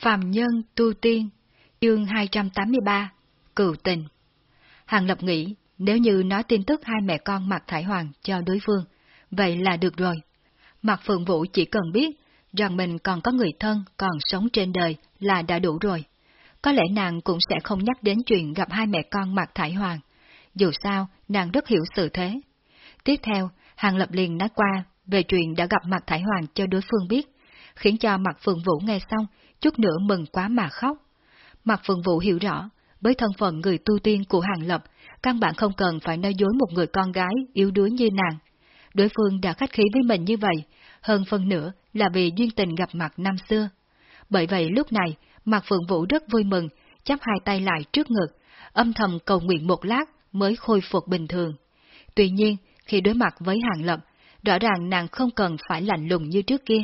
Phàm Nhân Tu Tiên, chương 283, Cựu Tình. Hàng Lập nghĩ, nếu như nói tin tức hai mẹ con Mạc Thải Hoàng cho đối phương, vậy là được rồi. Mạc Phượng Vũ chỉ cần biết rằng mình còn có người thân còn sống trên đời là đã đủ rồi. Có lẽ nàng cũng sẽ không nhắc đến chuyện gặp hai mẹ con Mạc Thải Hoàng. Dù sao, nàng rất hiểu sự thế. Tiếp theo, Hàng Lập liền nói qua về chuyện đã gặp Mạc Thải Hoàng cho đối phương biết, khiến cho Mạc Phượng Vũ nghe xong, chút nữa mừng quá mà khóc. Mặt Phượng Vũ hiểu rõ, với thân phận người tu tiên của Hàng Lập, căn bản không cần phải nói dối một người con gái yếu đuối như nàng. Đối phương đã khách khí với mình như vậy, hơn phần nữa là vì duyên tình gặp mặt năm xưa. Bởi vậy lúc này, Mạc Phượng Vũ rất vui mừng, chắp hai tay lại trước ngực, âm thầm cầu nguyện một lát mới khôi phục bình thường. Tuy nhiên, khi đối mặt với Hàng Lập, rõ ràng nàng không cần phải lạnh lùng như trước kia.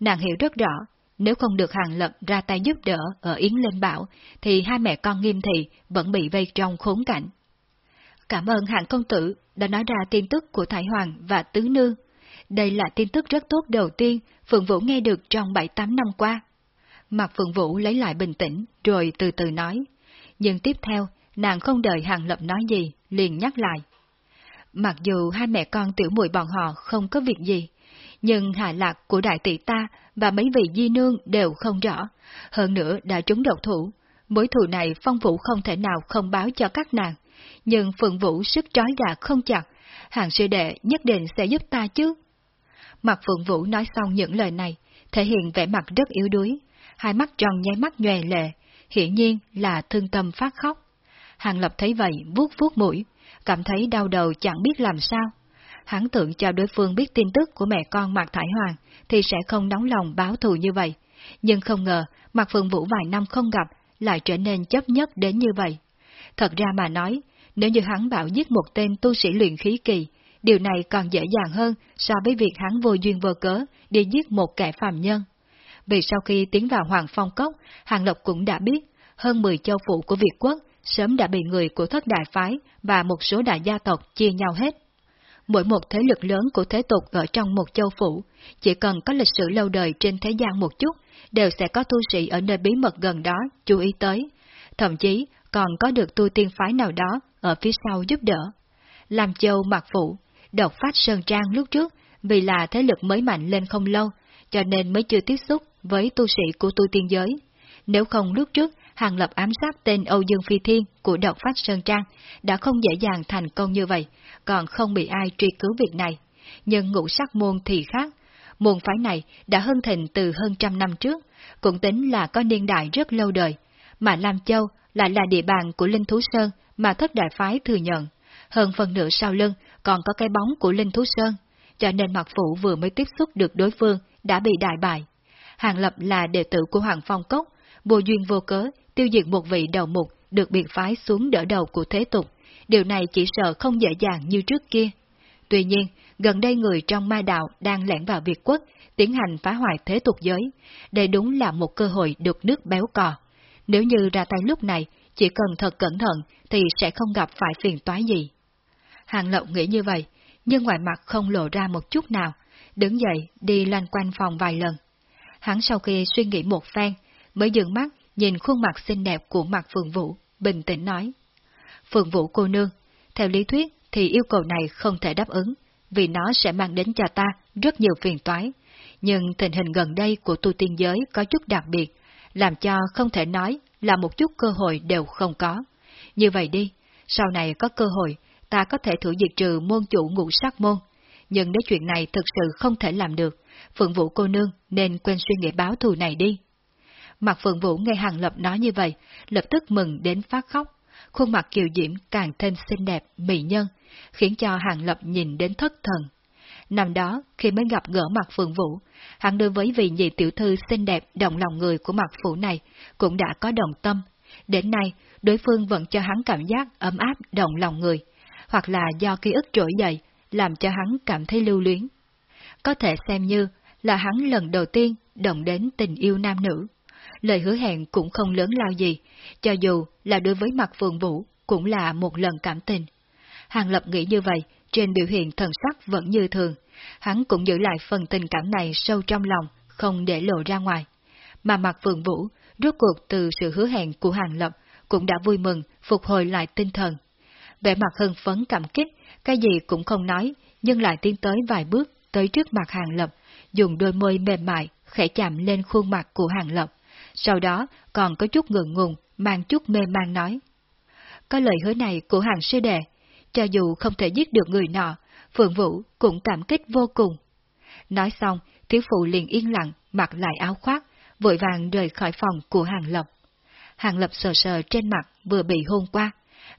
Nàng hiểu rất rõ, nếu không được Hàng Lập ra tay giúp đỡ ở Yến Linh Bảo, thì hai mẹ con nghiêm thị vẫn bị vây trong khốn cảnh. Cảm ơn Hàng Công Tử đã nói ra tin tức của Thái Hoàng và Tứ Nương. Đây là tin tức rất tốt đầu tiên Phượng Vũ nghe được trong 7-8 năm qua. Mặt Phượng Vũ lấy lại bình tĩnh, rồi từ từ nói. Nhưng tiếp theo, nàng không đợi Hàng Lập nói gì, liền nhắc lại. Mặc dù hai mẹ con tiểu muội bọn họ không có việc gì, nhưng hạ lạc của đại tỷ ta và mấy vị di nương đều không rõ, hơn nữa đã trúng độc thủ. Mối thù này phong vũ không thể nào không báo cho các nàng, nhưng phượng vũ sức trói gà không chặt, hàng sư đệ nhất định sẽ giúp ta chứ. Mặt phượng vũ nói xong những lời này, thể hiện vẻ mặt rất yếu đuối, hai mắt tròn nháy mắt nhòe lệ, hiển nhiên là thương tâm phát khóc. Hàng Lập thấy vậy vuốt vuốt mũi, cảm thấy đau đầu chẳng biết làm sao. Hắn tưởng cho đối phương biết tin tức của mẹ con Mạc Thải Hoàng thì sẽ không nóng lòng báo thù như vậy. Nhưng không ngờ, Mạc Phương Vũ vài năm không gặp lại trở nên chấp nhất đến như vậy. Thật ra mà nói, nếu như hắn bảo giết một tên tu sĩ luyện khí kỳ, điều này còn dễ dàng hơn so với việc hắn vô duyên vô cớ đi giết một kẻ phàm nhân. Vì sau khi tiến vào Hoàng Phong Cốc, Hàng Lộc cũng đã biết, hơn 10 châu phụ của Việt Quốc sớm đã bị người của thất đại phái và một số đại gia tộc chia nhau hết. Mỗi một thế lực lớn của thế tục ở trong một châu phủ, chỉ cần có lịch sử lâu đời trên thế gian một chút, đều sẽ có tu sĩ ở nơi bí mật gần đó chú ý tới. Thậm chí còn có được tu tiên phái nào đó ở phía sau giúp đỡ. Làm châu mặc phủ, độc phát Sơn Trang lúc trước vì là thế lực mới mạnh lên không lâu, cho nên mới chưa tiếp xúc với tu sĩ của tu tiên giới. Nếu không lúc trước, Hàng Lập ám sát tên Âu Dương Phi Thiên của độc phát Sơn Trang đã không dễ dàng thành công như vậy, còn không bị ai truy cứu việc này. Nhưng ngũ sắc môn thì khác. Môn phái này đã hưng thịnh từ hơn trăm năm trước, cũng tính là có niên đại rất lâu đời, mà Lam Châu lại là địa bàn của Linh Thú Sơn mà thất đại phái thừa nhận. Hơn phần nửa sau lưng còn có cái bóng của Linh Thú Sơn, cho nên mặt Phụ vừa mới tiếp xúc được đối phương đã bị đại bại. Hàng Lập là đệ tử của Hoàng Phong Cốc, vô duyên vô cớ tiêu diệt một vị đầu mục được biệt phái xuống đỡ đầu của thế tục, điều này chỉ sợ không dễ dàng như trước kia. Tuy nhiên, gần đây người trong ma đạo đang lẻn vào Việt quốc, tiến hành phá hoại thế tục giới, đây đúng là một cơ hội được nước béo cò. Nếu như ra tay lúc này, chỉ cần thật cẩn thận thì sẽ không gặp phải phiền toái gì. Hàng lộng nghĩ như vậy, nhưng ngoài mặt không lộ ra một chút nào, đứng dậy đi loanh quanh phòng vài lần. Hắn sau khi suy nghĩ một phen, mới dừng mắt nhìn khuôn mặt xinh đẹp của mặt Phượng Vũ, bình tĩnh nói. Phượng Vũ cô nương, theo lý thuyết thì yêu cầu này không thể đáp ứng, vì nó sẽ mang đến cho ta rất nhiều phiền toái. Nhưng tình hình gần đây của tu tiên giới có chút đặc biệt, làm cho không thể nói là một chút cơ hội đều không có. Như vậy đi, sau này có cơ hội, ta có thể thử diệt trừ môn chủ ngũ sắc môn. Nhưng nếu chuyện này thực sự không thể làm được, Phượng Vũ cô nương nên quên suy nghĩ báo thù này đi. Mặt Phượng Vũ nghe Hàng Lập nói như vậy, lập tức mừng đến phát khóc. Khuôn mặt kiều diễm càng thêm xinh đẹp, mỹ nhân, khiến cho Hàng Lập nhìn đến thất thần. Năm đó, khi mới gặp gỡ mặt Phượng Vũ, hắn đối với vị nhị tiểu thư xinh đẹp động lòng người của mặt phủ này cũng đã có đồng tâm. Đến nay, đối phương vẫn cho hắn cảm giác ấm áp động lòng người, hoặc là do ký ức trỗi dậy, làm cho hắn cảm thấy lưu luyến. Có thể xem như là hắn lần đầu tiên động đến tình yêu nam nữ lời hứa hẹn cũng không lớn lao gì, cho dù là đối với mặt phường vũ, cũng là một lần cảm tình. Hàng Lập nghĩ như vậy, trên biểu hiện thần sắc vẫn như thường, hắn cũng giữ lại phần tình cảm này sâu trong lòng, không để lộ ra ngoài. mà mặt phường Vũ, rốt cuộc từ sự hứa hẹn của Hàng Lập, cũng đã vui mừng, phục hồi lại tinh thần. Vẻ mặt hưng phấn cảm kích, cái gì cũng không nói, nhưng lại tiến tới vài bước tới trước mặt Hàng Lập, dùng đôi môi mềm mại, khẽ chạm lên khuôn mặt của Hàng Lập. Sau đó còn có chút ngượng ngùng, mang chút mê mang nói. Có lời hứa này của hàng sư đệ, cho dù không thể giết được người nọ, Phượng Vũ cũng cảm kích vô cùng. Nói xong, thiếu phụ liền yên lặng, mặc lại áo khoác, vội vàng rời khỏi phòng của Hàng Lập. Hàng Lập sờ sờ trên mặt vừa bị hôn qua,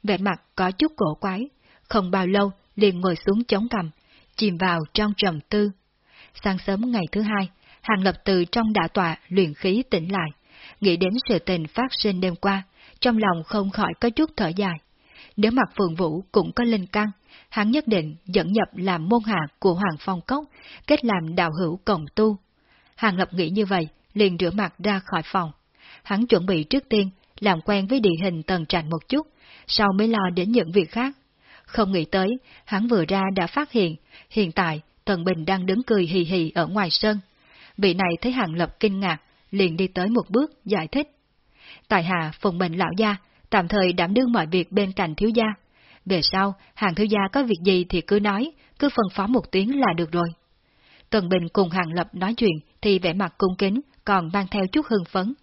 vẻ mặt có chút cổ quái, không bao lâu liền ngồi xuống chống cằm, chìm vào trong trầm tư. Sáng sớm ngày thứ hai, Hàng Lập từ trong đả tọa luyện khí tỉnh lại, nghĩ đến sự tình phát sinh đêm qua, trong lòng không khỏi có chút thở dài. Nếu mặt Phượng Vũ cũng có linh căn, hắn nhất định dẫn nhập làm môn hạ của Hoàng Phong Cốc, kết làm đạo hữu cộng tu. Hàng Lập nghĩ như vậy, liền rửa mặt ra khỏi phòng. Hắn chuẩn bị trước tiên làm quen với địa hình tầng trạch một chút, sau mới lo đến những việc khác. Không nghĩ tới, hắn vừa ra đã phát hiện, hiện tại Tần Bình đang đứng cười hì hì ở ngoài sân. Vị này thấy Hàng Lập kinh ngạc, liền đi tới một bước giải thích. Tại hạ phụng mệnh lão gia, tạm thời đảm đương mọi việc bên cạnh thiếu gia. Về sau, hàng thiếu gia có việc gì thì cứ nói, cứ phân phó một tiếng là được rồi. Tần Bình cùng Hàng Lập nói chuyện thì vẻ mặt cung kính, còn mang theo chút hưng phấn.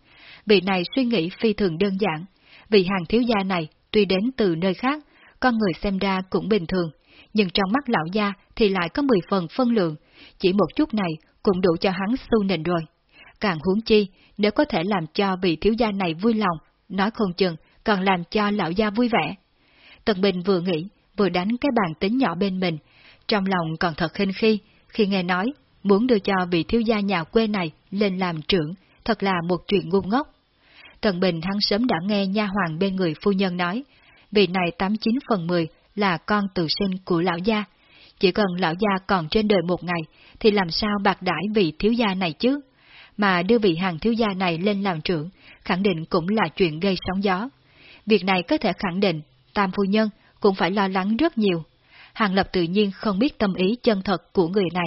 Vị này suy nghĩ phi thường đơn giản, vì hàng thiếu gia này tuy đến từ nơi khác, con người xem ra cũng bình thường, nhưng trong mắt lão gia thì lại có 10 phần phân lượng, chỉ một chút này cũng đủ cho hắn su nịnh rồi. Càng huống chi, nếu có thể làm cho vị thiếu gia này vui lòng, nói không chừng còn làm cho lão gia vui vẻ. Tần Bình vừa nghĩ, vừa đánh cái bàn tính nhỏ bên mình, trong lòng còn thật khinh khi, khi nghe nói muốn đưa cho vị thiếu gia nhà quê này lên làm trưởng, thật là một chuyện ngu ngốc. Tần Bình hắn sớm đã nghe nha hoàng bên người phu nhân nói, vị này 89 phần 10 là con tự sinh của lão gia. Chỉ cần lão gia còn trên đời một ngày, thì làm sao bạc đãi vị thiếu gia này chứ? Mà đưa vị hàng thiếu gia này lên làm trưởng, khẳng định cũng là chuyện gây sóng gió. Việc này có thể khẳng định, tam phu nhân cũng phải lo lắng rất nhiều. Hàng Lập tự nhiên không biết tâm ý chân thật của người này,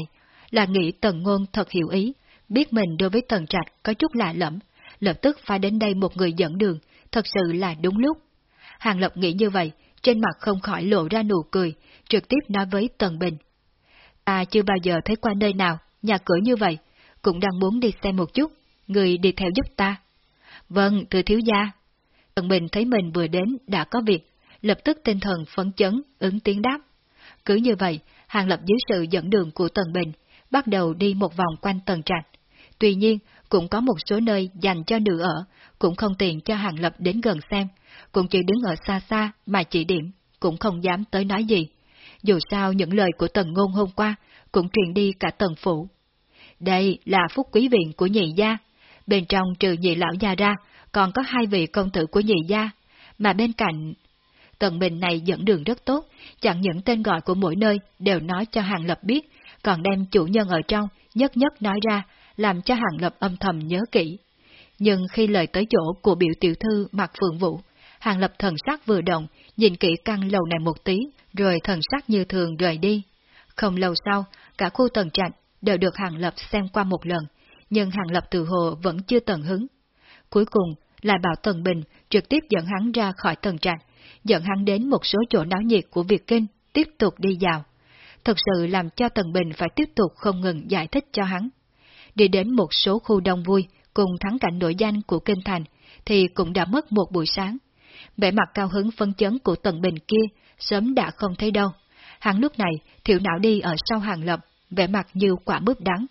là nghĩ Tần Ngôn thật hiểu ý, biết mình đối với Tần Trạch có chút lạ lẫm, lập tức phải đến đây một người dẫn đường, thật sự là đúng lúc. Hàng Lập nghĩ như vậy, trên mặt không khỏi lộ ra nụ cười, trực tiếp nói với Tần Bình. Ta chưa bao giờ thấy qua nơi nào, nhà cửa như vậy, cũng đang muốn đi xem một chút, người đi theo giúp ta. Vâng, thưa thiếu gia. Tần Bình thấy mình vừa đến đã có việc, lập tức tinh thần phấn chấn, ứng tiếng đáp. Cứ như vậy, Hàng Lập dưới sự dẫn đường của Tần Bình, bắt đầu đi một vòng quanh tầng Trạch. Tuy nhiên, cũng có một số nơi dành cho nữ ở, cũng không tiện cho Hàng Lập đến gần xem, cũng chỉ đứng ở xa xa mà chỉ điểm, cũng không dám tới nói gì. Dù sao những lời của Tần Ngôn hôm qua cũng truyền đi cả Tần Phủ. Đây là phúc quý viện của nhị gia, bên trong trừ nhị lão gia ra, còn có hai vị công tử của nhị gia, mà bên cạnh... Tần Bình này dẫn đường rất tốt, chẳng những tên gọi của mỗi nơi đều nói cho Hàng Lập biết, còn đem chủ nhân ở trong nhất nhất nói ra, làm cho Hàng Lập âm thầm nhớ kỹ. Nhưng khi lời tới chỗ của biểu tiểu thư Mạc Phượng Vũ, Hàng Lập thần sắc vừa động, nhìn kỹ căn lầu này một tí, rồi thần sắc như thường rời đi. Không lâu sau, cả khu tầng trạch đều được Hàng Lập xem qua một lần, nhưng Hàng Lập từ hồ vẫn chưa tận hứng. Cuối cùng, lại bảo Tần Bình trực tiếp dẫn hắn ra khỏi tầng trạch, dẫn hắn đến một số chỗ náo nhiệt của Việt Kinh, tiếp tục đi dạo. Thật sự làm cho Tần Bình phải tiếp tục không ngừng giải thích cho hắn. Đi đến một số khu đông vui, cùng thắng cảnh nổi danh của Kinh Thành, thì cũng đã mất một buổi sáng. Vẻ mặt cao hứng phân chấn của Tần Bình kia, sớm đã không thấy đâu. Hắn lúc này thiểu não đi ở sau hàng lập, vẻ mặt như quả mướp đắng.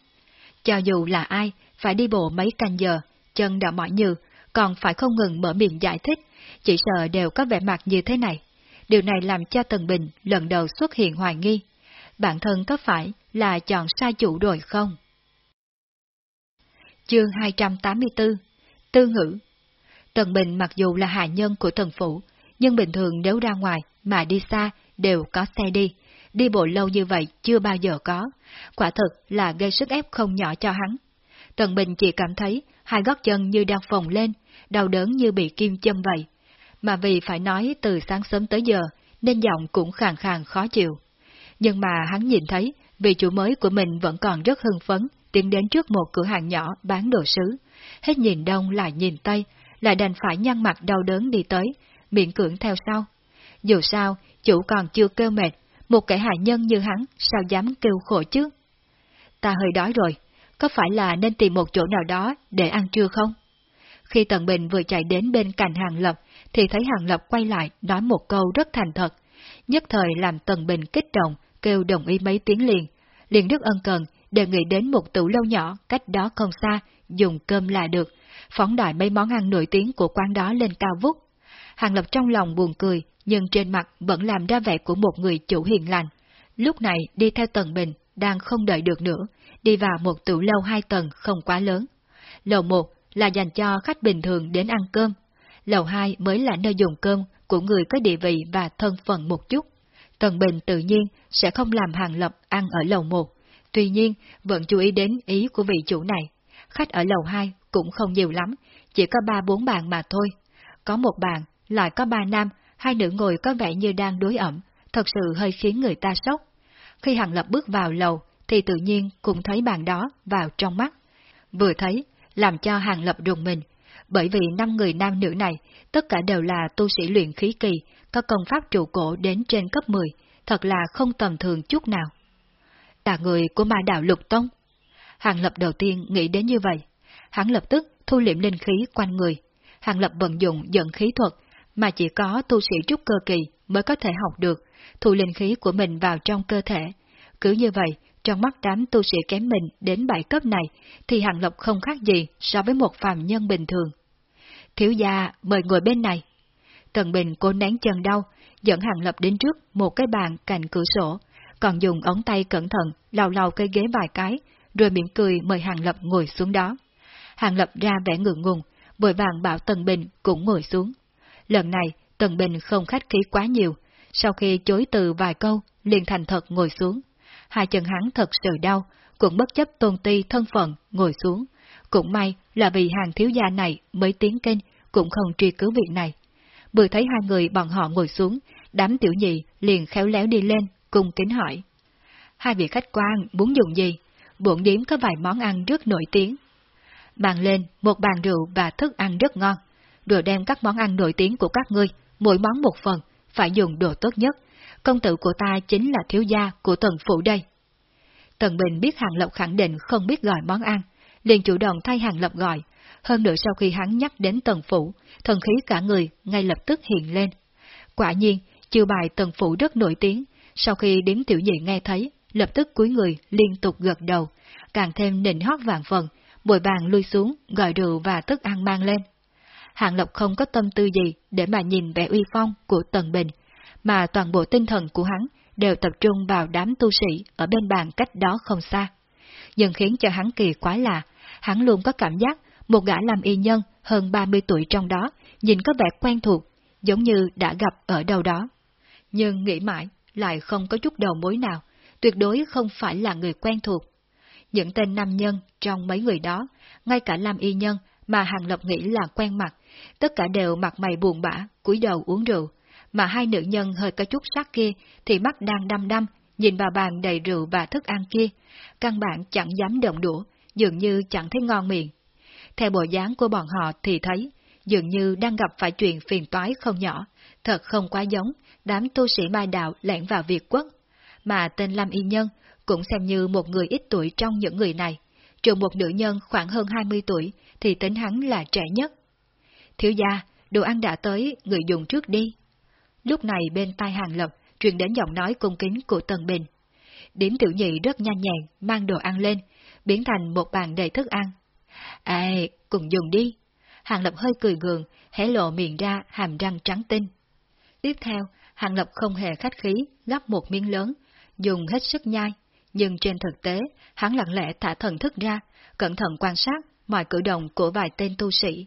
Cho dù là ai, phải đi bộ mấy canh giờ, chân đã mỏi như, còn phải không ngừng mở miệng giải thích, chỉ sợ đều có vẻ mặt như thế này. Điều này làm cho Tần Bình lần đầu xuất hiện hoài nghi. Bản thân có phải là chọn sai chủ rồi không? Chương 284 Tư ngữ Tần Bình mặc dù là hạ nhân của thần phủ, nhưng bình thường nếu ra ngoài mà đi xa đều có xe đi, đi bộ lâu như vậy chưa bao giờ có, quả thực là gây sức ép không nhỏ cho hắn. Tần Bình chỉ cảm thấy hai gót chân như đang phồng lên, đau đớn như bị kim châm vậy. Mà vì phải nói từ sáng sớm tới giờ, nên giọng cũng khàn khàn khó chịu. Nhưng mà hắn nhìn thấy, vị chủ mới của mình vẫn còn rất hưng phấn, tiến đến trước một cửa hàng nhỏ bán đồ sứ. Hết nhìn đông lại nhìn tây, lại đành phải nhăn mặt đau đớn đi tới, miệng cưỡng theo sau. Dù sao, chủ còn chưa kêu mệt, một kẻ hạ nhân như hắn sao dám kêu khổ chứ? Ta hơi đói rồi, có phải là nên tìm một chỗ nào đó để ăn trưa không? Khi Tần Bình vừa chạy đến bên cạnh Hàng Lập, thì thấy Hàng Lập quay lại nói một câu rất thành thật. Nhất thời làm Tần Bình kích động, kêu đồng ý mấy tiếng liền. Liền đức ân cần, đề nghị đến một tủ lâu nhỏ cách đó không xa, dùng cơm là được, phóng đại mấy món ăn nổi tiếng của quán đó lên cao vút. Hàng Lập trong lòng buồn cười, nhưng trên mặt vẫn làm ra vẻ của một người chủ hiền lành. Lúc này đi theo Tần Bình, đang không đợi được nữa, đi vào một tủ lâu hai tầng không quá lớn. Lầu một là dành cho khách bình thường đến ăn cơm, lầu hai mới là nơi dùng cơm của người có địa vị và thân phận một chút. Tần Bình tự nhiên sẽ không làm hàng lập ăn ở lầu một, tuy nhiên vẫn chú ý đến ý của vị chủ này. Khách ở lầu hai cũng không nhiều lắm, chỉ có ba bốn bàn mà thôi. Có một bàn, lại có ba nam, hai nữ ngồi có vẻ như đang đối ẩm, thật sự hơi khiến người ta sốc. Khi Hàng Lập bước vào lầu, thì tự nhiên cũng thấy bàn đó vào trong mắt. Vừa thấy, làm cho Hàng Lập rùng mình, bởi vì năm người nam nữ này, tất cả đều là tu sĩ luyện khí kỳ, có công pháp trụ cổ đến trên cấp 10, thật là không tầm thường chút nào. Là người của ma đạo lục tông. Hàng Lập đầu tiên nghĩ đến như vậy, hắn lập tức thu liệm linh khí quanh người. Hàng Lập vận dụng dẫn khí thuật, mà chỉ có tu sĩ trúc cơ kỳ mới có thể học được, thu linh khí của mình vào trong cơ thể. Cứ như vậy, trong mắt đám tu sĩ kém mình đến bảy cấp này, thì Hàng Lộc không khác gì so với một phàm nhân bình thường. Thiếu gia, mời ngồi bên này. Tần Bình cố nén chân đau, dẫn Hàng Lập đến trước một cái bàn cạnh cửa sổ, còn dùng ống tay cẩn thận lau lau cây ghế vài cái, rồi miệng cười mời Hàng Lập ngồi xuống đó. Hàng Lập ra vẻ ngượng ngùng, vội vàng bảo Tần Bình cũng ngồi xuống. Lần này, Tần Bình không khách khí quá nhiều, sau khi chối từ vài câu, liền thành thật ngồi xuống, hai chân hắn thật sự đau, cũng bất chấp tôn ti thân phận, ngồi xuống. Cũng may là vì hàng thiếu gia này mới tiến kênh, cũng không truy cứu việc này. Vừa thấy hai người bọn họ ngồi xuống, đám tiểu nhị liền khéo léo đi lên, cùng kính hỏi. Hai vị khách quan muốn dùng gì? Bộn điếm có vài món ăn rất nổi tiếng. Bàn lên một bàn rượu và thức ăn rất ngon, rồi đem các món ăn nổi tiếng của các ngươi, mỗi món một phần, phải dùng đồ tốt nhất, công tử của ta chính là thiếu gia của tần phủ đây. Tần Bình biết Hàng lộc khẳng định không biết gọi món ăn, liền chủ động thay Hàng lộc gọi, hơn nữa sau khi hắn nhắc đến tần phủ, thần khí cả người ngay lập tức hiện lên. Quả nhiên, chiêu bài tần phủ rất nổi tiếng, sau khi điếm tiểu nhị nghe thấy, lập tức cúi người liên tục gật đầu, càng thêm nịnh hót vàng phần, bồi bàn lui xuống, gọi rượu và thức ăn mang lên. Hạng Lập không có tâm tư gì để mà nhìn vẻ uy phong của Tần Bình, mà toàn bộ tinh thần của hắn đều tập trung vào đám tu sĩ ở bên bàn cách đó không xa. Nhưng khiến cho hắn kỳ quái là, hắn luôn có cảm giác một gã làm y nhân hơn 30 tuổi trong đó, nhìn có vẻ quen thuộc, giống như đã gặp ở đâu đó. Nhưng nghĩ mãi, lại không có chút đầu mối nào, tuyệt đối không phải là người quen thuộc. Những tên nam nhân trong mấy người đó, ngay cả làm y nhân mà Hàng Lập nghĩ là quen mặt, tất cả đều mặt mày buồn bã, cúi đầu uống rượu, mà hai nữ nhân hơi có chút sắc kia thì mắt đang đăm đăm, nhìn bà bàn đầy rượu và thức ăn kia, căn bản chẳng dám động đũa, dường như chẳng thấy ngon miệng. Theo bộ dáng của bọn họ thì thấy, dường như đang gặp phải chuyện phiền toái không nhỏ, thật không quá giống đám tu sĩ mai đạo lẻn vào Việt quốc. Mà tên Lam Y Nhân cũng xem như một người ít tuổi trong những người này, trừ một nữ nhân khoảng hơn 20 tuổi thì tính hắn là trẻ nhất. Thiếu gia, đồ ăn đã tới, người dùng trước đi. Lúc này bên tai hàng lập truyền đến giọng nói cung kính của Tần Bình. Điểm tiểu nhị rất nhanh nhẹn mang đồ ăn lên, biến thành một bàn đầy thức ăn. Ê, cùng dùng đi. Hàng lập hơi cười gường, hé lộ miệng ra hàm răng trắng tinh. Tiếp theo, hàng lập không hề khách khí, gắp một miếng lớn, dùng hết sức nhai, nhưng trên thực tế, hắn lặng lẽ thả thần thức ra, cẩn thận quan sát mọi cử động của vài tên tu sĩ.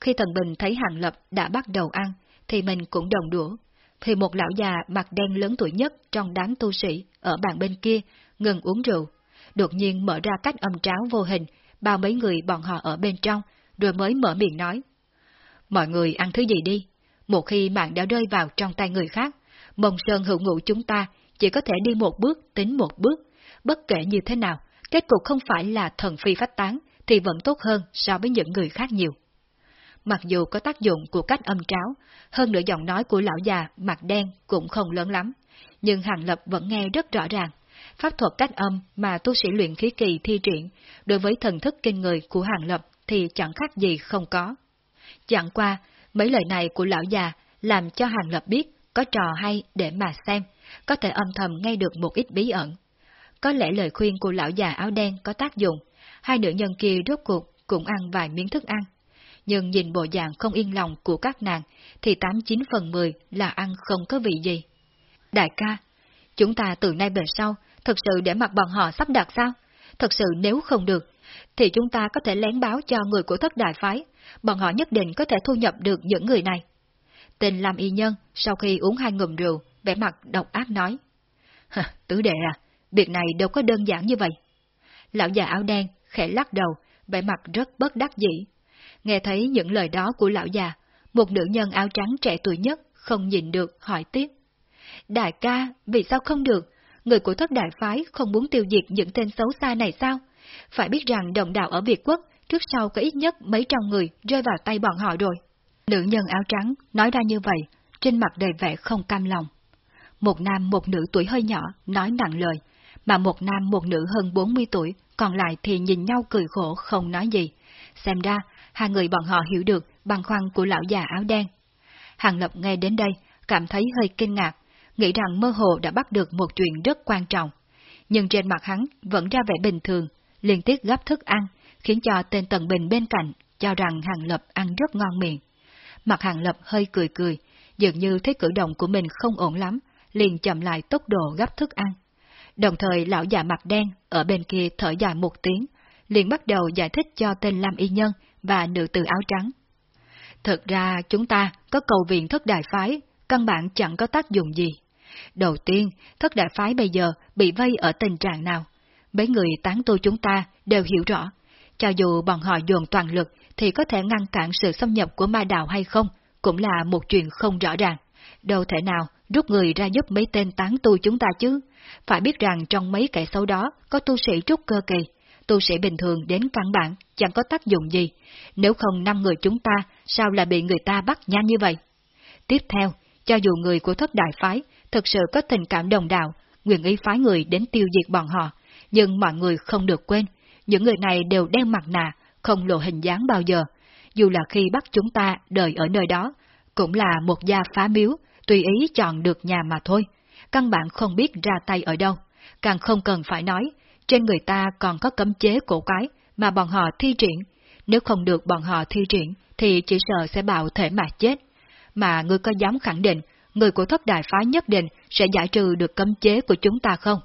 Khi thần Bình thấy Hàng Lập đã bắt đầu ăn, thì mình cũng đồng đũa, thì một lão già mặt đen lớn tuổi nhất trong đám tu sĩ ở bàn bên kia ngừng uống rượu, đột nhiên mở ra cách âm tráo vô hình, bao mấy người bọn họ ở bên trong, rồi mới mở miệng nói. Mọi người ăn thứ gì đi, một khi mạng đã rơi vào trong tay người khác, mông sơn hữu ngụ chúng ta chỉ có thể đi một bước tính một bước, bất kể như thế nào, kết cục không phải là thần phi phách tán, thì vẫn tốt hơn so với những người khác nhiều. Mặc dù có tác dụng của cách âm tráo, hơn nữa giọng nói của lão già mặt đen cũng không lớn lắm, nhưng Hàng Lập vẫn nghe rất rõ ràng. Pháp thuật cách âm mà tu sĩ luyện khí kỳ thi triển, đối với thần thức kinh người của Hàng Lập thì chẳng khác gì không có. Chẳng qua, mấy lời này của lão già làm cho Hàng Lập biết có trò hay để mà xem, có thể âm thầm nghe được một ít bí ẩn. Có lẽ lời khuyên của lão già áo đen có tác dụng, hai nữ nhân kia rốt cuộc cũng ăn vài miếng thức ăn. Nhưng nhìn bộ dạng không yên lòng của các nàng, thì tám chín phần mười là ăn không có vị gì. Đại ca, chúng ta từ nay về sau, thật sự để mặc bọn họ sắp đặt sao? Thật sự nếu không được, thì chúng ta có thể lén báo cho người của thất đại phái, bọn họ nhất định có thể thu nhập được những người này. Tên Lam Y Nhân, sau khi uống hai ngụm rượu, vẻ mặt độc ác nói. Tứ đệ à, việc này đâu có đơn giản như vậy. Lão già áo đen khẽ lắc đầu, vẻ mặt rất bất đắc dĩ. Nghe thấy những lời đó của lão già, một nữ nhân áo trắng trẻ tuổi nhất không nhìn được hỏi tiếp. Đại ca, vì sao không được? Người của thất đại phái không muốn tiêu diệt những tên xấu xa này sao? Phải biết rằng đồng đạo ở Việt Quốc trước sau có ít nhất mấy trăm người rơi vào tay bọn họ rồi. Nữ nhân áo trắng nói ra như vậy, trên mặt đầy vẻ không cam lòng. Một nam một nữ tuổi hơi nhỏ nói nặng lời, mà một nam một nữ hơn 40 tuổi, còn lại thì nhìn nhau cười khổ không nói gì. Xem ra, hai người bọn họ hiểu được băn khoăn của lão già áo đen. Hàng Lập nghe đến đây, cảm thấy hơi kinh ngạc, nghĩ rằng mơ hồ đã bắt được một chuyện rất quan trọng. Nhưng trên mặt hắn vẫn ra vẻ bình thường, liên tiếp gấp thức ăn, khiến cho tên Tần Bình bên cạnh cho rằng Hàng Lập ăn rất ngon miệng. Mặt Hàng Lập hơi cười cười, dường như thấy cử động của mình không ổn lắm, liền chậm lại tốc độ gấp thức ăn. Đồng thời lão già mặt đen ở bên kia thở dài một tiếng, liền bắt đầu giải thích cho tên Lam Y Nhân và nữ tử áo trắng. Thật ra chúng ta có cầu viện thất đại phái, căn bản chẳng có tác dụng gì. Đầu tiên, thất đại phái bây giờ bị vây ở tình trạng nào? Mấy người tán tu chúng ta đều hiểu rõ. Cho dù bọn họ dồn toàn lực thì có thể ngăn cản sự xâm nhập của ma đạo hay không, cũng là một chuyện không rõ ràng. Đâu thể nào rút người ra giúp mấy tên tán tu chúng ta chứ. Phải biết rằng trong mấy kẻ xấu đó có tu sĩ trúc cơ kỳ, tu sĩ bình thường đến căn bản chẳng có tác dụng gì, nếu không năm người chúng ta sao lại bị người ta bắt nhanh như vậy? Tiếp theo, cho dù người của thất đại phái thực sự có tình cảm đồng đạo, nguyện ý phái người đến tiêu diệt bọn họ, nhưng mọi người không được quên, những người này đều đeo mặt nạ, không lộ hình dáng bao giờ, dù là khi bắt chúng ta đợi ở nơi đó, cũng là một gia phá miếu, tùy ý chọn được nhà mà thôi, căn bản không biết ra tay ở đâu, càng không cần phải nói, trên người ta còn có cấm chế cổ quái mà bọn họ thi triển, nếu không được bọn họ thi triển thì chỉ sợ sẽ bạo thể mà chết. Mà ngươi có dám khẳng định người của thất đại phái nhất định sẽ giải trừ được cấm chế của chúng ta không?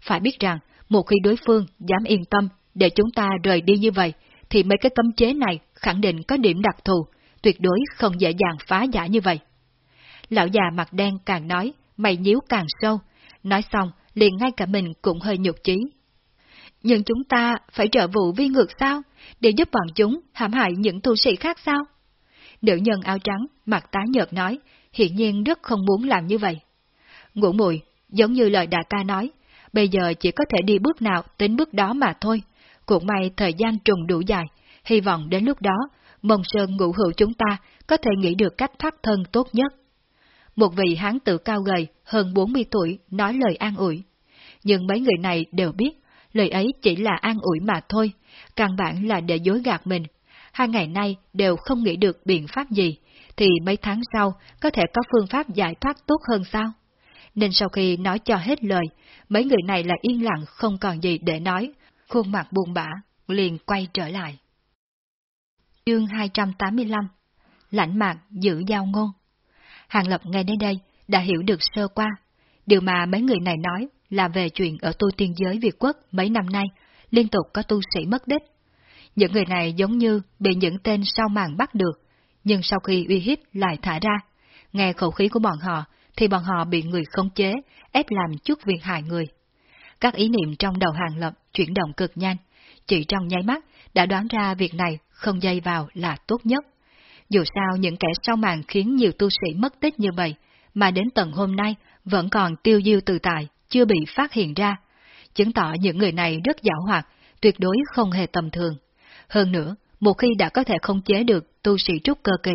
Phải biết rằng, một khi đối phương dám yên tâm để chúng ta rời đi như vậy, thì mấy cái cấm chế này khẳng định có điểm đặc thù, tuyệt đối không dễ dàng phá giải như vậy. Lão già mặt đen càng nói, mày nhíu càng sâu, nói xong liền ngay cả mình cũng hơi nhục chí. Nhưng chúng ta phải trợ vụ vi ngược sao, để giúp bọn chúng hãm hại những tu sĩ khác sao? Nữ nhân áo trắng, mặt tá nhợt nói, hiện nhiên rất không muốn làm như vậy. Ngũ mùi, giống như lời đại ca nói, bây giờ chỉ có thể đi bước nào tính bước đó mà thôi. Cũng may thời gian trùng đủ dài, hy vọng đến lúc đó, mông sơn ngũ hữu chúng ta có thể nghĩ được cách thoát thân tốt nhất. Một vị hán tử cao gầy, hơn 40 tuổi, nói lời an ủi. Nhưng mấy người này đều biết, lời ấy chỉ là an ủi mà thôi, căn bản là để dối gạt mình. Hai ngày nay đều không nghĩ được biện pháp gì, thì mấy tháng sau có thể có phương pháp giải thoát tốt hơn sao? Nên sau khi nói cho hết lời, mấy người này là yên lặng không còn gì để nói, khuôn mặt buồn bã, liền quay trở lại. Chương 285 Lãnh mạc giữ giao ngôn Hàng Lập nghe đến đây, đã hiểu được sơ qua. Điều mà mấy người này nói là về chuyện ở tu tiên giới Việt Quốc mấy năm nay, liên tục có tu sĩ mất đích. Những người này giống như bị những tên sau màn bắt được, nhưng sau khi uy hiếp lại thả ra. Nghe khẩu khí của bọn họ, thì bọn họ bị người khống chế, ép làm chút việc hại người. Các ý niệm trong đầu hàng lập chuyển động cực nhanh, chỉ trong nháy mắt đã đoán ra việc này không dây vào là tốt nhất. Dù sao những kẻ sau màn khiến nhiều tu sĩ mất tích như vậy, mà đến tận hôm nay vẫn còn tiêu diêu tự tại, chưa bị phát hiện ra. chứng tỏ những người này rất giảo hoạt, tuyệt đối không hề tầm thường. Hơn nữa, một khi đã có thể không chế được tu sĩ trúc cơ kỳ,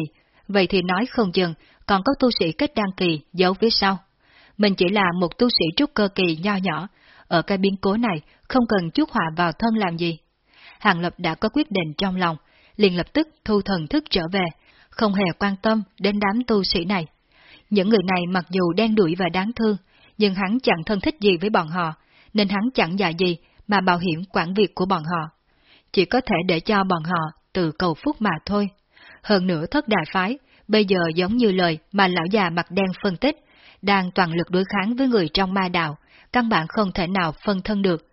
vậy thì nói không chừng còn có tu sĩ kết đăng kỳ giấu phía sau. Mình chỉ là một tu sĩ trúc cơ kỳ nho nhỏ, ở cái biến cố này không cần chút họa vào thân làm gì. Hàng Lập đã có quyết định trong lòng, liền lập tức thu thần thức trở về, không hề quan tâm đến đám tu sĩ này. Những người này mặc dù đen đuổi và đáng thương, nhưng hắn chẳng thân thích gì với bọn họ, nên hắn chẳng dạ gì mà bảo hiểm quản việc của bọn họ. Chỉ có thể để cho bọn họ từ cầu phúc mà thôi. Hơn nữa thất đại phái, bây giờ giống như lời mà lão già mặt đen phân tích, đang toàn lực đối kháng với người trong ma đạo, căn bản không thể nào phân thân được.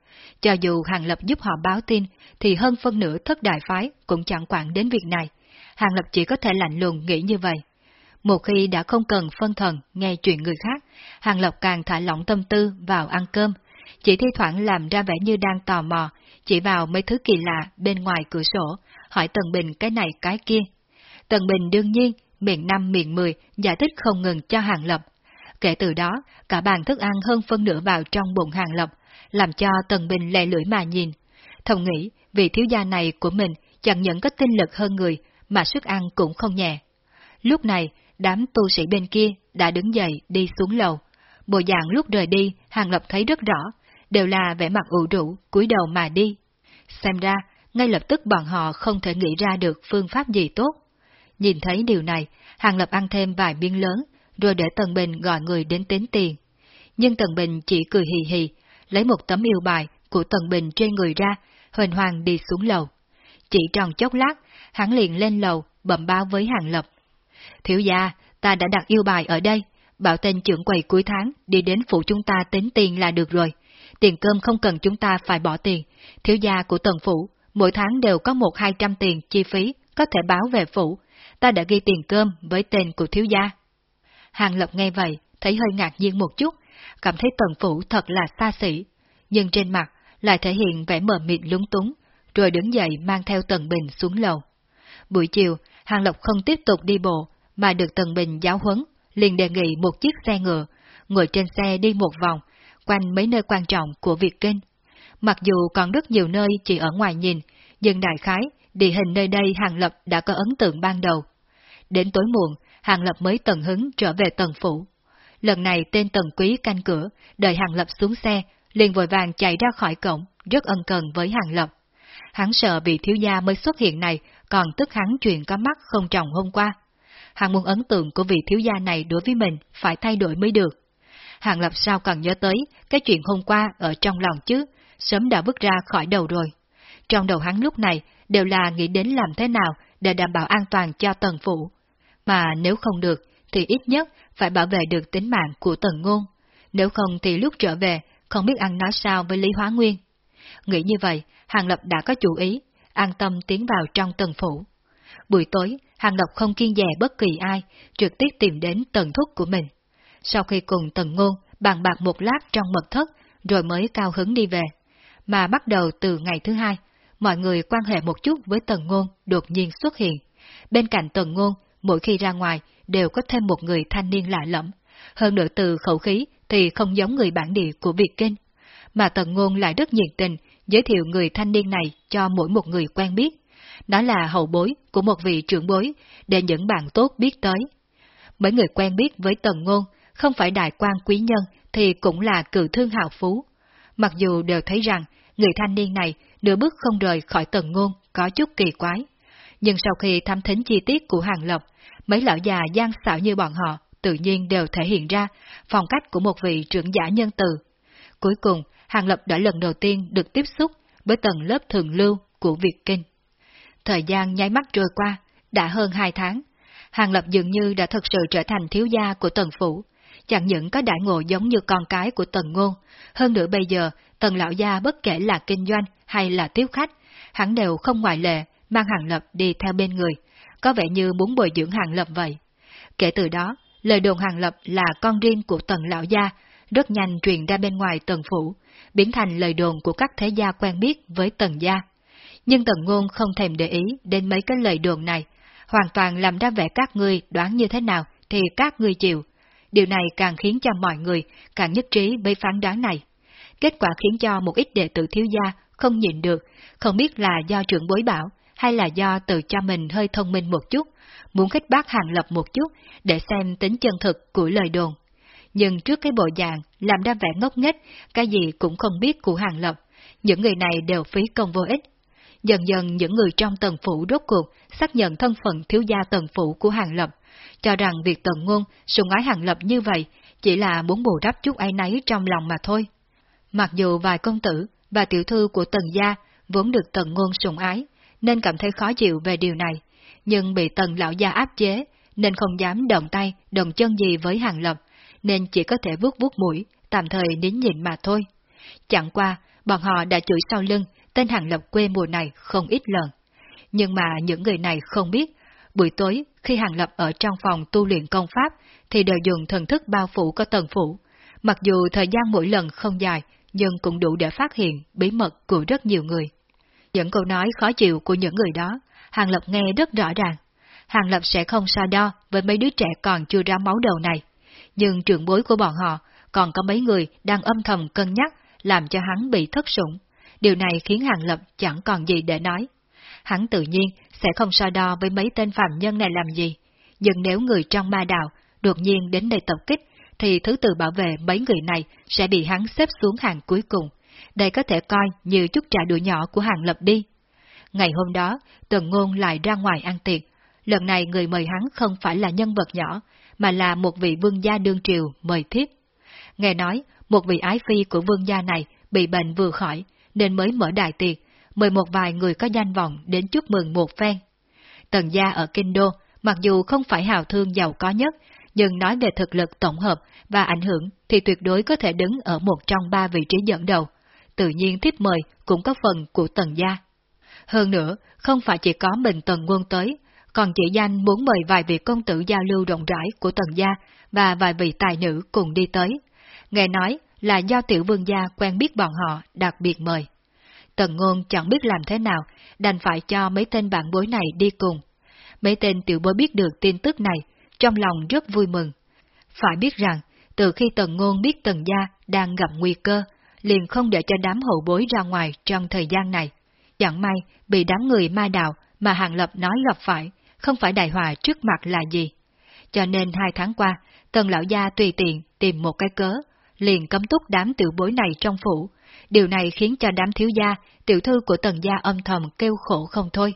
Cho dù Hàng Lập giúp họ báo tin, thì hơn phân nửa thất đại phái cũng chẳng quản đến việc này. Hàng Lập chỉ có thể lạnh lùng nghĩ như vậy. Một khi đã không cần phân thần nghe chuyện người khác, Hàng lộc càng thả lỏng tâm tư vào ăn cơm, chỉ thi thoảng làm ra vẻ như đang tò mò, chỉ vào mấy thứ kỳ lạ bên ngoài cửa sổ, hỏi Tần Bình cái này cái kia. Tần Bình đương nhiên, miệng năm miệng mười, giải thích không ngừng cho Hàng Lập. Kể từ đó, cả bàn thức ăn hơn phân nửa vào trong bụng Hàng Lập, làm cho Tần Bình lè lưỡi mà nhìn. Thầm nghĩ, vị thiếu gia này của mình chẳng những có tinh lực hơn người, mà sức ăn cũng không nhẹ. Lúc này, đám tu sĩ bên kia đã đứng dậy đi xuống lầu. Bộ dạng lúc rời đi, Hàng Lập thấy rất rõ, đều là vẻ mặt ủ rũ, cúi đầu mà đi. Xem ra, ngay lập tức bọn họ không thể nghĩ ra được phương pháp gì tốt. Nhìn thấy điều này, Hàng Lập ăn thêm vài miếng lớn, rồi để Tần Bình gọi người đến tính tiền. Nhưng Tần Bình chỉ cười hì hì, lấy một tấm yêu bài của Tần Bình trên người ra, huỳnh hoàng đi xuống lầu. Chỉ tròn chốc lát, hắn liền lên lầu, bẩm báo với Hàng Lập. Thiếu gia, ta đã đặt yêu bài ở đây, bảo tên trưởng quầy cuối tháng đi đến phụ chúng ta tính tiền là được rồi. Tiền cơm không cần chúng ta phải bỏ tiền, thiếu gia của tần phủ, mỗi tháng đều có một hai trăm tiền chi phí, có thể báo về phủ. Ta đã ghi tiền cơm với tên của thiếu gia. Hàng Lập nghe vậy, thấy hơi ngạc nhiên một chút, cảm thấy tần phủ thật là xa xỉ, nhưng trên mặt lại thể hiện vẻ mờ mịt lúng túng, rồi đứng dậy mang theo Tần Bình xuống lầu. Buổi chiều, Hàng Lộc không tiếp tục đi bộ, mà được Tần Bình giáo huấn, liền đề nghị một chiếc xe ngựa, ngồi trên xe đi một vòng, quanh mấy nơi quan trọng của Việt Kinh. Mặc dù còn rất nhiều nơi chỉ ở ngoài nhìn, nhưng đại khái, địa hình nơi đây Hàng Lập đã có ấn tượng ban đầu. Đến tối muộn, Hàng Lập mới tần hứng trở về tần phủ. Lần này tên tần quý canh cửa, đợi Hàng Lập xuống xe, liền vội vàng chạy ra khỏi cổng, rất ân cần với Hàng Lập. Hắn sợ bị thiếu gia mới xuất hiện này, còn tức hắn chuyện có mắt không trọng hôm qua. Hàng muốn ấn tượng của vị thiếu gia này đối với mình phải thay đổi mới được. Hàng Lập sao còn nhớ tới cái chuyện hôm qua ở trong lòng chứ, sớm đã bước ra khỏi đầu rồi. Trong đầu hắn lúc này đều là nghĩ đến làm thế nào để đảm bảo an toàn cho tần phụ. Mà nếu không được, thì ít nhất phải bảo vệ được tính mạng của tần ngôn. Nếu không thì lúc trở về, không biết ăn nói sao với Lý Hóa Nguyên. Nghĩ như vậy, Hàng Lập đã có chủ ý, an tâm tiến vào trong tần phủ. Buổi tối, Hàng Lập không kiên dè bất kỳ ai, trực tiếp tìm đến tần thúc của mình. Sau khi cùng tần ngôn bàn bạc một lát trong mật thất, rồi mới cao hứng đi về. Mà bắt đầu từ ngày thứ hai, mọi người quan hệ một chút với tần ngôn đột nhiên xuất hiện. Bên cạnh tần ngôn, mỗi khi ra ngoài đều có thêm một người thanh niên lạ lẫm. Hơn nữa từ khẩu khí thì không giống người bản địa của Việt Kinh. Mà tần ngôn lại rất nhiệt tình, giới thiệu người thanh niên này cho mỗi một người quen biết nó là hậu bối của một vị trưởng bối, để những bạn tốt biết tới. Mấy người quen biết với tần ngôn, không phải đại quan quý nhân thì cũng là cự thương hào phú. Mặc dù đều thấy rằng người thanh niên này nửa bước không rời khỏi tần ngôn có chút kỳ quái. Nhưng sau khi thăm thính chi tiết của Hàng Lộc, mấy lão già gian xảo như bọn họ tự nhiên đều thể hiện ra phong cách của một vị trưởng giả nhân từ. Cuối cùng, Hàng Lập đã lần đầu tiên được tiếp xúc với tầng lớp thường lưu của Việt Kinh. Thời gian nháy mắt trôi qua, đã hơn hai tháng. Hàng Lập dường như đã thật sự trở thành thiếu gia của tần phủ, chẳng những có đại ngộ giống như con cái của tần ngôn, hơn nữa bây giờ, tần lão gia bất kể là kinh doanh hay là tiếp khách, hắn đều không ngoại lệ, mang Hàng Lập đi theo bên người, có vẻ như muốn bồi dưỡng Hàng Lập vậy. Kể từ đó, lời đồn Hàng Lập là con riêng của tần lão gia, rất nhanh truyền ra bên ngoài tần phủ, biến thành lời đồn của các thế gia quen biết với tần gia. Nhưng tần ngôn không thèm để ý đến mấy cái lời đồn này, hoàn toàn làm ra vẻ các ngươi đoán như thế nào thì các ngươi chịu. Điều này càng khiến cho mọi người càng nhất trí với phán đoán này. kết quả khiến cho một ít đệ tử thiếu gia không nhịn được, không biết là do trưởng bối bảo hay là do tự cho mình hơi thông minh một chút, muốn khích bác hàng lập một chút để xem tính chân thực của lời đồn. Nhưng trước cái bộ dạng làm ra vẻ ngốc nghếch, cái gì cũng không biết của hàng lập, những người này đều phí công vô ích. Dần dần những người trong tầng phủ rốt cuộc xác nhận thân phận thiếu gia tầng phủ của hàng lập, cho rằng việc tần ngôn sùng ái hàng lập như vậy chỉ là muốn bù đắp chút ai nấy trong lòng mà thôi. Mặc dù vài công tử và tiểu thư của tần gia vốn được tần ngôn sùng ái, nên cảm thấy khó chịu về điều này, nhưng bị tần lão gia áp chế, nên không dám động tay, động chân gì với hàng lập, nên chỉ có thể vuốt vuốt mũi, tạm thời nín nhịn mà thôi. Chẳng qua, bọn họ đã chửi sau lưng tên hàng lập quê mùa này không ít lần. Nhưng mà những người này không biết, buổi tối khi hàng lập ở trong phòng tu luyện công pháp thì đều dùng thần thức bao phủ có tầng phủ. Mặc dù thời gian mỗi lần không dài, nhưng cũng đủ để phát hiện bí mật của rất nhiều người. Những câu nói khó chịu của những người đó, Hàng Lập nghe rất rõ ràng. Hàng Lập sẽ không so đo với mấy đứa trẻ còn chưa ra máu đầu này. Nhưng trưởng bối của bọn họ còn có mấy người đang âm thầm cân nhắc làm cho hắn bị thất sủng. Điều này khiến Hàng Lập chẳng còn gì để nói. Hắn tự nhiên sẽ không so đo với mấy tên phạm nhân này làm gì. Nhưng nếu người trong ma đạo đột nhiên đến đây tập kích, thì thứ tự bảo vệ mấy người này sẽ bị hắn xếp xuống hàng cuối cùng. Đây có thể coi như chút trả đũa nhỏ của hàng lập đi. Ngày hôm đó, Tần Ngôn lại ra ngoài ăn tiệc. Lần này người mời hắn không phải là nhân vật nhỏ, mà là một vị vương gia đương triều mời thiếp. Nghe nói, một vị ái phi của vương gia này bị bệnh vừa khỏi, nên mới mở đại tiệc, mời một vài người có danh vọng đến chúc mừng một phen. Tần gia ở Kinh Đô, mặc dù không phải hào thương giàu có nhất, nhưng nói về thực lực tổng hợp và ảnh hưởng thì tuyệt đối có thể đứng ở một trong ba vị trí dẫn đầu. Tự nhiên tiếp mời cũng có phần của tần gia. Hơn nữa, không phải chỉ có mình tần quân tới, còn chỉ danh muốn mời vài vị công tử giao lưu rộng rãi của tần gia và vài vị tài nữ cùng đi tới. Nghe nói là do tiểu vương gia quen biết bọn họ đặc biệt mời. Tần ngôn chẳng biết làm thế nào, đành phải cho mấy tên bạn bối này đi cùng. Mấy tên tiểu bối biết được tin tức này, trong lòng rất vui mừng. Phải biết rằng, từ khi Tần Ngôn biết Tần Gia đang gặp nguy cơ, liền không để cho đám hậu bối ra ngoài trong thời gian này. Chẳng may, bị đám người ma đạo mà Hàng Lập nói gặp phải, không phải đại hòa trước mặt là gì. Cho nên hai tháng qua, Tần Lão Gia tùy tiện tìm một cái cớ, liền cấm túc đám tiểu bối này trong phủ. Điều này khiến cho đám thiếu gia, tiểu thư của Tần Gia âm thầm kêu khổ không thôi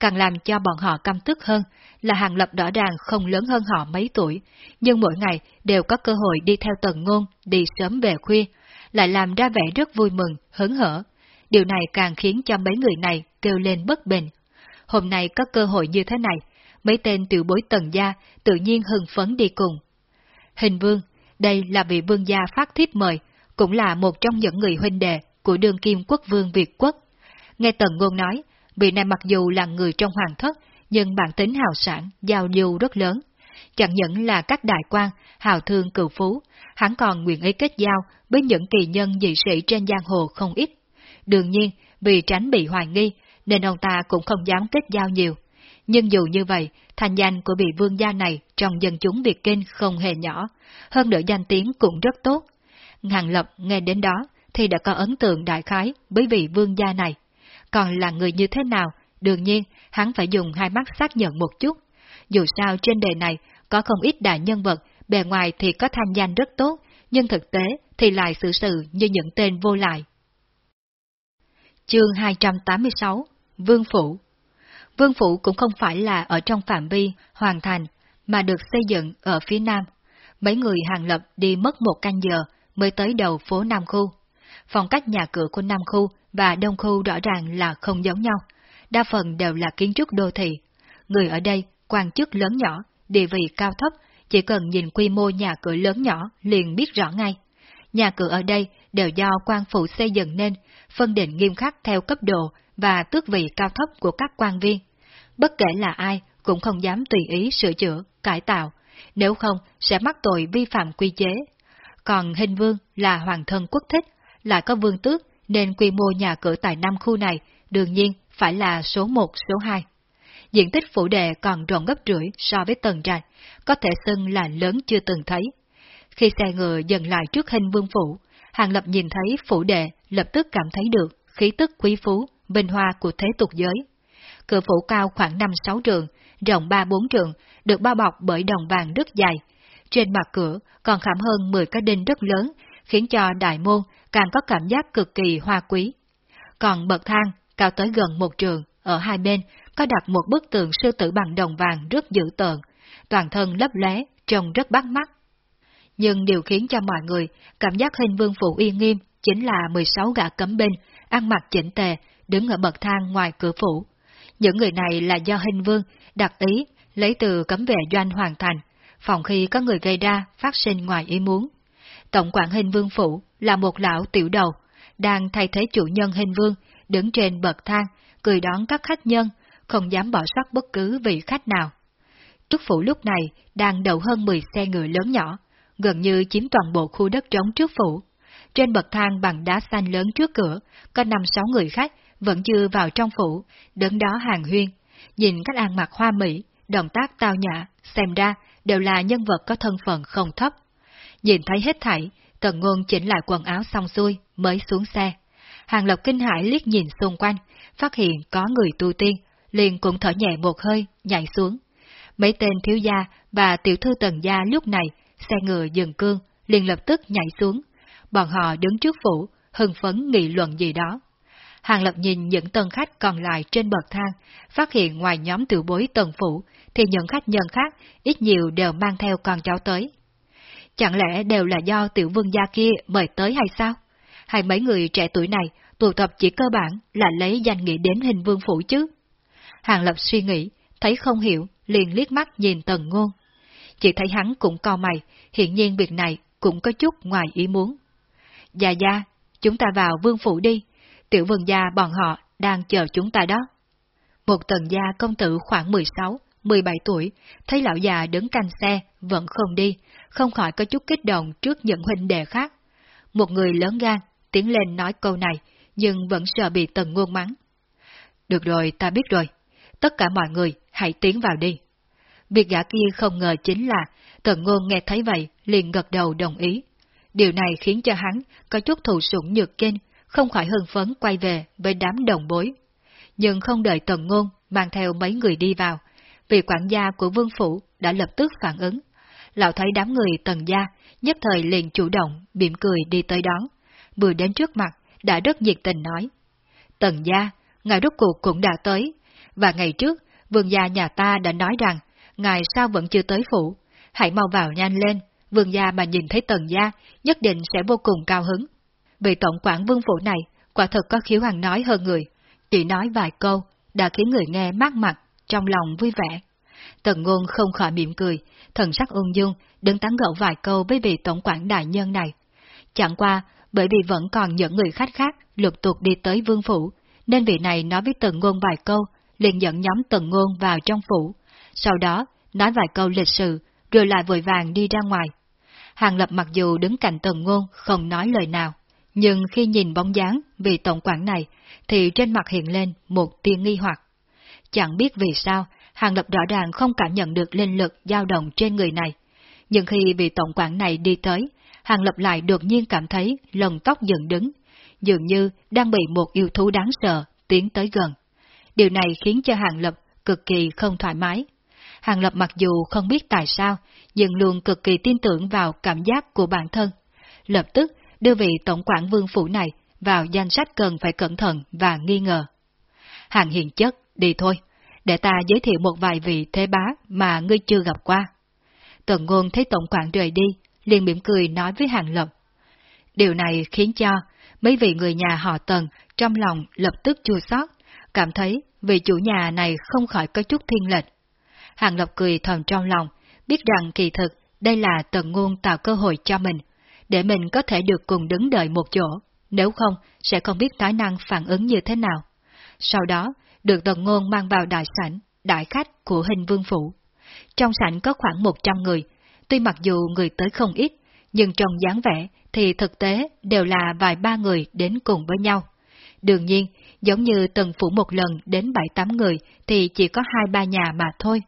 càng làm cho bọn họ căm tức hơn là Hàng Lập rõ ràng không lớn hơn họ mấy tuổi, nhưng mỗi ngày đều có cơ hội đi theo tần ngôn, đi sớm về khuya, lại làm ra vẻ rất vui mừng, hớn hở. Điều này càng khiến cho mấy người này kêu lên bất bình. Hôm nay có cơ hội như thế này, mấy tên tiểu bối tần gia tự nhiên hưng phấn đi cùng. Hình vương, đây là vị vương gia phát thiếp mời, cũng là một trong những người huynh đệ của đường kim quốc vương Việt quốc. Nghe tần ngôn nói, vị này mặc dù là người trong hoàng thất, nhưng bản tính hào sản, giao du rất lớn. Chẳng những là các đại quan, hào thương cựu phú, hắn còn nguyện ý kết giao với những kỳ nhân dị sĩ trên giang hồ không ít. Đương nhiên, vì tránh bị hoài nghi, nên ông ta cũng không dám kết giao nhiều. Nhưng dù như vậy, thành danh của vị vương gia này trong dân chúng Việt Kinh không hề nhỏ, hơn nữa danh tiếng cũng rất tốt. Ngàn Lập nghe đến đó thì đã có ấn tượng đại khái với vị vương gia này còn là người như thế nào, đương nhiên hắn phải dùng hai mắt xác nhận một chút. Dù sao trên đời này có không ít đại nhân vật, bề ngoài thì có thanh danh rất tốt, nhưng thực tế thì lại xử sự như những tên vô lại. Chương 286 Vương Phủ Vương Phủ cũng không phải là ở trong phạm vi hoàn thành, mà được xây dựng ở phía nam. Mấy người hàng lập đi mất một canh giờ mới tới đầu phố Nam Khu. Phong cách nhà cửa của Nam Khu và Đông Khu rõ ràng là không giống nhau, đa phần đều là kiến trúc đô thị. Người ở đây, quan chức lớn nhỏ, địa vị cao thấp, chỉ cần nhìn quy mô nhà cửa lớn nhỏ liền biết rõ ngay. Nhà cửa ở đây đều do quan phủ xây dựng nên, phân định nghiêm khắc theo cấp độ và tước vị cao thấp của các quan viên. Bất kể là ai cũng không dám tùy ý sửa chữa, cải tạo, nếu không sẽ mắc tội vi phạm quy chế. Còn hình vương là hoàng thân quốc thích, lại có vương tước nên quy mô nhà cửa tại năm khu này đương nhiên phải là số 1, số 2. Diện tích phủ đệ còn rộng gấp rưỡi so với tầng trạch, có thể xưng là lớn chưa từng thấy. Khi xe ngựa dần lại trước hình vương phủ, Hàng Lập nhìn thấy phủ đệ, lập tức cảm thấy được khí tức quý phú, vinh hoa của thế tục giới. Cửa phủ cao khoảng 5-6 trường, rộng 3-4 trường, được bao bọc bởi đồng vàng rất dài. Trên mặt cửa còn khảm hơn 10 cái đinh rất lớn, khiến cho đại môn càng có cảm giác cực kỳ hoa quý. Còn bậc thang, cao tới gần một trường, ở hai bên có đặt một bức tượng sư tử bằng đồng vàng rất dữ tợn, toàn thân lấp lóe, trông rất bắt mắt. Nhưng điều khiến cho mọi người cảm giác hình vương phủ uy nghiêm chính là 16 gã cấm binh, ăn mặc chỉnh tề, đứng ở bậc thang ngoài cửa phủ. Những người này là do hình vương đặc ý lấy từ cấm vệ doanh hoàn thành, phòng khi có người gây ra phát sinh ngoài ý muốn. Tổng quản hình vương phủ là một lão tiểu đầu, đang thay thế chủ nhân hình vương, đứng trên bậc thang, cười đón các khách nhân, không dám bỏ sót bất cứ vị khách nào. Trúc phủ lúc này đang đậu hơn 10 xe ngựa lớn nhỏ, gần như chiếm toàn bộ khu đất trống trước phủ. Trên bậc thang bằng đá xanh lớn trước cửa, có năm sáu người khách vẫn chưa vào trong phủ, đứng đó hàng huyên. Nhìn cách ăn mặc hoa mỹ, động tác tao nhã, xem ra đều là nhân vật có thân phận không thấp. Nhìn thấy hết thảy, Tần Ngôn chỉnh lại quần áo xong xuôi, mới xuống xe. Hàng Lập kinh hãi liếc nhìn xung quanh, phát hiện có người tu tiên, liền cũng thở nhẹ một hơi, nhảy xuống. Mấy tên thiếu gia và tiểu thư tần gia lúc này, xe ngựa dừng cương, liền lập tức nhảy xuống. Bọn họ đứng trước phủ, hưng phấn nghị luận gì đó. Hàng Lập nhìn những tân khách còn lại trên bậc thang, phát hiện ngoài nhóm tiểu bối tần phủ, thì những khách nhân khác ít nhiều đều mang theo con cháu tới. Chẳng lẽ đều là do tiểu vương gia kia mời tới hay sao? Hay mấy người trẻ tuổi này tụ tập chỉ cơ bản là lấy danh nghĩa đến hình vương phủ chứ? Hàng Lập suy nghĩ, thấy không hiểu, liền liếc mắt nhìn Tần Ngôn. Chỉ thấy hắn cũng co mày, hiện nhiên việc này cũng có chút ngoài ý muốn. Dạ dạ, chúng ta vào vương phủ đi, tiểu vương gia bọn họ đang chờ chúng ta đó. Một tần gia công tử khoảng 16, 17 tuổi, thấy lão già đứng canh xe, vẫn không đi, không khỏi có chút kích động trước những huynh đệ khác. Một người lớn gan, tiến lên nói câu này, nhưng vẫn sợ bị tần ngôn mắng. Được rồi, ta biết rồi. Tất cả mọi người, hãy tiến vào đi. Việc gã kia không ngờ chính là, tần ngôn nghe thấy vậy, liền gật đầu đồng ý. Điều này khiến cho hắn có chút thù sủng nhược kinh, không khỏi hưng phấn quay về với đám đồng bối. Nhưng không đợi tần ngôn mang theo mấy người đi vào, vì quản gia của vương phủ đã lập tức phản ứng. Lão thấy đám người tần gia, nhất thời liền chủ động, mỉm cười đi tới đón. Vừa đến trước mặt, đã rất nhiệt tình nói. Tần gia, ngài rốt cuộc cũng đã tới, và ngày trước, vương gia nhà ta đã nói rằng, ngài sao vẫn chưa tới phủ, hãy mau vào nhanh lên, vương gia mà nhìn thấy tần gia, nhất định sẽ vô cùng cao hứng. Vị tổng quản vương phủ này, quả thật có khiếu hàng nói hơn người, chỉ nói vài câu, đã khiến người nghe mát mặt, trong lòng vui vẻ. Tần ngôn không khỏi mỉm cười, thần sắc ung dung, đứng tán gẫu vài câu với vị tổng quản đại nhân này. Chẳng qua, bởi vì vẫn còn những người khách khác lục tục đi tới vương phủ, nên vị này nói với Tần Ngôn vài câu, liền dẫn nhóm Tần Ngôn vào trong phủ, sau đó nói vài câu lịch sự, rồi lại vội vàng đi ra ngoài. Hàng Lập mặc dù đứng cạnh Tần Ngôn không nói lời nào, nhưng khi nhìn bóng dáng vị tổng quản này, thì trên mặt hiện lên một tia nghi hoặc. Chẳng biết vì sao, Hàng Lập rõ ràng không cảm nhận được linh lực dao động trên người này. Nhưng khi vị tổng quản này đi tới, Hàng Lập lại đột nhiên cảm thấy lồng tóc dựng đứng, dường như đang bị một yêu thú đáng sợ tiến tới gần. Điều này khiến cho Hàng Lập cực kỳ không thoải mái. Hàng Lập mặc dù không biết tại sao, nhưng luôn cực kỳ tin tưởng vào cảm giác của bản thân. Lập tức đưa vị tổng quản vương phủ này vào danh sách cần phải cẩn thận và nghi ngờ. Hàng hiền chất, đi thôi, để ta giới thiệu một vài vị thế bá mà ngươi chưa gặp qua. Tần ngôn thấy tổng quản rời đi, liền mỉm cười nói với Hàng Lập. Điều này khiến cho mấy vị người nhà họ Tần trong lòng lập tức chua xót, cảm thấy vị chủ nhà này không khỏi có chút thiên lệch. Hàng Lập cười thầm trong lòng, biết rằng kỳ thực đây là Tần Ngôn tạo cơ hội cho mình, để mình có thể được cùng đứng đợi một chỗ, nếu không sẽ không biết tái năng phản ứng như thế nào. Sau đó, được Tần Ngôn mang vào đại sảnh, đại khách của hình vương phủ. Trong sảnh có khoảng 100 người, tuy mặc dù người tới không ít, nhưng trong dáng vẻ thì thực tế đều là vài ba người đến cùng với nhau. Đương nhiên, giống như từng phủ một lần đến bảy tám người thì chỉ có hai ba nhà mà thôi.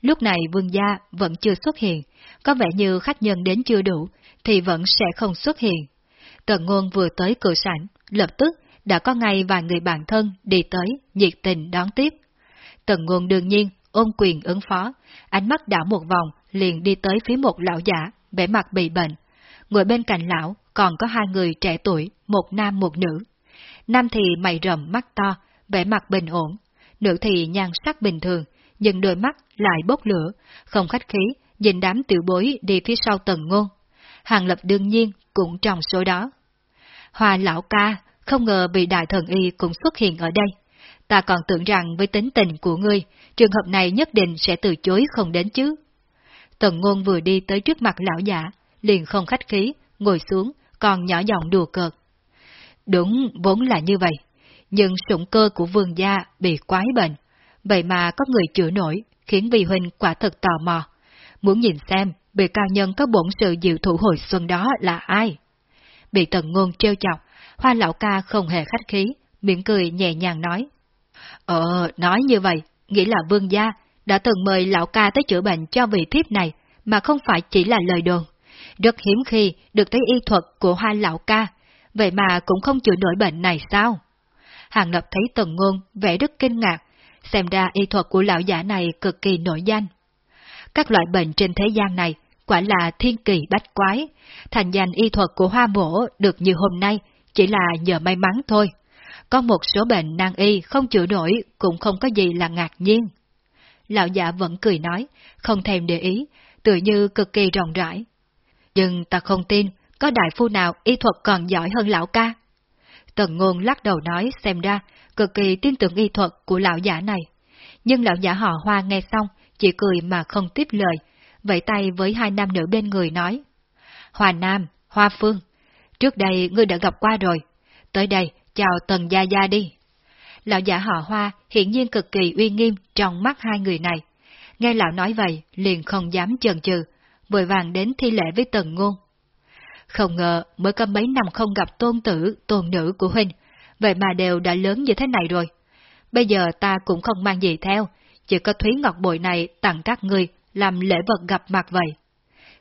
Lúc này vương gia vẫn chưa xuất hiện, có vẻ như khách nhân đến chưa đủ thì vẫn sẽ không xuất hiện. Tần Ngôn vừa tới cửa sảnh, lập tức đã có ngay vài người bạn thân đi tới, nhiệt tình đón tiếp. Tần Ngôn đương nhiên ôm quyền ứng phó, ánh mắt đảo một vòng, liền đi tới phía một lão giả, vẻ mặt bị bệnh. Ngồi bên cạnh lão còn có hai người trẻ tuổi, một nam một nữ. Nam thì mày rậm mắt to, vẻ mặt bình ổn, nữ thì nhan sắc bình thường, nhưng đôi mắt lại bốc lửa, không khách khí, nhìn đám tiểu bối đi phía sau Tần ngôn. Hàng lập đương nhiên cũng trong số đó. Hoa lão ca, không ngờ bị đại thần y cũng xuất hiện ở đây. Ta còn tưởng rằng với tính tình của ngươi, trường hợp này nhất định sẽ từ chối không đến chứ. Tần ngôn vừa đi tới trước mặt lão giả, liền không khách khí, ngồi xuống, còn nhỏ giọng đùa cợt. Đúng, vốn là như vậy, nhưng sủng cơ của vương gia bị quái bệnh, vậy mà có người chữa nổi, khiến vị huynh quả thật tò mò. Muốn nhìn xem, bị cao nhân có bổn sự diệu thủ hồi xuân đó là ai? Bị tần ngôn trêu chọc, hoa lão ca không hề khách khí, miệng cười nhẹ nhàng nói. Ờ, nói như vậy, nghĩ là vương gia đã từng mời lão ca tới chữa bệnh cho vị thiếp này, mà không phải chỉ là lời đồn. Rất hiếm khi được thấy y thuật của hoa lão ca, vậy mà cũng không chữa nổi bệnh này sao? Hàng Lập thấy Tần Ngôn vẻ rất kinh ngạc, xem ra y thuật của lão giả này cực kỳ nổi danh. Các loại bệnh trên thế gian này quả là thiên kỳ bách quái, thành danh y thuật của hoa mổ được như hôm nay chỉ là nhờ may mắn thôi. Có một số bệnh nan y không chữa nổi cũng không có gì là ngạc nhiên. Lão giả vẫn cười nói, không thèm để ý, tự như cực kỳ rộng rãi. Nhưng ta không tin, có đại phu nào y thuật còn giỏi hơn lão ca. Tần ngôn lắc đầu nói xem ra, cực kỳ tin tưởng y thuật của lão giả này. Nhưng lão giả họ hoa nghe xong, chỉ cười mà không tiếp lời, vẫy tay với hai nam nữ bên người nói. Hòa Nam, Hoa Phương, trước đây ngươi đã gặp qua rồi, tới đây, chào Tần Gia Gia đi. Lão giả họ Hoa hiển nhiên cực kỳ uy nghiêm trong mắt hai người này. Nghe lão nói vậy, liền không dám chần chừ, vội vàng đến thi lễ với Tần Ngôn. Không ngờ mới có mấy năm không gặp tôn tử, tôn nữ của huynh, vậy mà đều đã lớn như thế này rồi. Bây giờ ta cũng không mang gì theo, chỉ có Thúy Ngọc Bội này tặng các ngươi làm lễ vật gặp mặt vậy.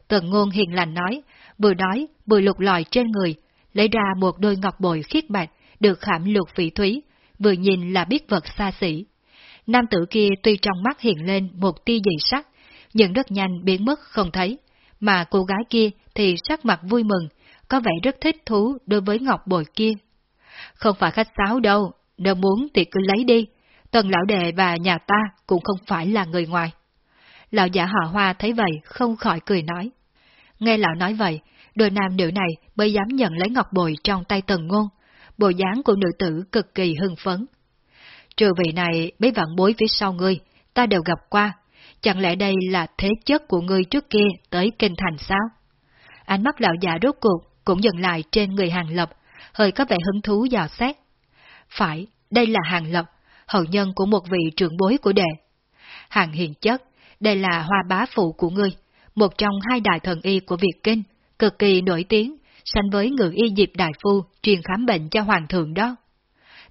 Tần ngôn hiền lành nói, vừa nói vừa lục lòi trên người, lấy ra một đôi ngọc bội khiết bạch, được khảm lục phỉ thúy, vừa nhìn là biết vật xa xỉ. Nam tử kia tuy trong mắt hiện lên một tia dị sắc, nhưng rất nhanh biến mất không thấy, mà cô gái kia thì sắc mặt vui mừng, có vẻ rất thích thú đối với ngọc bội kia. Không phải khách sáo đâu, nếu muốn thì cứ lấy đi, tần lão đệ và nhà ta cũng không phải là người ngoài. Lão giả họ hoa thấy vậy không khỏi cười nói. Nghe lão nói vậy, đôi nam nữ này mới dám nhận lấy ngọc bội trong tay tần ngôn, bộ dáng của nữ tử cực kỳ hưng phấn. Trừ vị này mấy vạn bối phía sau ngươi, ta đều gặp qua, chẳng lẽ đây là thế chất của ngươi trước kia tới kinh thành sao? Ánh mắt lão già rốt cuộc cũng dừng lại trên người hàng lập, hơi có vẻ hứng thú dò xét. Phải, đây là hàng lập, hậu nhân của một vị trưởng bối của đệ. Hàng hiền chất, đây là hoa bá phụ của ngươi, một trong hai đại thần y của Việt Kinh, cực kỳ nổi tiếng, sanh với ngự y Diệp Đại Phu truyền khám bệnh cho hoàng thượng đó.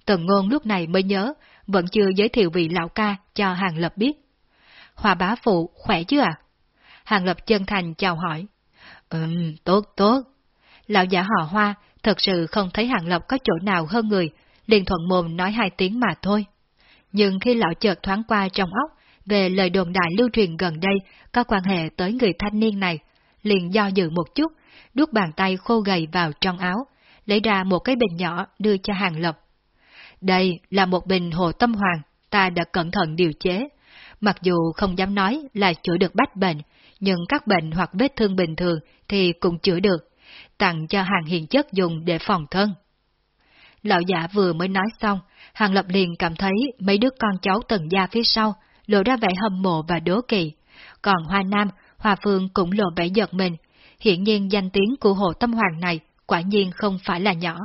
Tần ngôn lúc này mới nhớ, vẫn chưa giới thiệu vị lão ca cho Hàng Lập biết. Hoa bá phụ khỏe chứ à? Hàng Lập chân thành chào hỏi. Ừm, tốt tốt. Lão giả họ Hoa thật sự không thấy Hàng Lập có chỗ nào hơn người, liền thuận mồm nói hai tiếng mà thôi. Nhưng khi lão chợt thoáng qua trong óc về lời đồn đại lưu truyền gần đây có quan hệ tới người thanh niên này, liền do dự một chút, đút bàn tay khô gầy vào trong áo, lấy ra một cái bình nhỏ đưa cho Hàng Lập. Đây là một bình hồ tâm hoàng, ta đã cẩn thận điều chế. Mặc dù không dám nói là chữa được bách bệnh, nhưng các bệnh hoặc vết thương bình thường thì cũng chữa được, tặng cho hàng hiện chất dùng để phòng thân. Lão giả vừa mới nói xong, hàng lập liền cảm thấy mấy đứa con cháu tần gia phía sau lộ ra vẻ hâm mộ và đố kỵ. Còn Hoa Nam, Hoa Phương cũng lộ vẻ giật mình, hiện nhiên danh tiếng của Hồ Tâm Hoàng này quả nhiên không phải là nhỏ.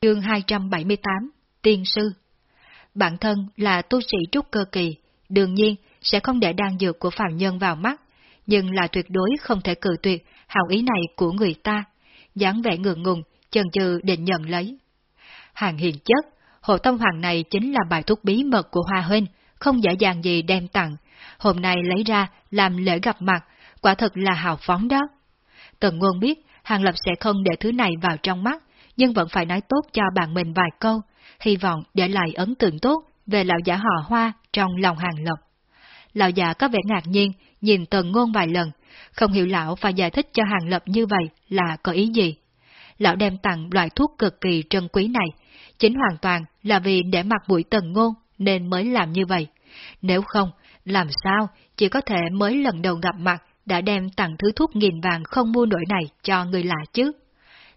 Chương 278 Tiên Sư Bản thân là tu sĩ trúc cơ kỳ, đương nhiên sẽ không để đan dược của phạm nhân vào mắt, nhưng là tuyệt đối không thể cự tuyệt hào ý này của người ta, dáng vẻ ngượng ngùng, chần chừ định nhận lấy. Hàng hiền chất, Hồ Tâm Hoàng này chính là bài thuốc bí mật của Hoa Huynh, không dễ dàng gì đem tặng. Hôm nay lấy ra làm lễ gặp mặt, quả thật là hào phóng đó. Tần Ngôn biết, Hàng Lập sẽ không để thứ này vào trong mắt, nhưng vẫn phải nói tốt cho bạn mình vài câu, hy vọng để lại ấn tượng tốt về lão giả họ hoa trong lòng Hàng Lập. Lão giả có vẻ ngạc nhiên, nhìn tần ngôn vài lần, không hiểu lão phải giải thích cho Hàng Lập như vậy là có ý gì. Lão đem tặng loại thuốc cực kỳ trân quý này, chính hoàn toàn là vì để mặt bụi tần ngôn nên mới làm như vậy. Nếu không, làm sao chỉ có thể mới lần đầu gặp mặt đã đem tặng thứ thuốc nghìn vàng không mua nổi này cho người lạ chứ?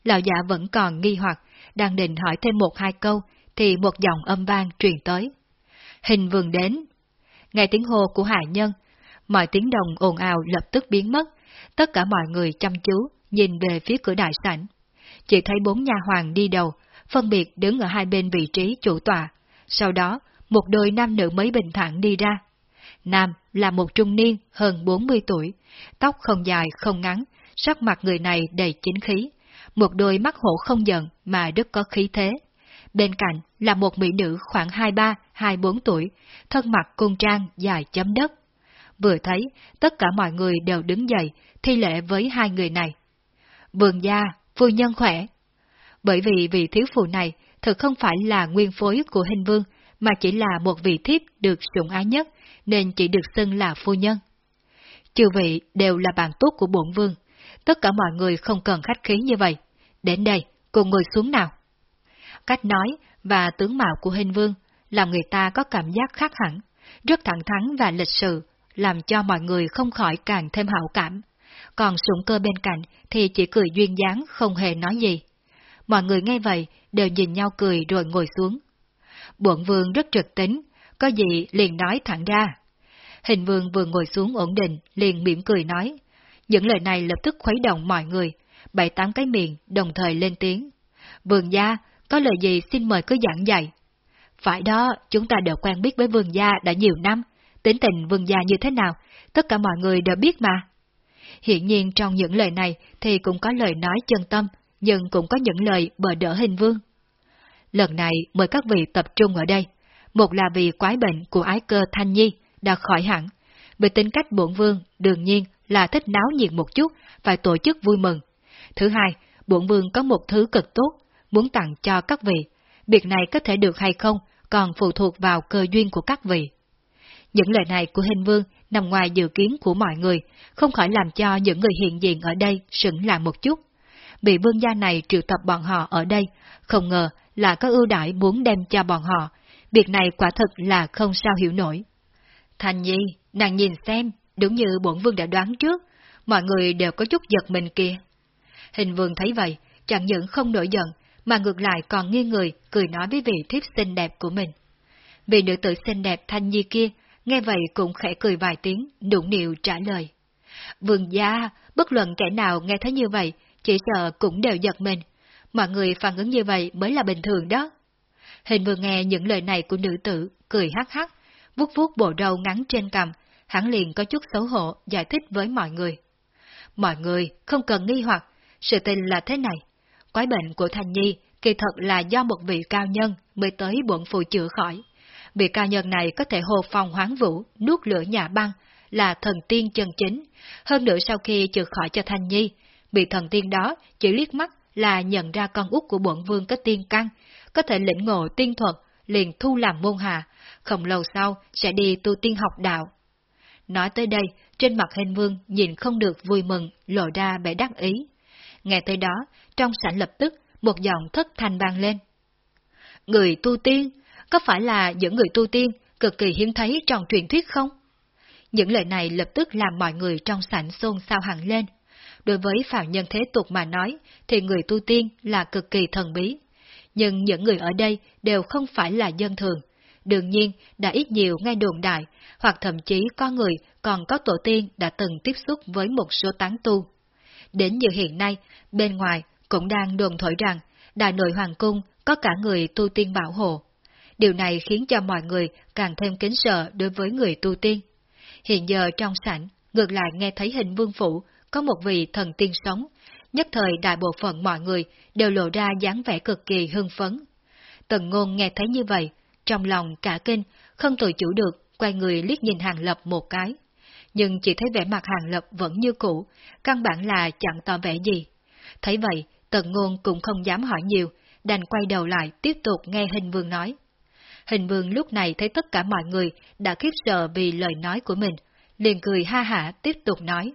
Lão giả vẫn còn nghi hoặc, đang định hỏi thêm một hai câu, thì một giọng âm vang truyền tới. Hình vườn đến. Nghe tiếng hô của hải nhân, mọi tiếng đồng ồn ào lập tức biến mất, tất cả mọi người chăm chú, nhìn về phía cửa đại sảnh. Chỉ thấy bốn nhà hoàng đi đầu, phân biệt đứng ở hai bên vị trí chủ tọa, sau đó một đôi nam nữ mới bình thản đi ra. Nam là một trung niên hơn 40 tuổi, tóc không dài không ngắn, sắc mặt người này đầy chính khí, một đôi mắt hổ không giận mà rất có khí thế. Bên cạnh là một mỹ nữ khoảng 23-24 tuổi, thân mặt cung trang dài chấm đất. Vừa thấy, tất cả mọi người đều đứng dậy, thi lễ với hai người này. Vườn gia, phu nhân khỏe. Bởi vì vị thiếu phụ này thực không phải là nguyên phối của hình vương, mà chỉ là một vị thiếp được sủng ái nhất, nên chỉ được xưng là phu nhân. Chư vị đều là bạn tốt của bổn vương, tất cả mọi người không cần khách khí như vậy. Đến đây, cùng ngồi xuống nào. Cách nói và tướng mạo của hình vương làm người ta có cảm giác khác hẳn, rất thẳng thắn và lịch sự, làm cho mọi người không khỏi càng thêm hảo cảm. Còn sủng cơ bên cạnh thì chỉ cười duyên dáng không hề nói gì. Mọi người nghe vậy đều nhìn nhau cười rồi ngồi xuống. Bộn vương rất trực tính, có gì liền nói thẳng ra. Hình vương vừa ngồi xuống ổn định, liền mỉm cười nói. Những lời này lập tức khuấy động mọi người, bảy tám cái miệng đồng thời lên tiếng. Vương gia, có lời gì xin mời cứ giảng dạy. Phải đó, chúng ta đều quen biết với vương gia đã nhiều năm, tính tình vương gia như thế nào, tất cả mọi người đều biết mà. Hiện nhiên trong những lời này thì cũng có lời nói chân tâm, nhưng cũng có những lời bờ đỡ hình vương. Lần này mời các vị tập trung ở đây. Một là vì quái bệnh của ái cơ Thanh Nhi đã khỏi hẳn. Về tính cách bổn vương, đương nhiên là thích náo nhiệt một chút, phải tổ chức vui mừng. Thứ hai, bổn vương có một thứ cực tốt, muốn tặng cho các vị. Việc này có thể được hay không, còn phụ thuộc vào cơ duyên của các vị. Những lời này của hình vương nằm ngoài dự kiến của mọi người, không khỏi làm cho những người hiện diện ở đây sững lại một chút. Bị vương gia này triệu tập bọn họ ở đây, không ngờ là có ưu đãi muốn đem cho bọn họ. Việc này quả thật là không sao hiểu nổi. Thành nhi, nàng nhìn xem, đúng như bổn vương đã đoán trước, mọi người đều có chút giật mình kia. Hình vương thấy vậy, chẳng những không nổi giận, mà ngược lại còn nghiêng người, cười nói với vị thiếp xinh đẹp của mình. Vị nữ tử xinh đẹp thanh nhi kia, nghe vậy cũng khẽ cười vài tiếng, đụng điệu trả lời. Vương gia, bất luận kẻ nào nghe thấy như vậy, chỉ sợ cũng đều giật mình. Mọi người phản ứng như vậy mới là bình thường đó. Hình vừa nghe những lời này của nữ tử, cười hắc hắc, vuốt vuốt bộ râu ngắn trên cằm, hắn liền có chút xấu hổ giải thích với mọi người. Mọi người không cần nghi hoặc, sự tình là thế này. Quái bệnh của Thanh Nhi kỳ thật là do một vị cao nhân mới tới bổn phụ chữa khỏi. Vị cao nhân này có thể hồ phòng hoáng vũ, nuốt lửa nhà băng, là thần tiên chân chính. Hơn nữa sau khi chữa khỏi cho Thanh Nhi, vị thần tiên đó chỉ liếc mắt là nhận ra con út của bổn vương có tiên căn, có thể lĩnh ngộ tiên thuật, liền thu làm môn hạ, không lâu sau sẽ đi tu tiên học đạo. Nói tới đây, trên mặt hình vương nhìn không được vui mừng, lộ ra vẻ đắc ý. Nghe tới đó, trong sảnh lập tức, một giọng thất thanh vang lên. Người tu tiên, có phải là những người tu tiên cực kỳ hiếm thấy trong truyền thuyết không? Những lời này lập tức làm mọi người trong sảnh xôn xao hẳn lên. Đối với phạm nhân thế tục mà nói, thì người tu tiên là cực kỳ thần bí. Nhưng những người ở đây đều không phải là dân thường. Đương nhiên, đã ít nhiều nghe đồn đại, hoặc thậm chí có người còn có tổ tiên đã từng tiếp xúc với một số tán tu. Đến như hiện nay, bên ngoài cũng đang đồn thổi rằng Đại nội Hoàng Cung có cả người tu tiên bảo hộ. Điều này khiến cho mọi người càng thêm kính sợ đối với người tu tiên. Hiện giờ trong sảnh, ngược lại nghe thấy hình vương phủ có một vị thần tiên sống, nhất thời đại bộ phận mọi người đều lộ ra dáng vẻ cực kỳ hưng phấn. Tần ngôn nghe thấy như vậy, trong lòng cả kinh, không tự chủ được, quay người liếc nhìn Hàng Lập một cái. Nhưng chỉ thấy vẻ mặt Hàng Lập vẫn như cũ, căn bản là chẳng tỏ vẻ gì. Thấy vậy, tần ngôn cũng không dám hỏi nhiều, đành quay đầu lại tiếp tục nghe hình vương nói. Hình vương lúc này thấy tất cả mọi người đã khiếp sợ vì lời nói của mình, liền cười ha hả tiếp tục nói.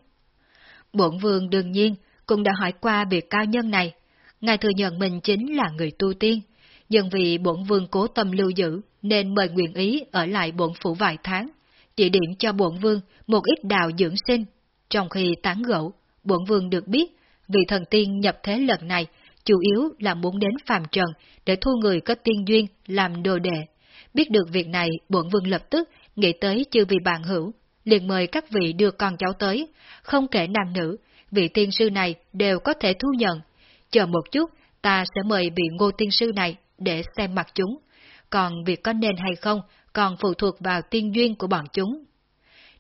Bổn vương đương nhiên cũng đã hỏi qua việc cao nhân này. Ngài thừa nhận mình chính là người tu tiên, nhưng vì bổn vương cố tâm lưu giữ nên mời nguyện ý ở lại bổn phủ vài tháng, chỉ điểm cho bổn vương một ít đào dưỡng sinh. Trong khi tán gẫu, bổn vương được biết vị thần tiên nhập thế lần này chủ yếu là muốn đến phàm trần để thu người có tiên duyên làm đồ đệ. Biết được việc này, bổn vương lập tức nghĩ tới chư vị bạn hữu, liền mời các vị đưa con cháu tới, không kể nam nữ, vị tiên sư này đều có thể thu nhận. Chờ một chút, ta sẽ mời vị ngô tiên sư này để xem mặt chúng, còn việc có nên hay không còn phụ thuộc vào tiên duyên của bọn chúng.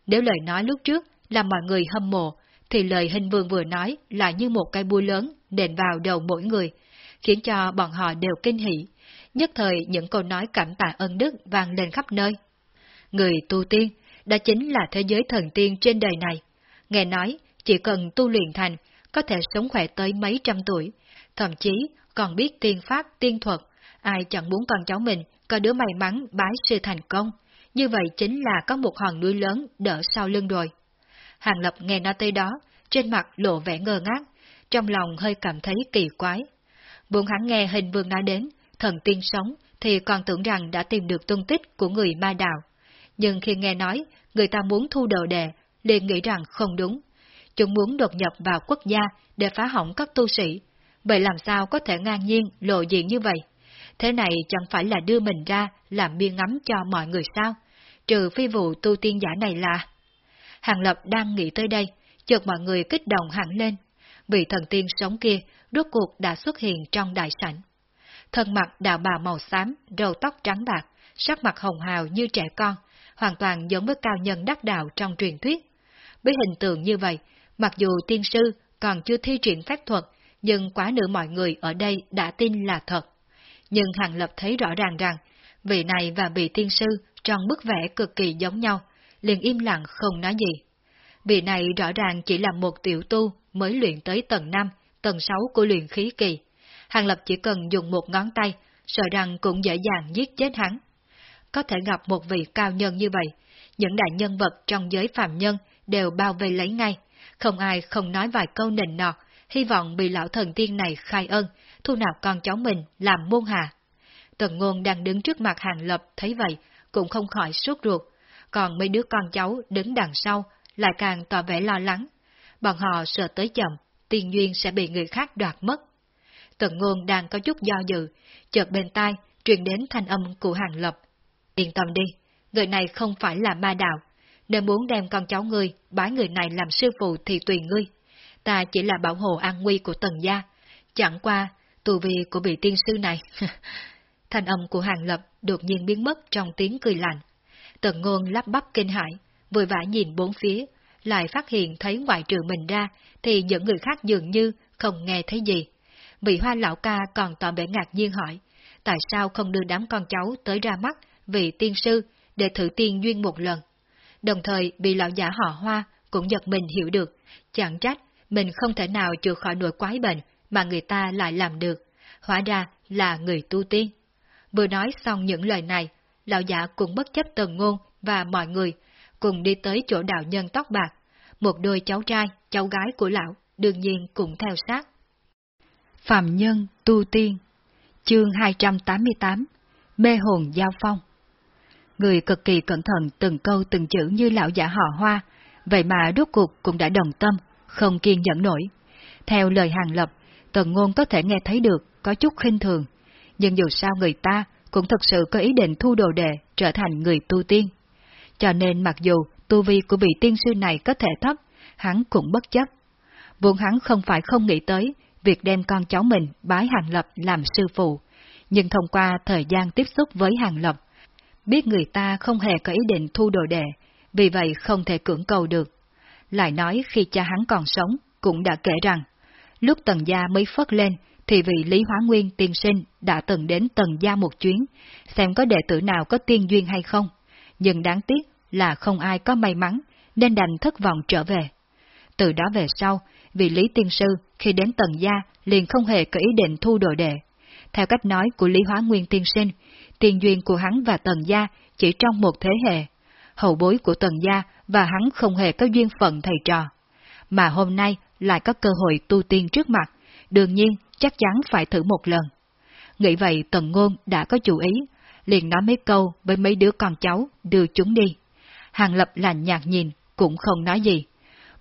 Nếu lời nói lúc trước làm mọi người hâm mộ, thì lời hình vương vừa nói là như một cây búa lớn đền vào đầu mỗi người, khiến cho bọn họ đều kinh hỉ. Nhất thời những câu nói cảm tạ ân đức vang lên khắp nơi. Người tu tiên, đã chính là thế giới thần tiên trên đời này. Nghe nói, chỉ cần tu luyện thành, có thể sống khỏe tới mấy trăm tuổi, thậm chí còn biết tiên pháp, tiên thuật, ai chẳng muốn con cháu mình có đứa may mắn bái sư thành công, như vậy chính là có một hòn núi lớn đỡ sau lưng rồi. Hàng Lập nghe nói tới đó, trên mặt lộ vẻ ngơ ngác, trong lòng hơi cảm thấy kỳ quái. Buồn hắn nghe hình vương nói đến, thần tiên sống, thì còn tưởng rằng đã tìm được tung tích của người ma đạo. Nhưng khi nghe nói, người ta muốn thu đồ đề, liền nghĩ rằng không đúng. Chúng muốn đột nhập vào quốc gia để phá hỏng các tu sĩ. Vậy làm sao có thể ngang nhiên lộ diện như vậy? Thế này chẳng phải là đưa mình ra làm biên ngắm cho mọi người sao? Trừ phi vụ tu tiên giả này là... Hàng Lập đang nghĩ tới đây, chợt mọi người kích động hẳn lên. Vị thần tiên sống kia rốt cuộc đã xuất hiện trong đại sảnh. Thân mặt đạo bào màu xám, râu tóc trắng bạc, sắc mặt hồng hào như trẻ con, hoàn toàn giống với cao nhân đắc đạo trong truyền thuyết. Với hình tượng như vậy, mặc dù tiên sư còn chưa thi triển phép thuật, nhưng quá nửa mọi người ở đây đã tin là thật. Nhưng Hàng Lập thấy rõ ràng rằng, vị này và vị tiên sư trong bức vẽ cực kỳ giống nhau, liền im lặng không nói gì. Vị này rõ ràng chỉ là một tiểu tu mới luyện tới tầng 5, tầng 6 của luyện khí kỳ. Hàng Lập chỉ cần dùng một ngón tay, sợ rằng cũng dễ dàng giết chết hắn. Có thể gặp một vị cao nhân như vậy, những đại nhân vật trong giới phạm nhân đều bao vây lấy ngay, không ai không nói vài câu nịnh nọt, hy vọng bị lão thần tiên này khai ân, thu nạp con cháu mình làm môn hạ. Tần ngôn đang đứng trước mặt hàng lập thấy vậy, cũng không khỏi sốt ruột, còn mấy đứa con cháu đứng đằng sau lại càng tỏ vẻ lo lắng. Bọn họ sợ tới chậm, tiền duyên sẽ bị người khác đoạt mất. Tần ngôn đang có chút do dự, chợt bên tai truyền đến thanh âm của hàng lập. Yên tâm đi, người này không phải là ma đạo, nếu muốn đem con cháu ngươi bái người này làm sư phụ thì tùy ngươi. Ta chỉ là bảo hộ an nguy của tần gia, chẳng qua tù vi của vị tiên sư này. Thanh âm của hàng lập đột nhiên biến mất trong tiếng cười lạnh. Tần ngôn lắp bắp kinh hãi, vội vã nhìn bốn phía, lại phát hiện thấy ngoại trừ mình ra, thì những người khác dường như không nghe thấy gì. Vị hoa lão ca còn tỏ vẻ ngạc nhiên hỏi, tại sao không đưa đám con cháu tới ra mắt vị tiên sư để thử tiên duyên một lần. Đồng thời bị lão giả họ hoa cũng giật mình hiểu được, chẳng trách mình không thể nào chữa khỏi nỗi quái bệnh mà người ta lại làm được, hóa ra là người tu tiên. Vừa nói xong những lời này, lão giả cũng bất chấp tần ngôn và mọi người, cùng đi tới chỗ đạo nhân tóc bạc. Một đôi cháu trai, cháu gái của lão, đương nhiên cũng theo sát. Phạm Nhân Tu Tiên Chương 288 Mê hồn giao phong Người cực kỳ cẩn thận từng câu từng chữ như lão giả họ hoa, vậy mà rốt cuộc cũng đã đồng tâm, không kiên nhẫn nổi. Theo lời hàng lập, tần ngôn có thể nghe thấy được, có chút khinh thường, nhưng dù sao người ta cũng thật sự có ý định thu đồ đệ trở thành người tu tiên. Cho nên mặc dù tu vi của vị tiên sư này có thể thấp, hắn cũng bất chấp. Vốn hắn không phải không nghĩ tới việc đem con cháu mình bái Hàng Lập làm sư phụ, nhưng thông qua thời gian tiếp xúc với Hàng Lập, biết người ta không hề có ý định thu đồ đệ, vì vậy không thể cưỡng cầu được. Lại nói khi cha hắn còn sống, cũng đã kể rằng, lúc tần gia mới phất lên, thì vị Lý Hóa Nguyên tiên sinh đã từng đến tần gia một chuyến, xem có đệ tử nào có tiên duyên hay không. Nhưng đáng tiếc là không ai có may mắn, nên đành thất vọng trở về. Từ đó về sau, vị Lý Tiên Sư khi đến Tần Gia liền không hề có ý định thu đồ đệ. Theo cách nói của Lý Hóa Nguyên Tiên Sinh, tiền duyên của hắn và Tần Gia chỉ trong một thế hệ. Hậu bối của Tần Gia và hắn không hề có duyên phận thầy trò. Mà hôm nay lại có cơ hội tu tiên trước mặt, đương nhiên chắc chắn phải thử một lần. Nghĩ vậy Tần Ngôn đã có chủ ý, liền nói mấy câu với mấy đứa con cháu đưa chúng đi. Hàng Lập lạnh nhạt nhìn, cũng không nói gì.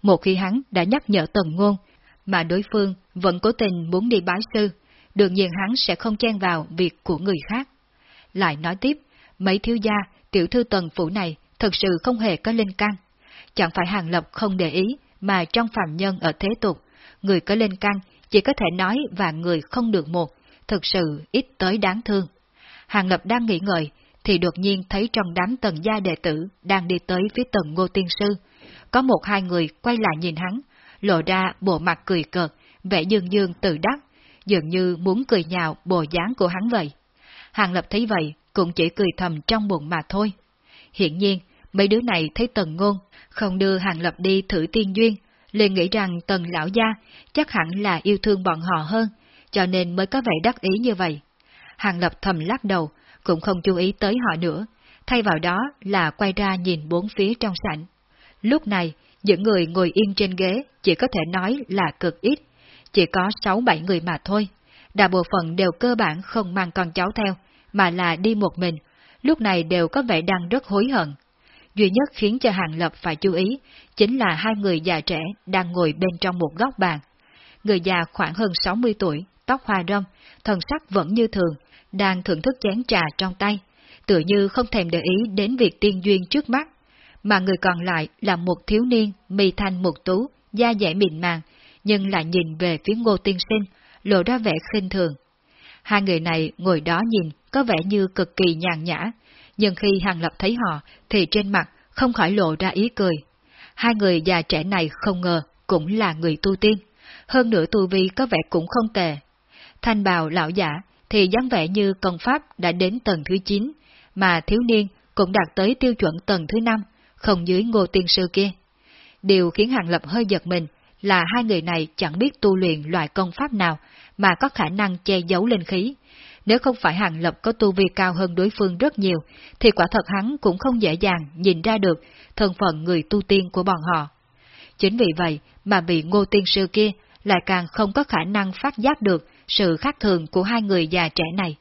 Một khi hắn đã nhắc nhở Tần Ngôn, mà đối phương vẫn cố tình muốn đi bái sư, đương nhiên hắn sẽ không chen vào việc của người khác. Lại nói tiếp, mấy thiếu gia, tiểu thư tần phủ này thật sự không hề có linh căn. Chẳng phải Hàng Lập không để ý, mà trong phạm nhân ở thế tục, người có linh căn chỉ có thể nói và người không được một, thực sự ít tới đáng thương. Hàng Lập đang nghĩ ngợi, thì đột nhiên thấy trong đám tần gia đệ tử đang đi tới phía tần ngô tiên sư. Có một hai người quay lại nhìn hắn, lộ ra bộ mặt cười cợt, vẻ dương dương tự đắc, dường như muốn cười nhạo bộ dáng của hắn vậy. Hàng Lập thấy vậy, cũng chỉ cười thầm trong bụng mà thôi. Hiện nhiên, mấy đứa này thấy tần ngôn, không đưa Hàng Lập đi thử tiên duyên, liền nghĩ rằng tần lão gia chắc hẳn là yêu thương bọn họ hơn, cho nên mới có vẻ đắc ý như vậy. Hàng Lập thầm lắc đầu, cũng không chú ý tới họ nữa, thay vào đó là quay ra nhìn bốn phía trong sảnh. Lúc này, những người ngồi yên trên ghế chỉ có thể nói là cực ít, chỉ có sáu bảy người mà thôi. Đại bộ phận đều cơ bản không mang con cháu theo, mà là đi một mình, lúc này đều có vẻ đang rất hối hận. Duy nhất khiến cho Hàng Lập phải chú ý, chính là hai người già trẻ đang ngồi bên trong một góc bàn. Người già khoảng hơn 60 tuổi, tóc hoa râm, thần sắc vẫn như thường, đang thưởng thức chén trà trong tay, tựa như không thèm để ý đến việc tiên duyên trước mắt. Mà người còn lại là một thiếu niên, mì thanh một tú, da dẻ mịn màng, nhưng lại nhìn về phía ngô tiên sinh, lộ ra vẻ khinh thường. Hai người này ngồi đó nhìn, có vẻ như cực kỳ nhàn nhã, nhưng khi Hàng Lập thấy họ, thì trên mặt không khỏi lộ ra ý cười. Hai người già trẻ này không ngờ cũng là người tu tiên, hơn nữa tu vi có vẻ cũng không tệ. Thanh bào lão giả thì dáng vẻ như công pháp đã đến tầng thứ 9, mà thiếu niên cũng đạt tới tiêu chuẩn tầng thứ 5, không dưới ngô tiên sư kia. Điều khiến Hàng Lập hơi giật mình là hai người này chẳng biết tu luyện loại công pháp nào mà có khả năng che giấu linh khí. Nếu không phải Hàng Lập có tu vi cao hơn đối phương rất nhiều, thì quả thật hắn cũng không dễ dàng nhìn ra được thân phận người tu tiên của bọn họ. Chính vì vậy mà vị ngô tiên sư kia lại càng không có khả năng phát giác được sự khác thường của hai người già trẻ này.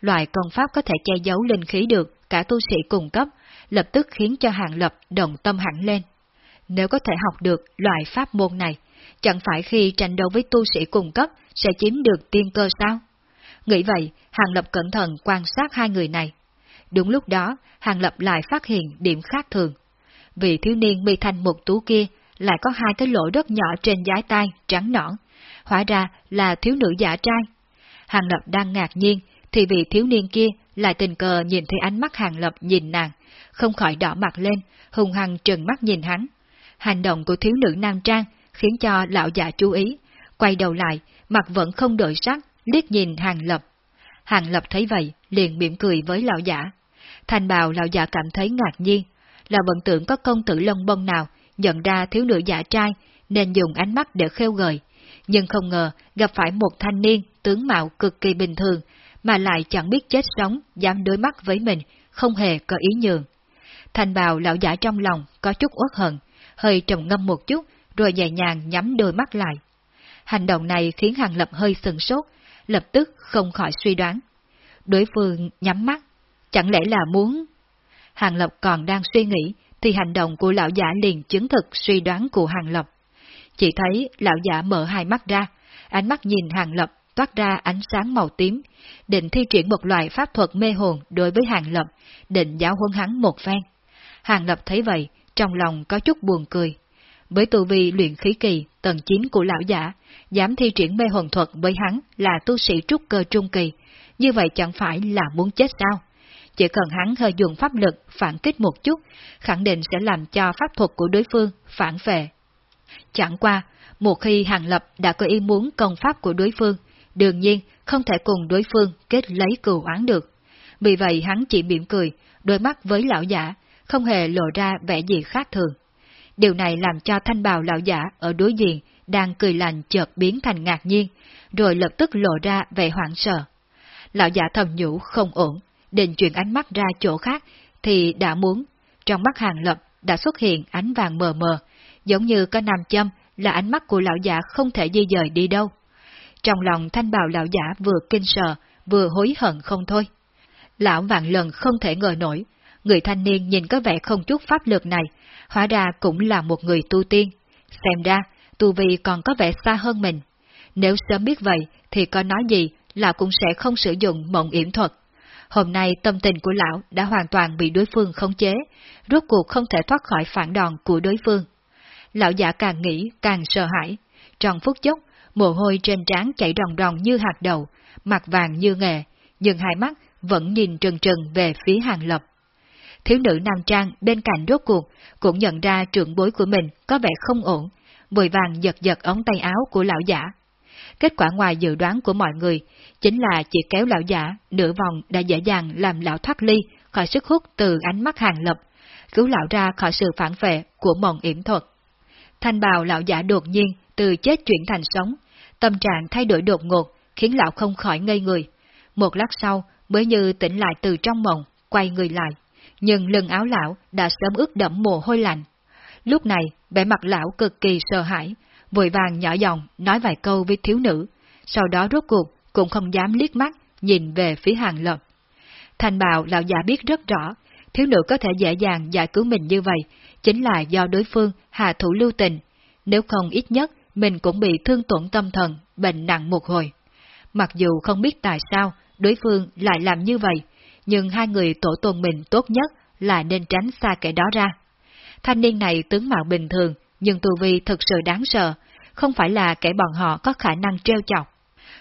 Loại công pháp có thể che giấu linh khí được cả tu sĩ cùng cấp, lập tức khiến cho Hàng Lập động tâm hẳn lên. Nếu có thể học được loại pháp môn này, chẳng phải khi tranh đấu với tu sĩ cùng cấp sẽ chiếm được tiên cơ sao? Nghĩ vậy, Hàng Lập cẩn thận quan sát hai người này. Đúng lúc đó, Hàng Lập lại phát hiện điểm khác thường. vị thiếu niên mi thanh một tú kia lại có hai cái lỗ rất nhỏ trên giái tay, trắng nõn. Hóa ra là thiếu nữ giả trai. Hàng Lập đang ngạc nhiên, thì vị thiếu niên kia lại tình cờ nhìn thấy ánh mắt Hàng Lập nhìn nàng, không khỏi đỏ mặt lên, hùng hăng trừng mắt nhìn hắn. Hành động của thiếu nữ nam trang khiến cho lão già chú ý, quay đầu lại, mặt vẫn không đổi sắc, liếc nhìn Hàng Lập. Hàng Lập thấy vậy, liền mỉm cười với lão giả. Thành bào lão giả cảm thấy ngạc nhiên, là vận tưởng có công tử lông bông nào nhận ra thiếu nữ giả trai nên dùng ánh mắt để khêu gợi, nhưng không ngờ gặp phải một thanh niên tướng mạo cực kỳ bình thường mà lại chẳng biết chết sống dám đối mắt với mình, không hề có ý nhường. Thành bào lão giả trong lòng có chút uất hận, hơi trầm ngâm một chút rồi nhẹ nhàng nhắm đôi mắt lại. Hành động này khiến Hàng Lập hơi sừng sốt, lập tức không khỏi suy đoán. Đối phương nhắm mắt, chẳng lẽ là muốn... Hàng Lập còn đang suy nghĩ, thì hành động của lão giả liền chứng thực suy đoán của Hàng Lập. Chỉ thấy lão giả mở hai mắt ra, ánh mắt nhìn Hàng Lập toát ra ánh sáng màu tím, định thi triển một loại pháp thuật mê hồn đối với Hàng Lập, định giáo huấn hắn một phen. Hàng Lập thấy vậy, trong lòng có chút buồn cười. Với tu vi luyện khí kỳ tầng 9 của lão giả, dám thi triển mê hồn thuật với hắn là tu sĩ trúc cơ trung kỳ, như vậy chẳng phải là muốn chết sao? Chỉ cần hắn hơi dùng pháp lực phản kích một chút, khẳng định sẽ làm cho pháp thuật của đối phương phản về. Chẳng qua, một khi Hàng Lập đã có ý muốn công pháp của đối phương, đương nhiên không thể cùng đối phương kết lấy cừu oán được. Vì vậy hắn chỉ mỉm cười, đôi mắt với lão giả, không hề lộ ra vẻ gì khác thường. Điều này làm cho thanh bào lão giả ở đối diện đang cười lành chợt biến thành ngạc nhiên, rồi lập tức lộ ra vẻ hoảng sợ. Lão giả thầm nhủ không ổn, định chuyển ánh mắt ra chỗ khác thì đã muốn. Trong mắt hàng lập đã xuất hiện ánh vàng mờ mờ, giống như có nam châm là ánh mắt của lão giả không thể di dời đi đâu. Trong lòng thanh bào lão giả vừa kinh sợ, vừa hối hận không thôi. Lão vạn lần không thể ngờ nổi, người thanh niên nhìn có vẻ không chút pháp lực này, hóa ra cũng là một người tu tiên. Xem ra, tu vi còn có vẻ xa hơn mình. Nếu sớm biết vậy, thì có nói gì, lão cũng sẽ không sử dụng mộng yểm thuật. Hôm nay tâm tình của lão đã hoàn toàn bị đối phương khống chế, rốt cuộc không thể thoát khỏi phản đòn của đối phương. Lão giả càng nghĩ càng sợ hãi. Trong phút chốc, mồ hôi trên trán chảy ròng ròng như hạt đầu, mặt vàng như nghề, nhưng hai mắt vẫn nhìn trừng trừng về phía hàng lập. Thiếu nữ nam trang bên cạnh rốt cuộc cũng nhận ra trưởng bối của mình có vẻ không ổn, vội vàng giật giật ống tay áo của lão giả. Kết quả ngoài dự đoán của mọi người, chính là chỉ kéo lão giả nửa vòng đã dễ dàng làm lão thoát ly khỏi sức hút từ ánh mắt hàng lập, cứu lão ra khỏi sự phản vệ của mộng yểm thuật. Thanh bào lão giả đột nhiên từ chết chuyển thành sống, tâm trạng thay đổi đột ngột, khiến lão không khỏi ngây người. Một lát sau mới như tỉnh lại từ trong mộng, quay người lại, nhưng lưng áo lão đã sớm ướt đẫm mồ hôi lạnh. Lúc này, vẻ mặt lão cực kỳ sợ hãi, vội vàng nhỏ giọng nói vài câu với thiếu nữ, sau đó rốt cuộc cũng không dám liếc mắt nhìn về phía hàng lập. Thành bào lão già biết rất rõ, thiếu nữ có thể dễ dàng giải cứu mình như vậy, chính là do đối phương hạ thủ lưu tình, nếu không ít nhất mình cũng bị thương tổn tâm thần, bệnh nặng một hồi. Mặc dù không biết tại sao đối phương lại làm như vậy, nhưng hai người tổ tôn mình tốt nhất là nên tránh xa kẻ đó ra. Thanh niên này tướng mạo bình thường, nhưng tu vi thực sự đáng sợ, không phải là kẻ bọn họ có khả năng treo chọc.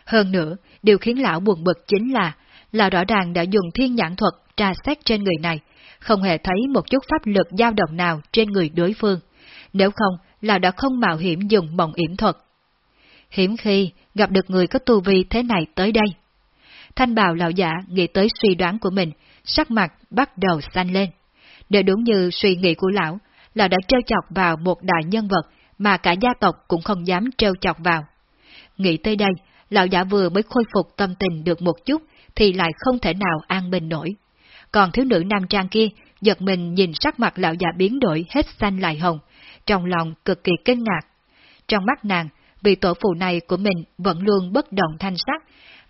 Hơn nữa, điều khiến lão buồn bực chính là, lão rõ ràng đã dùng thiên nhãn thuật tra xét trên người này, không hề thấy một chút pháp lực dao động nào trên người đối phương. Nếu không, lão đã không mạo hiểm dùng mộng yểm thuật. Hiểm khi gặp được người có tu vi thế này tới đây. Thanh bào lão giả nghĩ tới suy đoán của mình, sắc mặt bắt đầu xanh lên. Để đúng như suy nghĩ của lão, lão đã treo chọc vào một đại nhân vật mà cả gia tộc cũng không dám treo chọc vào. Nghĩ tới đây, lão giả vừa mới khôi phục tâm tình được một chút, thì lại không thể nào an bình nổi. Còn thiếu nữ nam trang kia, giật mình nhìn sắc mặt lão giả biến đổi hết xanh lại hồng, trong lòng cực kỳ kinh ngạc. Trong mắt nàng, vị tổ phụ này của mình vẫn luôn bất động thanh sắc,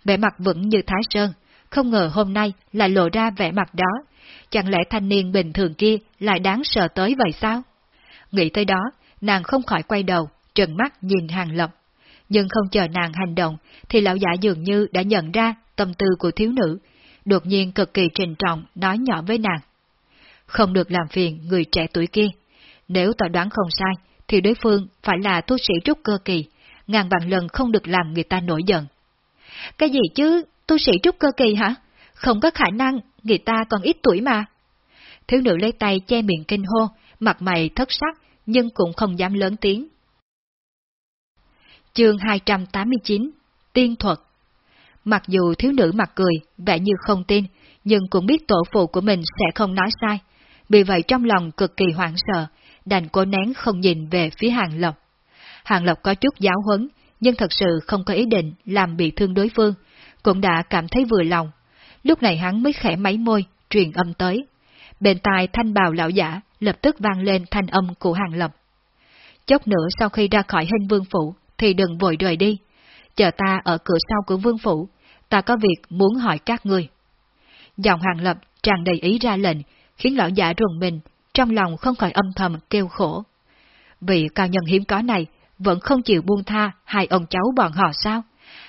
vẻ mặt vững như thái sơn, không ngờ hôm nay lại lộ ra vẻ mặt đó. Chẳng lẽ thanh niên bình thường kia lại đáng sợ tới vậy sao? Nghĩ tới đó, nàng không khỏi quay đầu, trừng mắt nhìn hàng lập. Nhưng không chờ nàng hành động, thì lão giả dường như đã nhận ra tâm tư của thiếu nữ, đột nhiên cực kỳ trình trọng nói nhỏ với nàng. Không được làm phiền người trẻ tuổi kia. Nếu tỏ đoán không sai, thì đối phương phải là tu sĩ trúc cơ kỳ, ngàn vạn lần không được làm người ta nổi giận. Cái gì chứ, tu sĩ trúc cơ kỳ hả? Không có khả năng, người ta còn ít tuổi mà. Thiếu nữ lấy tay che miệng kinh hô, mặt mày thất sắc, nhưng cũng không dám lớn tiếng. Chương 289 Tiên thuật Mặc dù thiếu nữ mặt cười, vẻ như không tin, nhưng cũng biết tổ phụ của mình sẽ không nói sai. Vì vậy trong lòng cực kỳ hoảng sợ, đành cố nén không nhìn về phía Hàng Lộc. Hàng Lộc có chút giáo huấn, nhưng thật sự không có ý định làm bị thương đối phương, cũng đã cảm thấy vừa lòng. Lúc này hắn mới khẽ máy môi, truyền âm tới. Bên tai thanh bào lão giả lập tức vang lên thanh âm của Hàng Lập. Chốc nữa sau khi ra khỏi hình vương phủ, thì đừng vội rời đi. Chờ ta ở cửa sau của vương phủ, ta có việc muốn hỏi các người. Giọng Hàng Lập tràn đầy ý ra lệnh, khiến lão giả rùng mình, trong lòng không khỏi âm thầm kêu khổ. Vị cao nhân hiếm có này vẫn không chịu buông tha hai ông cháu bọn họ sao?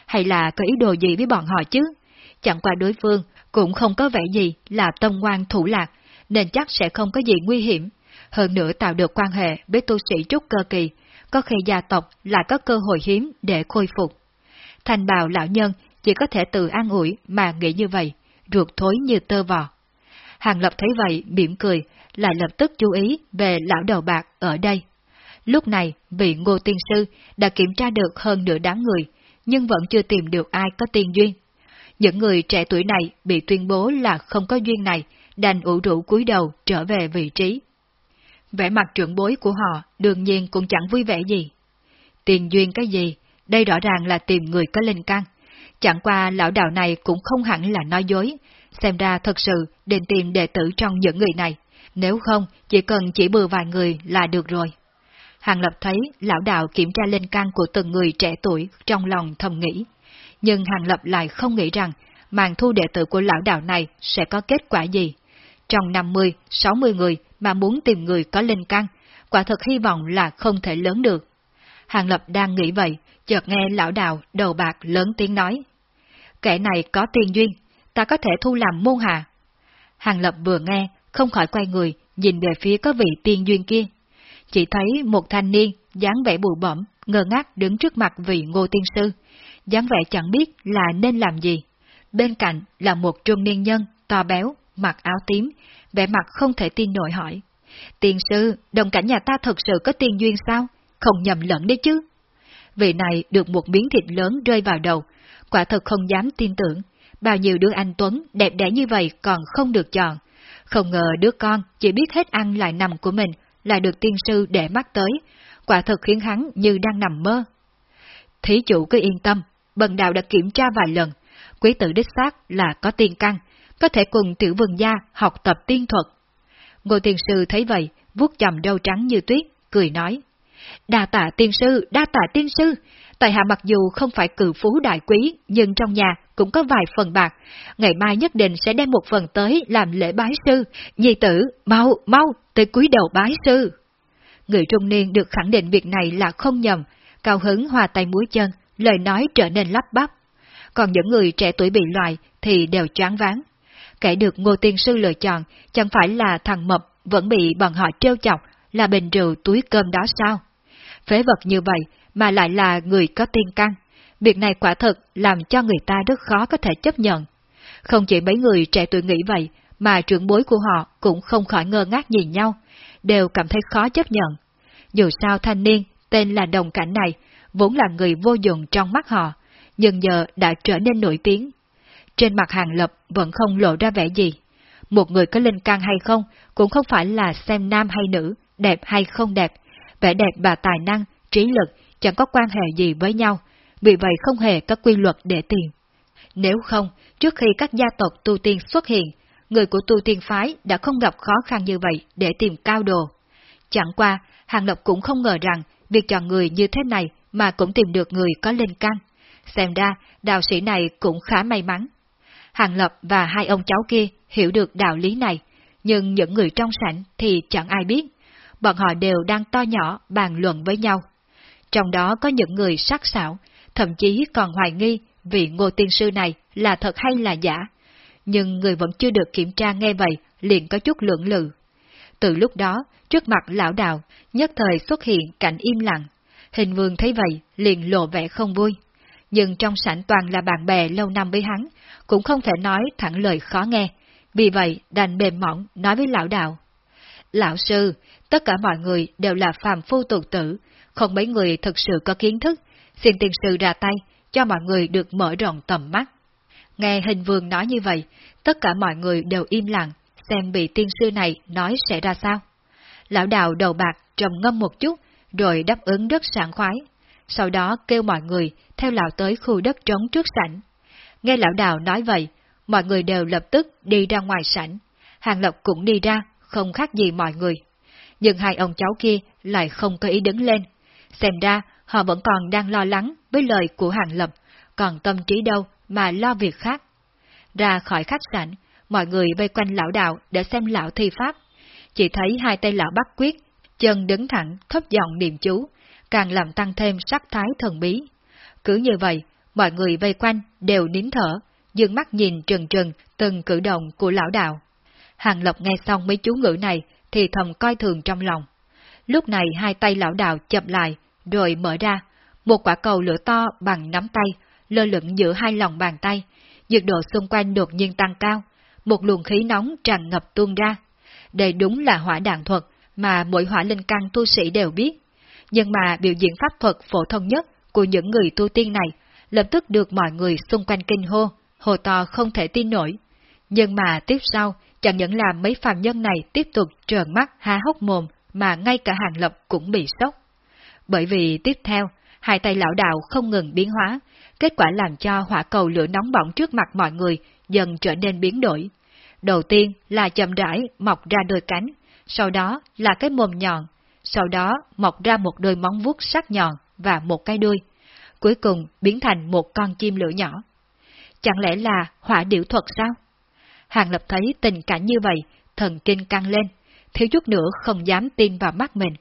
Hay là có ý đồ gì với bọn họ chứ? Chẳng qua đối phương cũng không có vẻ gì là tâm ngoan thủ lạc, nên chắc sẽ không có gì nguy hiểm. Hơn nữa tạo được quan hệ với tu sĩ trúc cơ kỳ, có khi gia tộc lại có cơ hội hiếm để khôi phục. Thành bào lão nhân chỉ có thể tự an ủi mà nghĩ như vậy, ruột thối như tơ vò. Hàng Lập thấy vậy, mỉm cười, lại lập tức chú ý về lão đầu bạc ở đây. Lúc này, vị ngô tiên sư đã kiểm tra được hơn nửa đám người, nhưng vẫn chưa tìm được ai có tiên duyên. Những người trẻ tuổi này bị tuyên bố là không có duyên này, đành ủ rũ cúi đầu trở về vị trí. vẻ mặt trưởng bối của họ đương nhiên cũng chẳng vui vẻ gì. Tiền duyên cái gì, đây rõ ràng là tìm người có linh căn. Chẳng qua lão đạo này cũng không hẳn là nói dối, xem ra thật sự định tìm đệ tử trong những người này, nếu không chỉ cần chỉ bừa vài người là được rồi. Hàng Lập thấy lão đạo kiểm tra linh căn của từng người trẻ tuổi trong lòng thầm nghĩ, nhưng Hàng Lập lại không nghĩ rằng màn thu đệ tử của lão đạo này sẽ có kết quả gì. Trong 50, 60 người mà muốn tìm người có linh căn, quả thật hy vọng là không thể lớn được. Hàng Lập đang nghĩ vậy, chợt nghe lão đạo đầu bạc lớn tiếng nói. Kẻ này có tiền duyên, ta có thể thu làm môn hạ. Hàng Lập vừa nghe, không khỏi quay người, nhìn về phía có vị tiên duyên kia. Chỉ thấy một thanh niên, dáng vẻ bụi bẩm, ngơ ngác đứng trước mặt vị ngô tiên sư, dáng vẻ chẳng biết là nên làm gì. Bên cạnh là một trung niên nhân, to béo, mặc áo tím, vẻ mặt không thể tin nổi hỏi. Tiên sư, đồng cảnh nhà ta thật sự có tiên duyên sao? Không nhầm lẫn đấy chứ. Vị này được một miếng thịt lớn rơi vào đầu, quả thật không dám tin tưởng. Bao nhiêu đứa anh Tuấn đẹp đẽ như vậy còn không được chọn. Không ngờ đứa con chỉ biết hết ăn lại nằm của mình, lại được tiên sư để mắt tới, quả thật khiến hắn như đang nằm mơ. Thí chủ cứ yên tâm, bần đạo đã kiểm tra vài lần, quý tử đích xác là có tiên căn, có thể cùng tiểu vườn gia học tập tiên thuật. Ngô tiên sư thấy vậy, vuốt chầm râu trắng như tuyết, cười nói. Đa tạ tiên sư, đa tạ tiên sư, tại hạ mặc dù không phải cử phú đại quý, nhưng trong nhà cũng có vài phần bạc, ngày mai nhất định sẽ đem một phần tới làm lễ bái sư, nhi tử, mau, mau, tới cúi đầu bái sư. Người trung niên được khẳng định việc này là không nhầm, cao hứng hòa tay mũi chân, lời nói trở nên lắp bắp. Còn những người trẻ tuổi bị loại thì đều choáng váng. Kẻ được Ngô Tiên Sư lựa chọn chẳng phải là thằng Mập vẫn bị bọn họ trêu chọc là bình rượu túi cơm đó sao? Phế vật như vậy mà lại là người có tiên căn. Việc này quả thật làm cho người ta rất khó có thể chấp nhận. Không chỉ mấy người trẻ tuổi nghĩ vậy, mà trưởng bối của họ cũng không khỏi ngơ ngác nhìn nhau, đều cảm thấy khó chấp nhận. Dù sao thanh niên tên là đồng cảnh này, vốn là người vô dụng trong mắt họ, nhưng giờ đã trở nên nổi tiếng. Trên mặt hàng lập vẫn không lộ ra vẻ gì. Một người có linh căn hay không cũng không phải là xem nam hay nữ, đẹp hay không đẹp. Vẻ đẹp và tài năng, trí lực chẳng có quan hệ gì với nhau, vì vậy không hề có quy luật để tìm. Nếu không, trước khi các gia tộc tu tiên xuất hiện, người của tu tiên phái đã không gặp khó khăn như vậy để tìm cao đồ. Chẳng qua, Hàng Lập cũng không ngờ rằng việc chọn người như thế này mà cũng tìm được người có linh căn. Xem ra, đạo sĩ này cũng khá may mắn. Hàng Lập và hai ông cháu kia hiểu được đạo lý này, nhưng những người trong sảnh thì chẳng ai biết. Bọn họ đều đang to nhỏ bàn luận với nhau. Trong đó có những người sắc sảo, thậm chí còn hoài nghi vị ngô tiên sư này là thật hay là giả. Nhưng người vẫn chưa được kiểm tra nghe vậy, liền có chút lưỡng lự. Từ lúc đó, trước mặt lão đạo, nhất thời xuất hiện cảnh im lặng. Hình vương thấy vậy, liền lộ vẻ không vui. Nhưng trong sảnh toàn là bạn bè lâu năm với hắn, cũng không thể nói thẳng lời khó nghe. Vì vậy, đành mềm mỏng nói với lão đạo. Lão sư, tất cả mọi người đều là phàm phu tục tử, không mấy người thực sự có kiến thức, xin tiền sư ra tay, cho mọi người được mở rộng tầm mắt. Nghe hình vương nói như vậy, tất cả mọi người đều im lặng, xem vị tiên sư này nói sẽ ra sao. Lão đạo đầu bạc trầm ngâm một chút, rồi đáp ứng rất sảng khoái. Sau đó kêu mọi người theo lão tới khu đất trống trước sảnh. Nghe lão đạo nói vậy, mọi người đều lập tức đi ra ngoài sảnh. Hàng Lộc cũng đi ra, không khác gì mọi người. Nhưng hai ông cháu kia lại không có ý đứng lên. Xem ra, họ vẫn còn đang lo lắng với lời của Hàng Lập, còn tâm trí đâu mà lo việc khác. Ra khỏi khách sạn, mọi người vây quanh lão đạo để xem lão thi pháp. Chỉ thấy hai tay lão bắt quyết, chân đứng thẳng, thấp giọng niệm chú, càng làm tăng thêm sắc thái thần bí. Cứ như vậy, mọi người vây quanh đều nín thở, dương mắt nhìn trừng trừng từng cử động của lão đạo. Hàng Lộc nghe xong mấy chú ngữ này thì thầm coi thường trong lòng. Lúc này hai tay lão đạo chập lại, rồi mở ra, một quả cầu lửa to bằng nắm tay, lơ lửng giữa hai lòng bàn tay, nhiệt độ xung quanh đột nhiên tăng cao, một luồng khí nóng tràn ngập tuôn ra. Đây đúng là hỏa đạn thuật mà mỗi hỏa linh căn tu sĩ đều biết. Nhưng mà biểu diễn pháp thuật phổ thông nhất của những người tu tiên này lập tức được mọi người xung quanh kinh hô, hồ to không thể tin nổi. Nhưng mà tiếp sau, chẳng những là mấy phàm nhân này tiếp tục trợn mắt há hốc mồm mà ngay cả Hàng Lập cũng bị sốc. Bởi vì tiếp theo, hai tay lão đạo không ngừng biến hóa, kết quả làm cho hỏa cầu lửa nóng bỏng trước mặt mọi người dần trở nên biến đổi. Đầu tiên là chậm rãi mọc ra đôi cánh, sau đó là cái mồm nhọn, sau đó mọc ra một đôi móng vuốt sắc nhọn và một cái đuôi. Cuối cùng biến thành một con chim lửa nhỏ. Chẳng lẽ là hỏa điểu thuật sao? Hàng Lập thấy tình cảnh như vậy, thần kinh căng lên, thiếu chút nữa không dám tin vào mắt mình.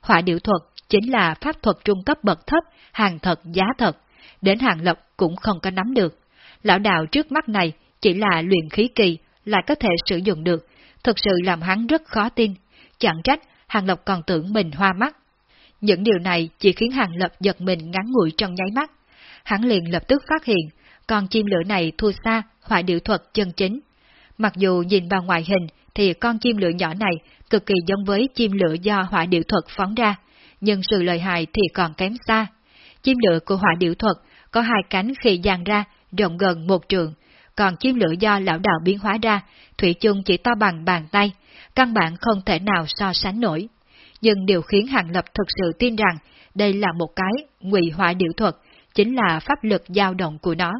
Hỏa điệu thuật chính là pháp thuật trung cấp bậc thấp, hàng thật giá thật, đến Hàng lộc cũng không có nắm được. Lão đạo trước mắt này chỉ là luyện khí kỳ, lại có thể sử dụng được, thực sự làm hắn rất khó tin, chẳng trách Hàng lộc còn tưởng mình hoa mắt. Những điều này chỉ khiến Hàng Lập giật mình ngắn ngủi trong nháy mắt. Hắn liền lập tức phát hiện, con chim lửa này thua xa hỏa điệu thuật chân chính. Mặc dù nhìn vào ngoại hình thì con chim lửa nhỏ này cực kỳ giống với chim lửa do hỏa điệu thuật phóng ra, nhưng sự lợi hại thì còn kém xa. Chim lửa của hỏa điệu thuật có hai cánh khi dàn ra rộng gần một trường, còn chim lửa do lão đạo biến hóa ra, thủy chung chỉ to bằng bàn tay, căn bản không thể nào so sánh nổi. Nhưng điều khiến Hàng Lập thực sự tin rằng đây là một cái ngụy hỏa điệu thuật, chính là pháp lực dao động của nó.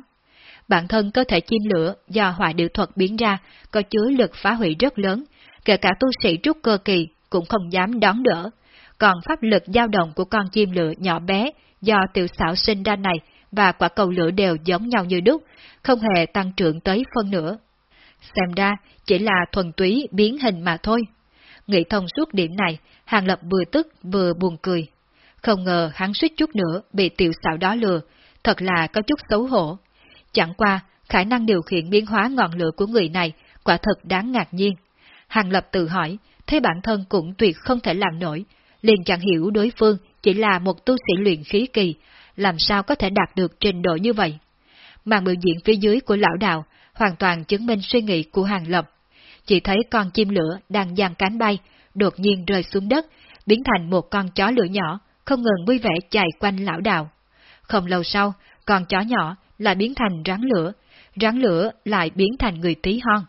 Bản thân cơ thể chim lửa do hỏa điều thuật biến ra có chứa lực phá hủy rất lớn, kể cả tu sĩ trúc cơ kỳ cũng không dám đón đỡ. Còn pháp lực dao động của con chim lửa nhỏ bé do tiểu xảo sinh ra này và quả cầu lửa đều giống nhau như đúc, không hề tăng trưởng tới phân nữa. Xem ra, chỉ là thuần túy biến hình mà thôi. Nghĩ thông suốt điểm này, Hàng Lập vừa tức vừa buồn cười. Không ngờ hắn suýt chút nữa bị tiểu xảo đó lừa, thật là có chút xấu hổ. Chẳng qua, khả năng điều khiển biến hóa ngọn lửa của người này quả thật đáng ngạc nhiên. Hàng Lập tự hỏi, thế bản thân cũng tuyệt không thể làm nổi, liền chẳng hiểu đối phương chỉ là một tu sĩ luyện khí kỳ, làm sao có thể đạt được trình độ như vậy. Màn biểu diễn phía dưới của lão đạo hoàn toàn chứng minh suy nghĩ của Hàng Lập. Chỉ thấy con chim lửa đang giang cánh bay, đột nhiên rơi xuống đất, biến thành một con chó lửa nhỏ, không ngừng vui vẻ chạy quanh lão đạo. Không lâu sau, con chó nhỏ lại biến thành rắn lửa, rắn lửa lại biến thành người tí hon.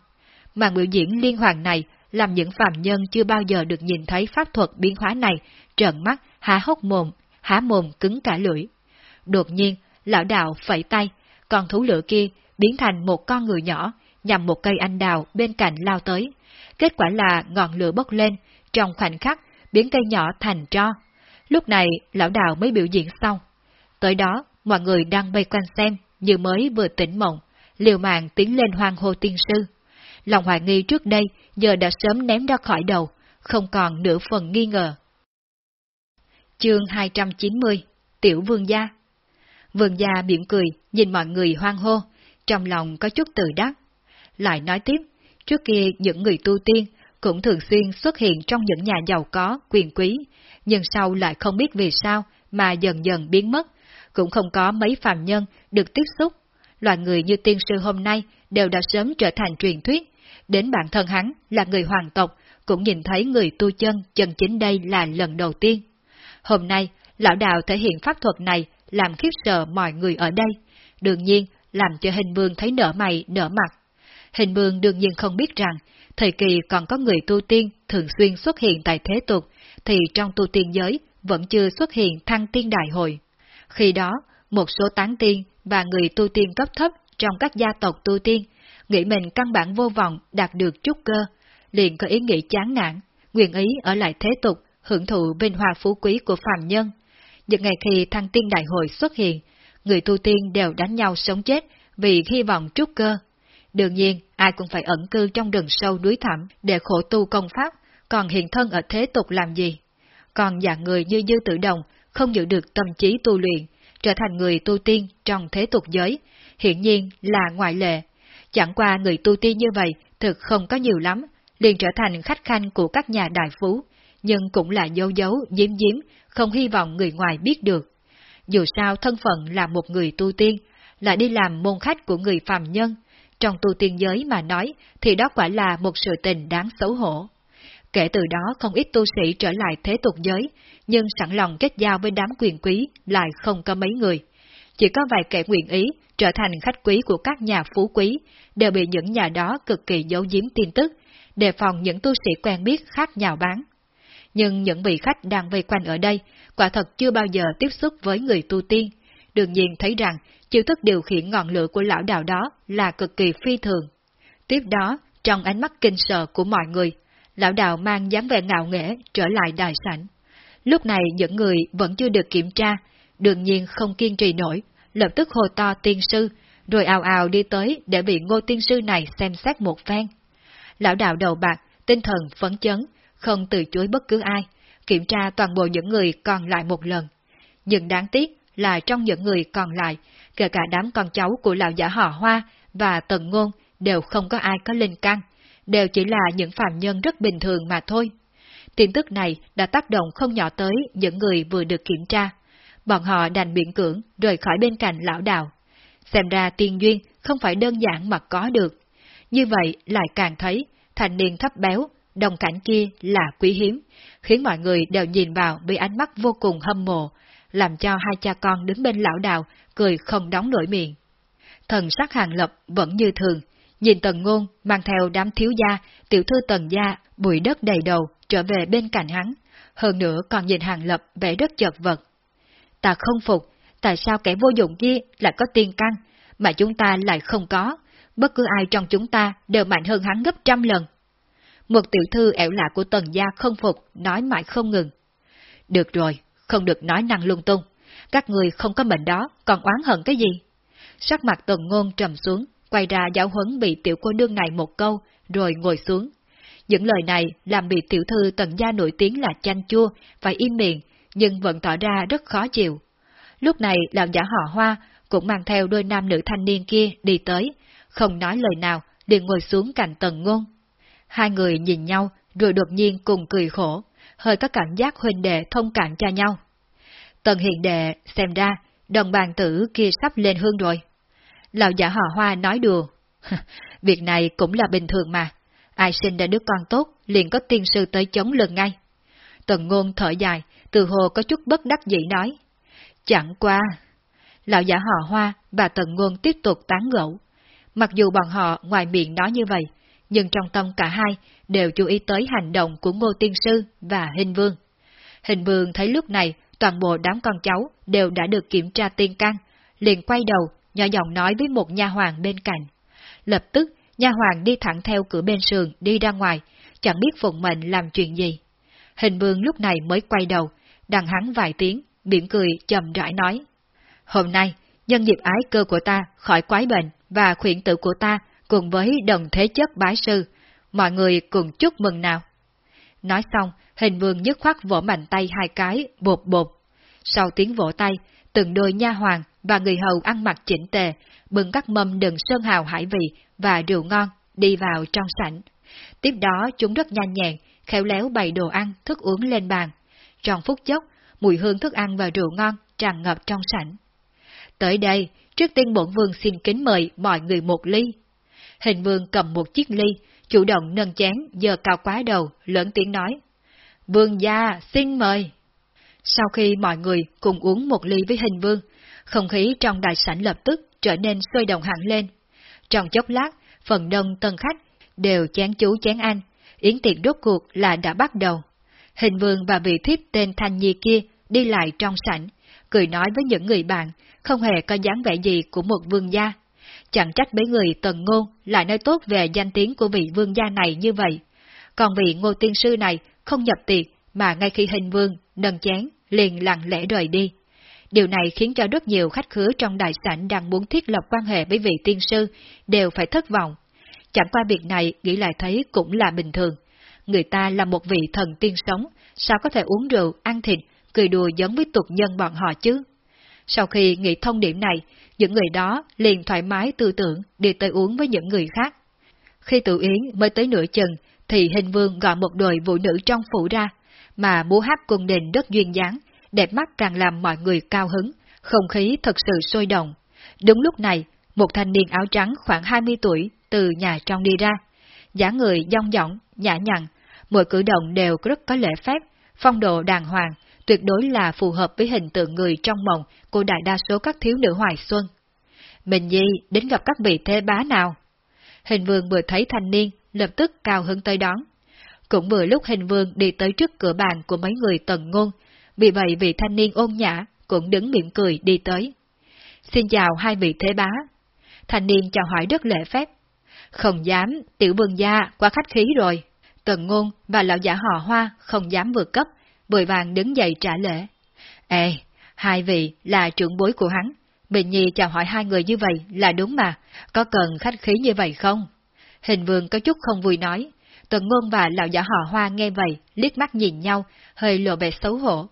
Màn biểu diễn liên hoàn này làm những phạm nhân chưa bao giờ được nhìn thấy pháp thuật biến hóa này, trợn mắt, há hốc mồm, há mồm cứng cả lưỡi. Đột nhiên, lão đạo phẩy tay, con thú lửa kia biến thành một con người nhỏ, nhằm một cây anh đào bên cạnh lao tới. Kết quả là ngọn lửa bốc lên, trong khoảnh khắc biến cây nhỏ thành tro. Lúc này, lão đạo mới biểu diễn xong. Tới đó, mọi người đang bay quanh xem, như mới vừa tỉnh mộng, liều mạng tiến lên hoang hô tiên sư. Lòng hoài nghi trước đây giờ đã sớm ném ra khỏi đầu, không còn nửa phần nghi ngờ. Chương 290 Tiểu Vương Gia Vương Gia miệng cười, nhìn mọi người hoang hô, trong lòng có chút tự đắc. Lại nói tiếp, trước kia những người tu tiên cũng thường xuyên xuất hiện trong những nhà giàu có, quyền quý, nhưng sau lại không biết vì sao mà dần dần biến mất, cũng không có mấy phàm nhân được tiếp xúc. Loại người như tiên sư hôm nay đều đã sớm trở thành truyền thuyết, đến bản thân hắn là người hoàng tộc, cũng nhìn thấy người tu chân chân chính đây là lần đầu tiên. Hôm nay, lão đạo thể hiện pháp thuật này làm khiếp sợ mọi người ở đây, đương nhiên làm cho hình vương thấy nở mày nở mặt. Hình vương đương nhiên không biết rằng, thời kỳ còn có người tu tiên thường xuyên xuất hiện tại thế tục, thì trong tu tiên giới vẫn chưa xuất hiện thăng tiên đại hội. Khi đó, một số tán tiên và người tu tiên cấp thấp trong các gia tộc tu tiên, nghĩ mình căn bản vô vọng đạt được chút cơ, liền có ý nghĩ chán nản, nguyện ý ở lại thế tục, hưởng thụ vinh hoa phú quý của phàm nhân. Những ngày khi thăng tiên đại hội xuất hiện, người tu tiên đều đánh nhau sống chết vì hy vọng trúc cơ. Đương nhiên, ai cũng phải ẩn cư trong rừng sâu núi thẳm để khổ tu công pháp, còn hiện thân ở thế tục làm gì? Còn dạng người như Dư Tử Đồng không giữ được tâm trí tu luyện, trở thành người tu tiên trong thế tục giới, hiển nhiên là ngoại lệ. Chẳng qua người tu tiên như vậy thực không có nhiều lắm, liền trở thành khách khanh của các nhà đại phú, nhưng cũng là dấu dấu, giếm giếm, không hy vọng người ngoài biết được. Dù sao thân phận là một người tu tiên, là đi làm môn khách của người phàm nhân, trong tu tiên giới mà nói thì đó quả là một sự tình đáng xấu hổ. Kể từ đó không ít tu sĩ trở lại thế tục giới, nhưng sẵn lòng kết giao với đám quyền quý lại không có mấy người. Chỉ có vài kẻ nguyện ý trở thành khách quý của các nhà phú quý, đều bị những nhà đó cực kỳ giấu giếm tin tức, đề phòng những tu sĩ quen biết khác nhào bán. nhưng những vị khách đang vây quanh ở đây, quả thật chưa bao giờ tiếp xúc với người tu tiên. Đương nhiên thấy rằng, chiêu thức điều khiển ngọn lửa của lão đạo đó là cực kỳ phi thường. Tiếp đó, trong ánh mắt kinh sợ của mọi người, lão đạo mang dáng vẻ ngạo nghễ trở lại đại sảnh. Lúc này những người vẫn chưa được kiểm tra, đương nhiên không kiên trì nổi, lập tức hồ to tiên sư, rồi ào ào đi tới để bị ngô tiên sư này xem xét một phen. Lão đạo đầu bạc, tinh thần phấn chấn, không từ chối bất cứ ai, kiểm tra toàn bộ những người còn lại một lần. Nhưng đáng tiếc là trong những người còn lại, kể cả đám con cháu của lão giả họ Hoa và Tần Ngôn đều không có ai có linh căn, đều chỉ là những phạm nhân rất bình thường mà thôi. Tin tức này đã tác động không nhỏ tới những người vừa được kiểm tra. Bọn họ đành biện cưỡng rời khỏi bên cạnh lão đạo. Xem ra tiên duyên không phải đơn giản mà có được. Như vậy lại càng thấy thành niên thấp béo, đồng cảnh kia là quý hiếm, khiến mọi người đều nhìn vào với ánh mắt vô cùng hâm mộ, làm cho hai cha con đứng bên lão đạo cười không đóng nổi miệng. Thần sắc hàng lập vẫn như thường, nhìn tần ngôn mang theo đám thiếu gia, tiểu thư tần gia, bụi đất đầy đầu trở về bên cạnh hắn, hơn nữa còn nhìn hàng lập vẻ rất chật vật. Ta không phục, tại sao kẻ vô dụng kia lại có tiên căn, mà chúng ta lại không có, bất cứ ai trong chúng ta đều mạnh hơn hắn gấp trăm lần. Một tiểu thư ẻo lạ của tần gia không phục, nói mãi không ngừng. Được rồi, không được nói năng lung tung. Các người không có mệnh đó, còn oán hận cái gì? Sắc mặt tần ngôn trầm xuống, quay ra giáo huấn bị tiểu cô nương này một câu, rồi ngồi xuống. Những lời này làm bị tiểu thư tần gia nổi tiếng là chanh chua, phải im miệng, nhưng vẫn tỏ ra rất khó chịu. Lúc này lão giả họ hoa cũng mang theo đôi nam nữ thanh niên kia đi tới, không nói lời nào, liền ngồi xuống cạnh tần ngôn. Hai người nhìn nhau, rồi đột nhiên cùng cười khổ, hơi có cảm giác huynh đệ thông cảm cho nhau. Tần hiện đệ, xem ra, đồng bàn tử kia sắp lên hương rồi. Lão giả họ hoa nói đùa. Việc này cũng là bình thường mà. Ai sinh ra đứa con tốt, liền có tiên sư tới chống lưng ngay. Tần ngôn thở dài, từ hồ có chút bất đắc dĩ nói. Chẳng qua. Lão giả họ hoa và tần ngôn tiếp tục tán gẫu. Mặc dù bọn họ ngoài miệng nói như vậy, nhưng trong tâm cả hai đều chú ý tới hành động của Ngô Tiên Sư và Hình Vương. Hình Vương thấy lúc này toàn bộ đám con cháu đều đã được kiểm tra tiên căn, liền quay đầu, nhỏ giọng nói với một nha hoàng bên cạnh. Lập tức, nha hoàng đi thẳng theo cửa bên sườn đi ra ngoài, chẳng biết phụng mệnh làm chuyện gì. Hình Vương lúc này mới quay đầu, đằng hắn vài tiếng, mỉm cười chậm rãi nói. Hôm nay, nhân dịp ái cơ của ta khỏi quái bệnh và khuyển tử của ta cùng với đồng thế chất bái sư, mọi người cùng chúc mừng nào. Nói xong, hình vương nhất khoát vỗ mạnh tay hai cái, bột bột. Sau tiếng vỗ tay, từng đôi nha hoàng và người hầu ăn mặc chỉnh tề, bưng các mâm đựng sơn hào hải vị và rượu ngon, đi vào trong sảnh. Tiếp đó chúng rất nhanh nhẹn, khéo léo bày đồ ăn, thức uống lên bàn. Trong phút chốc, mùi hương thức ăn và rượu ngon tràn ngập trong sảnh. Tới đây, trước tiên bổn vương xin kính mời mọi người một ly. Hình vương cầm một chiếc ly, chủ động nâng chén, giờ cao quá đầu, lớn tiếng nói. Vương gia, xin mời. Sau khi mọi người cùng uống một ly với hình vương, không khí trong đại sảnh lập tức trở nên sôi động hẳn lên. Trong chốc lát, phần đông tân khách đều chán chú chán ăn, yến tiệc rốt cuộc là đã bắt đầu. Hình vương và vị thiếp tên Thanh Nhi kia đi lại trong sảnh, cười nói với những người bạn, không hề có dáng vẻ gì của một vương gia. Chẳng trách mấy người tần ngôn lại nói tốt về danh tiếng của vị vương gia này như vậy. Còn vị ngô tiên sư này không nhập tiệc mà ngay khi hình vương nâng chén liền lặng lẽ rời đi. Điều này khiến cho rất nhiều khách khứa trong đại sảnh đang muốn thiết lập quan hệ với vị tiên sư đều phải thất vọng. Chẳng qua việc này nghĩ lại thấy cũng là bình thường. Người ta là một vị thần tiên sống, sao có thể uống rượu, ăn thịt, cười đùa giống với tục nhân bọn họ chứ? Sau khi nghĩ thông điểm này, những người đó liền thoải mái tư tưởng đi tới uống với những người khác. Khi tự yến mới tới nửa chừng, thì hình vương gọi một đội vũ nữ trong phủ ra, mà múa hát cung đình rất duyên dáng, đẹp mắt càng làm mọi người cao hứng, không khí thật sự sôi động. Đúng lúc này, một thanh niên áo trắng khoảng 20 tuổi từ nhà trong đi ra, dáng người dong dỏng, nhã nhặn, mỗi cử động đều rất có lễ phép, phong độ đàng hoàng, tuyệt đối là phù hợp với hình tượng người trong mộng của đại đa số các thiếu nữ hoài xuân. Mình nhi đến gặp các vị thế bá nào? Hình vương vừa thấy thanh niên, lập tức cao hứng tới đón. Cũng vừa lúc hình vương đi tới trước cửa bàn của mấy người tần ngôn, vì vậy vị thanh niên ôn nhã cũng đứng miệng cười đi tới. Xin chào hai vị thế bá. Thanh niên chào hỏi rất lễ phép. Không dám, tiểu vương gia quá khách khí rồi. Tần ngôn và lão giả họ hoa không dám vượt cấp, bồi vàng đứng dậy trả lễ. Ê, hai vị là trưởng bối của hắn. Bình Nhi chào hỏi hai người như vậy là đúng mà, có cần khách khí như vậy không? Hình vương có chút không vui nói. Tần ngôn và lão giả họ hoa nghe vậy, liếc mắt nhìn nhau, hơi lộ vẻ xấu hổ.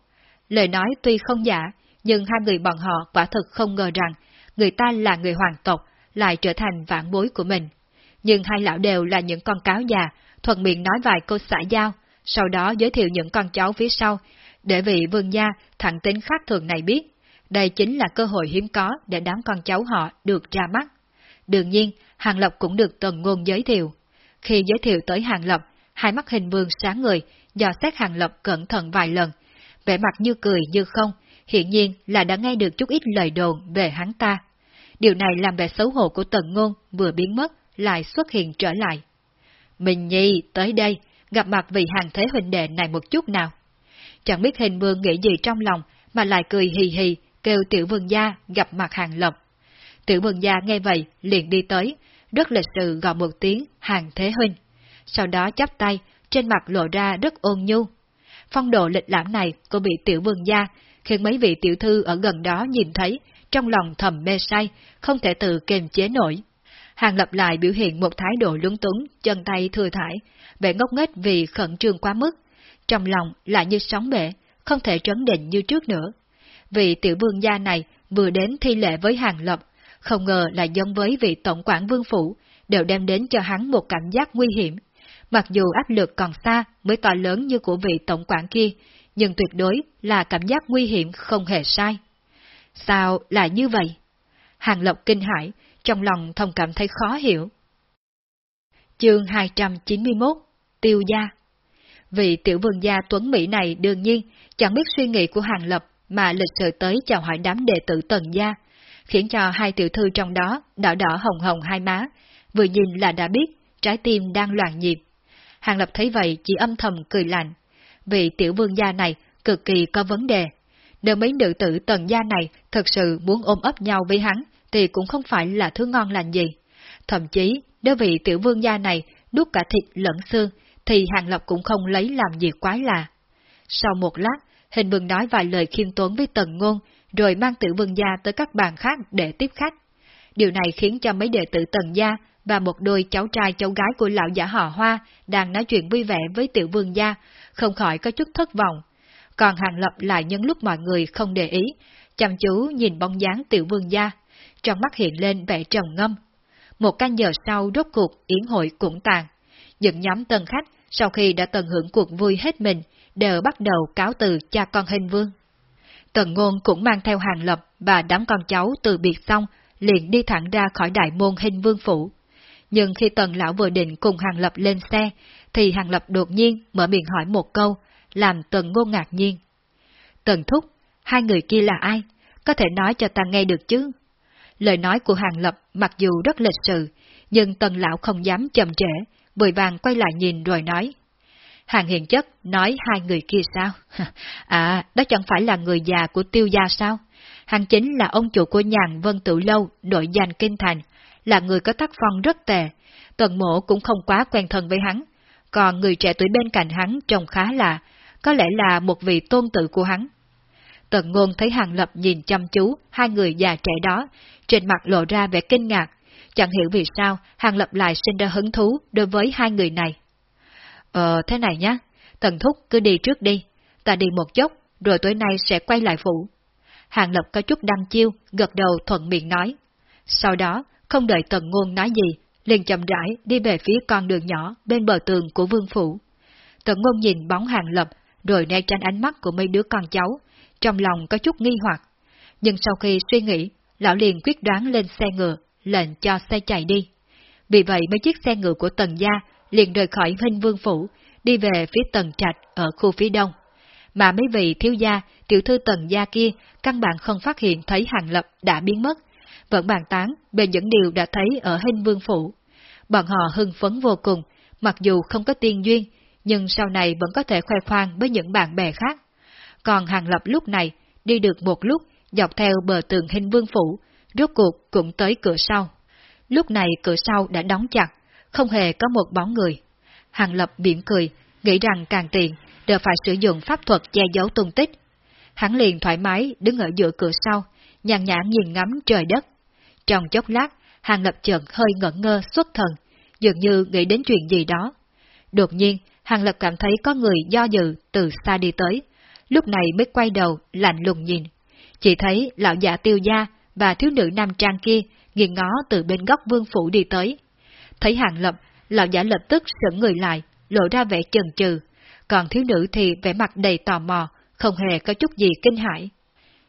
Lời nói tuy không giả, nhưng hai người bọn họ quả thực không ngờ rằng người ta là người hoàng tộc, lại trở thành vãn bối của mình. Nhưng hai lão đều là những con cáo già, thuận miệng nói vài câu xã giao, sau đó giới thiệu những con cháu phía sau, để vị vương gia thẳng tính khác thường này biết. Đây chính là cơ hội hiếm có để đám con cháu họ được ra mắt. Đương nhiên, Hàng Lập cũng được Tần Ngôn giới thiệu. Khi giới thiệu tới Hàng Lập, hai mắt hình vương sáng người, dò xét Hàng Lập cẩn thận vài lần, vẻ mặt như cười như không, hiện nhiên là đã nghe được chút ít lời đồn về hắn ta. Điều này làm vẻ xấu hổ của Tần Ngôn vừa biến mất, lại xuất hiện trở lại. Mình nhi, tới đây, gặp mặt vị hàng thế huynh đệ này một chút nào. Chẳng biết hình vương nghĩ gì trong lòng, mà lại cười hì hì, kêu tiểu vương gia gặp mặt hàng lập. Tiểu vương gia nghe vậy, liền đi tới, rất lịch sự gọi một tiếng hàng thế huynh. Sau đó chắp tay, trên mặt lộ ra rất ôn nhu. Phong độ lịch lãm này của vị tiểu vương gia khiến mấy vị tiểu thư ở gần đó nhìn thấy, trong lòng thầm mê say, không thể tự kiềm chế nổi. Hàng lập lại biểu hiện một thái độ lúng túng, chân tay thừa thải, vẻ ngốc nghếch vì khẩn trương quá mức. Trong lòng lại như sóng bể, không thể trấn định như trước nữa. Vị tiểu vương gia này vừa đến thi lệ với hàng lập, không ngờ là giống với vị tổng quản vương phủ, đều đem đến cho hắn một cảm giác nguy hiểm. Mặc dù áp lực còn xa mới to lớn như của vị tổng quản kia, nhưng tuyệt đối là cảm giác nguy hiểm không hề sai. Sao lại như vậy? Hàng Lộc kinh hãi, trong lòng thông cảm thấy khó hiểu. Chương 291 Tiêu gia Vị tiểu vương gia Tuấn Mỹ này đương nhiên chẳng biết suy nghĩ của Hàng Lập mà lịch sự tới chào hỏi đám đệ tử tần gia, khiến cho hai tiểu thư trong đó đỏ đỏ hồng hồng hai má, vừa nhìn là đã biết trái tim đang loạn nhịp. Hàng Lập thấy vậy chỉ âm thầm cười lạnh. Vị tiểu vương gia này cực kỳ có vấn đề. Nếu mấy nữ tử tần gia này thật sự muốn ôm ấp nhau với hắn, thì cũng không phải là thứ ngon lành gì. Thậm chí, nếu vị tiểu vương gia này đút cả thịt lẫn xương, thì Hàng Lập cũng không lấy làm gì quái lạ. Sau một lát, hình vương nói vài lời khiêm tốn với tần ngôn, rồi mang tiểu vương gia tới các bàn khác để tiếp khách. Điều này khiến cho mấy đệ tử tần gia và một đôi cháu trai cháu gái của lão giả họ Hoa đang nói chuyện vui vẻ với tiểu vương gia, không khỏi có chút thất vọng. Còn Hàng Lập lại nhân lúc mọi người không để ý, chăm chú nhìn bóng dáng tiểu vương gia, trong mắt hiện lên vẻ trầm ngâm. Một canh giờ sau rốt cuộc yến hội cũng tàn. Những nhóm tân khách sau khi đã tận hưởng cuộc vui hết mình, đều bắt đầu cáo từ cha con hình vương. Tần ngôn cũng mang theo hàng lập và đám con cháu từ biệt xong, liền đi thẳng ra khỏi đại môn hình vương phủ. Nhưng khi tần lão vừa định cùng hàng lập lên xe, thì hàng lập đột nhiên mở miệng hỏi một câu, làm tần ngô ngạc nhiên. Tần thúc, hai người kia là ai? Có thể nói cho ta nghe được chứ? Lời nói của hàng lập mặc dù rất lịch sự, nhưng tần lão không dám chậm trễ, vội vàng quay lại nhìn rồi nói. Hàng hiền chất nói hai người kia sao? à, đó chẳng phải là người già của tiêu gia sao? Hàng chính là ông chủ của nhàn Vân Tự Lâu, đội danh Kinh Thành, là người có tác phong rất tệ. Tần mộ cũng không quá quen thân với hắn, còn người trẻ tuổi bên cạnh hắn trông khá lạ, có lẽ là một vị tôn tử của hắn. Tần ngôn thấy Hàng Lập nhìn chăm chú hai người già trẻ đó, trên mặt lộ ra vẻ kinh ngạc, chẳng hiểu vì sao Hàng Lập lại sinh ra hứng thú đối với hai người này. Ờ, thế này nhá, Tần Thúc cứ đi trước đi, ta đi một chốc, rồi tối nay sẽ quay lại phủ. Hàng Lập có chút đăm chiêu, gật đầu thuận miệng nói. Sau đó, không đợi Tần Ngôn nói gì, liền chậm rãi đi về phía con đường nhỏ bên bờ tường của vương phủ. Tần Ngôn nhìn bóng Hàng Lập, rồi né tránh ánh mắt của mấy đứa con cháu, trong lòng có chút nghi hoặc. Nhưng sau khi suy nghĩ, lão liền quyết đoán lên xe ngựa, lệnh cho xe chạy đi. Vì vậy mấy chiếc xe ngựa của Tần Gia liền rời khỏi Vinh Vương Phủ, đi về phía Tần Trạch ở khu phía đông. Mà mấy vị thiếu gia, tiểu thư Tần Gia kia căn bản không phát hiện thấy Hàng Lập đã biến mất, vẫn bàn tán về những điều đã thấy ở Hinh Vương Phủ. Bọn họ hưng phấn vô cùng, mặc dù không có tiên duyên, nhưng sau này vẫn có thể khoe khoang với những bạn bè khác. Còn Hàng Lập lúc này, đi được một lúc, dọc theo bờ tường hình vương phủ, rốt cuộc cũng tới cửa sau. Lúc này cửa sau đã đóng chặt, không hề có một bóng người. Hàng Lập biển cười, nghĩ rằng càng tiền, đều phải sử dụng pháp thuật che giấu tung tích. Hắn liền thoải mái đứng ở giữa cửa sau, nhàn nhã nhìn ngắm trời đất. Trong chốc lát, Hàng Lập chợt hơi ngẩn ngơ xuất thần, dường như nghĩ đến chuyện gì đó. Đột nhiên, Hàng Lập cảm thấy có người do dự từ xa đi tới, lúc này mới quay đầu lạnh lùng nhìn. Chỉ thấy lão giả tiêu gia và thiếu nữ nam trang kia nghiêng ngó từ bên góc vương phủ đi tới. Thấy Hàng Lập, lão giả lập tức sững người lại, lộ ra vẻ chần chừ, còn thiếu nữ thì vẻ mặt đầy tò mò, không hề có chút gì kinh hãi.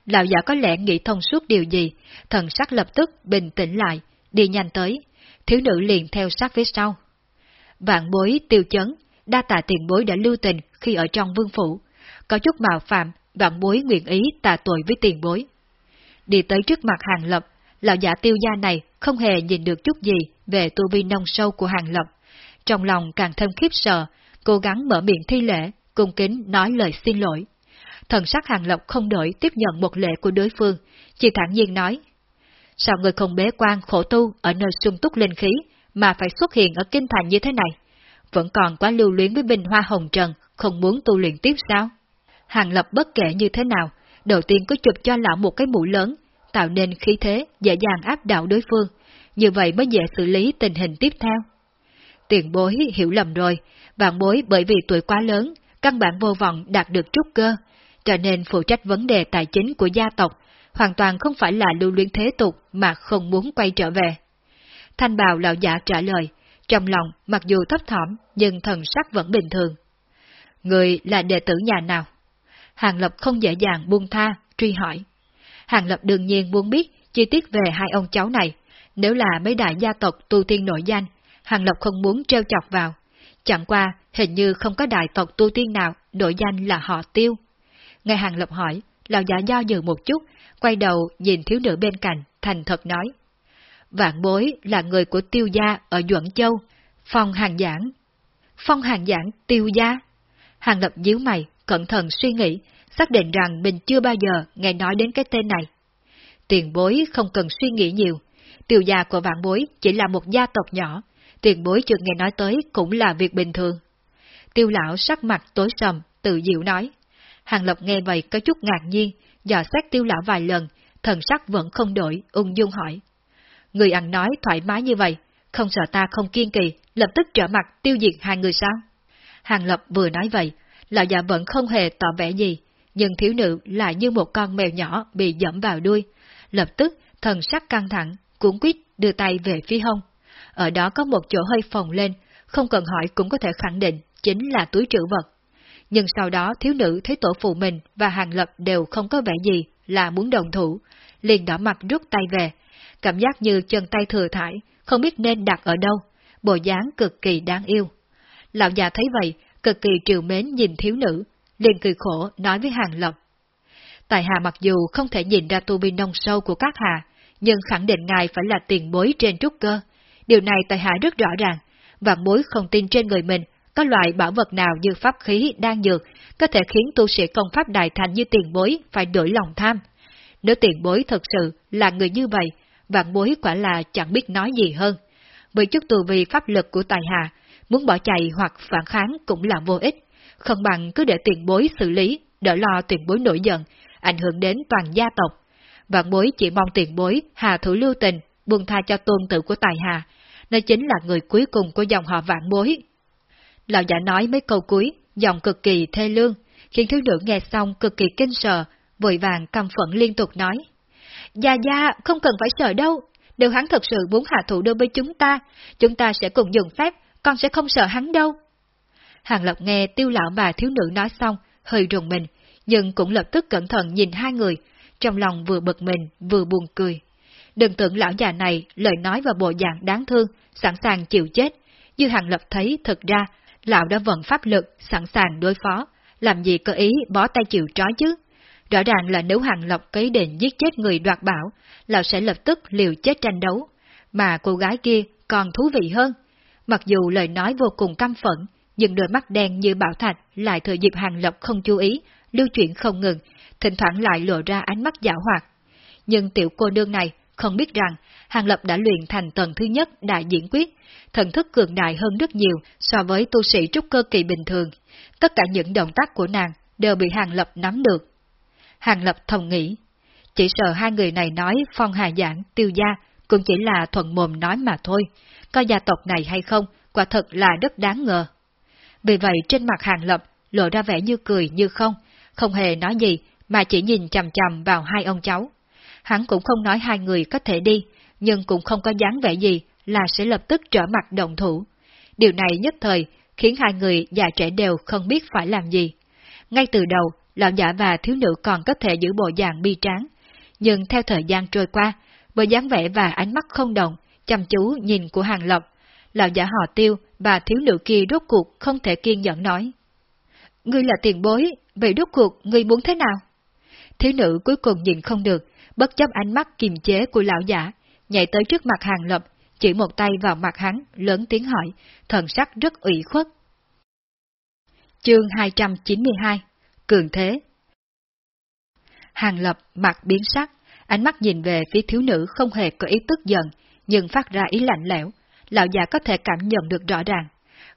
Lão giả có lẽ nghĩ thông suốt điều gì, thần sắc lập tức bình tĩnh lại, đi nhanh tới, thiếu nữ liền theo sát phía sau. Vạn bối tiêu chấn, đa tạ tiền bối đã lưu tình khi ở trong vương phủ, có chút mạo phạm, vạn bối nguyện ý tạ tội với tiền bối. Đi tới trước mặt hàng lập, lão giả tiêu gia này không hề nhìn được chút gì về tu vi nông sâu của hàng lập. Trong lòng càng thêm khiếp sợ, cố gắng mở miệng thi lễ, cung kính nói lời xin lỗi. Thần sắc hàng lập không đổi tiếp nhận một lễ của đối phương, chỉ thản nhiên nói. Sao người không bế quan khổ tu ở nơi sung túc linh khí, mà phải xuất hiện ở kinh thành như thế này? Vẫn còn quá lưu luyến với bình hoa hồng trần, không muốn tu luyện tiếp sao? Hàng lập bất kể như thế nào, đầu tiên cứ chụp cho lão một cái mũ lớn, tạo nên khí thế dễ dàng áp đảo đối phương, như vậy mới dễ xử lý tình hình tiếp theo. Tiền bối hiểu lầm rồi, vạn bối bởi vì tuổi quá lớn, căn bản vô vọng đạt được trúc cơ, cho nên phụ trách vấn đề tài chính của gia tộc, hoàn toàn không phải là lưu luyến thế tục mà không muốn quay trở về. Thanh bào lão giả trả lời, trong lòng mặc dù thấp thỏm nhưng thần sắc vẫn bình thường. Người là đệ tử nhà nào? Hàng Lập không dễ dàng buông tha, truy hỏi. Hàng Lập đương nhiên muốn biết chi tiết về hai ông cháu này. Nếu là mấy đại gia tộc tu tiên nổi danh, Hàng Lập không muốn treo chọc vào. Chẳng qua, hình như không có đại tộc tu tiên nào nổi danh là họ tiêu. Nghe Hàng Lập hỏi, lão giả do dự một chút, quay đầu nhìn thiếu nữ bên cạnh, thành thật nói. Vạn bối là người của tiêu gia ở Duẩn Châu, phong hàng giảng. Phong hàng giảng tiêu gia? Hàng Lập díu mày, cẩn thận suy nghĩ, xác định rằng mình chưa bao giờ nghe nói đến cái tên này. Tiền bối không cần suy nghĩ nhiều, tiêu gia của vạn bối chỉ là một gia tộc nhỏ, tiền bối chưa nghe nói tới cũng là việc bình thường. Tiêu lão sắc mặt tối sầm, tự diệu nói. Hàng lập nghe vậy có chút ngạc nhiên, dò xét tiêu lão vài lần, thần sắc vẫn không đổi, ung dung hỏi. Người ăn nói thoải mái như vậy, không sợ ta không kiên kỳ, lập tức trở mặt tiêu diệt hai người sao? Hàng Lập vừa nói vậy, lão già vẫn không hề tỏ vẻ gì, nhưng thiếu nữ lại như một con mèo nhỏ bị dẫm vào đuôi. Lập tức, thần sắc căng thẳng, cuốn quýt đưa tay về phía hông. Ở đó có một chỗ hơi phồng lên, không cần hỏi cũng có thể khẳng định chính là túi trữ vật. Nhưng sau đó thiếu nữ thấy tổ phụ mình và hàng lập đều không có vẻ gì là muốn đồng thủ, liền đỏ mặt rút tay về. Cảm giác như chân tay thừa thải, không biết nên đặt ở đâu, bộ dáng cực kỳ đáng yêu. Lão già thấy vậy, cực kỳ triều mến nhìn thiếu nữ, liền cười khổ nói với Hàng Lập. Tài Hà mặc dù không thể nhìn ra tu vi nông sâu của các Hà, nhưng khẳng định ngài phải là tiền bối trên trúc cơ. Điều này Tài Hà rất rõ ràng, và bối không tin trên người mình có loại bảo vật nào như pháp khí đang dược có thể khiến tu sĩ công pháp đại thành như tiền bối phải đổi lòng tham. Nếu tiền bối thật sự là người như vậy, vạn bối quả là chẳng biết nói gì hơn. Với chút tù vì pháp lực của tài hà, muốn bỏ chạy hoặc phản kháng cũng là vô ích, không bằng cứ để tiền bối xử lý, đỡ lo tiền bối nổi giận, ảnh hưởng đến toàn gia tộc. Vạn bối chỉ mong tiền bối hà thủ lưu tình, buông tha cho tôn tử của tài hà, nơi chính là người cuối cùng của dòng họ vạn bối. Lão giả nói mấy câu cuối, giọng cực kỳ thê lương, khiến thiếu nữ nghe xong cực kỳ kinh sợ, vội vàng căm phẫn liên tục nói. Gia Gia, không cần phải sợ đâu, nếu hắn thật sự muốn hạ thủ đối với chúng ta, chúng ta sẽ cùng dùng phép, con sẽ không sợ hắn đâu. Hàng Lập nghe tiêu lão và thiếu nữ nói xong, hơi rùng mình, nhưng cũng lập tức cẩn thận nhìn hai người, trong lòng vừa bực mình vừa buồn cười. Đừng tưởng lão già này lời nói và bộ dạng đáng thương, sẵn sàng chịu chết, như Hàng Lập thấy thật ra lão đã vận pháp lực, sẵn sàng đối phó, làm gì có ý bó tay chịu trói chứ. Rõ ràng là nếu Hàng Lộc cấy định giết chết người đoạt bảo, lão sẽ lập tức liều chết tranh đấu. Mà cô gái kia còn thú vị hơn. Mặc dù lời nói vô cùng căm phẫn, nhưng đôi mắt đen như bảo thạch lại thừa dịp hàng Lộc không chú ý, lưu chuyển không ngừng, thỉnh thoảng lại lộ ra ánh mắt giả hoạt. Nhưng tiểu cô nương này không biết rằng Hàng Lập đã luyện thành tầng thứ nhất đại diễn quyết, thần thức cường đại hơn rất nhiều so với tu sĩ trúc cơ kỳ bình thường. Tất cả những động tác của nàng đều bị Hàng Lập nắm được. Hàng Lập thầm nghĩ, chỉ sợ hai người này nói phong hà giảng, tiêu gia, cũng chỉ là thuận mồm nói mà thôi, có gia tộc này hay không, quả thật là rất đáng ngờ. Vì vậy trên mặt Hàng Lập lộ ra vẻ như cười như không, không hề nói gì mà chỉ nhìn chầm chầm vào hai ông cháu. Hắn cũng không nói hai người có thể đi, nhưng cũng không có dáng vẻ gì là sẽ lập tức trở mặt động thủ. Điều này nhất thời khiến hai người già trẻ đều không biết phải làm gì. Ngay từ đầu, lão giả và thiếu nữ còn có thể giữ bộ dạng bi tráng, nhưng theo thời gian trôi qua, với dáng vẻ và ánh mắt không động, chăm chú nhìn của hàng lộc lão giả họ tiêu và thiếu nữ kia rốt cuộc không thể kiên nhẫn nói. Ngươi là tiền bối, vậy rốt cuộc ngươi muốn thế nào? Thiếu nữ cuối cùng nhìn không được, bất chấp ánh mắt kiềm chế của lão giả, nhảy tới trước mặt hàng lập, chỉ một tay vào mặt hắn, lớn tiếng hỏi, thần sắc rất ủy khuất. Chương 292 Cường Thế Hàng lập mặt biến sắc, ánh mắt nhìn về phía thiếu nữ không hề có ý tức giận, nhưng phát ra ý lạnh lẽo, lão già có thể cảm nhận được rõ ràng.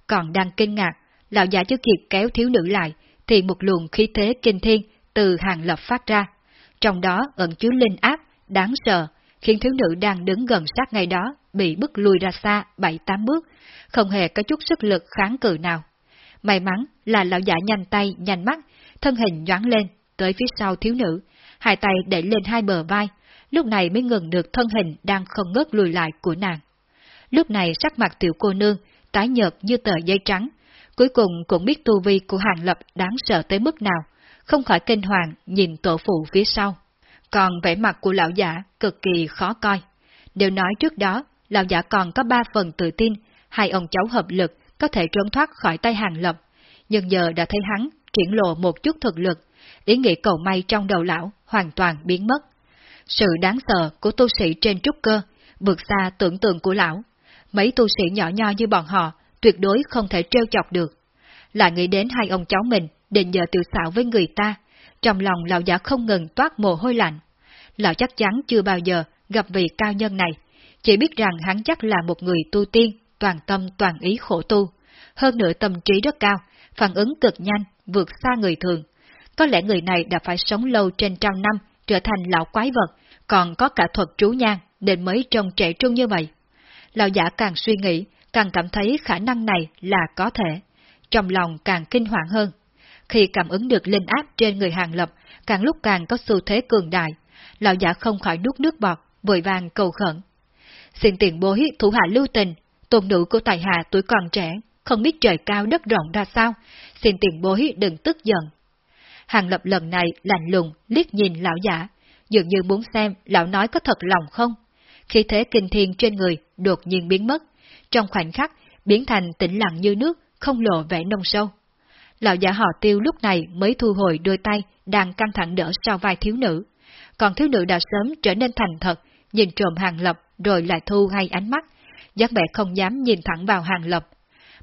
Còn đang kinh ngạc, lão già chưa kịp kéo thiếu nữ lại, thì một luồng khí thế kinh thiên từ hàng lập phát ra. Trong đó ẩn chứa linh áp, đáng sợ, khiến thiếu nữ đang đứng gần sát ngay đó bị bức lùi ra xa bảy tám bước, không hề có chút sức lực kháng cự nào. May mắn là lão giả nhanh tay, nhanh mắt, thân hình nhoáng lên, tới phía sau thiếu nữ, hai tay đẩy lên hai bờ vai, lúc này mới ngừng được thân hình đang không ngớt lùi lại của nàng. Lúc này sắc mặt tiểu cô nương, tái nhợt như tờ giấy trắng, cuối cùng cũng biết tu vi của hàng lập đáng sợ tới mức nào, không khỏi kinh hoàng nhìn tổ phụ phía sau. Còn vẻ mặt của lão giả cực kỳ khó coi. Đều nói trước đó, lão giả còn có ba phần tự tin, hai ông cháu hợp lực có thể trốn thoát khỏi tay hàng lập, nhưng giờ đã thấy hắn triển lộ một chút thực lực, ý nghĩ cầu may trong đầu lão hoàn toàn biến mất. Sự đáng sợ của tu sĩ trên trúc cơ vượt xa tưởng tượng của lão. Mấy tu sĩ nhỏ nho như bọn họ tuyệt đối không thể trêu chọc được. Lại nghĩ đến hai ông cháu mình định giờ tiểu xạo với người ta, trong lòng lão giả không ngừng toát mồ hôi lạnh. Lão chắc chắn chưa bao giờ gặp vị cao nhân này, chỉ biết rằng hắn chắc là một người tu tiên, toàn tâm toàn ý khổ tu. Hơn nữa tâm trí rất cao, phản ứng cực nhanh, vượt xa người thường. Có lẽ người này đã phải sống lâu trên trăm năm, trở thành lão quái vật, còn có cả thuật trú nhang nên mới trông trẻ trung như vậy. Lão giả càng suy nghĩ, càng cảm thấy khả năng này là có thể. Trong lòng càng kinh hoàng hơn. Khi cảm ứng được linh áp trên người hàng lập, càng lúc càng có xu thế cường đại, lão giả không khỏi nuốt nước bọt, vội vàng cầu khẩn. Xin tiền bối thủ hạ lưu tình, tôn nữ của tài hạ tuổi còn trẻ, không biết trời cao đất rộng ra sao, xin tiền bối đừng tức giận. Hàng lập lần này lạnh lùng liếc nhìn lão giả, dường như muốn xem lão nói có thật lòng không. Khi thế kinh thiên trên người đột nhiên biến mất, trong khoảnh khắc biến thành tĩnh lặng như nước, không lộ vẻ nông sâu. Lão giả họ tiêu lúc này mới thu hồi đôi tay đang căng thẳng đỡ sau vai thiếu nữ. Còn thiếu nữ đã sớm trở nên thành thật, nhìn trộm hàng lập rồi lại thu ngay ánh mắt, dáng vẻ không dám nhìn thẳng vào hàng lập.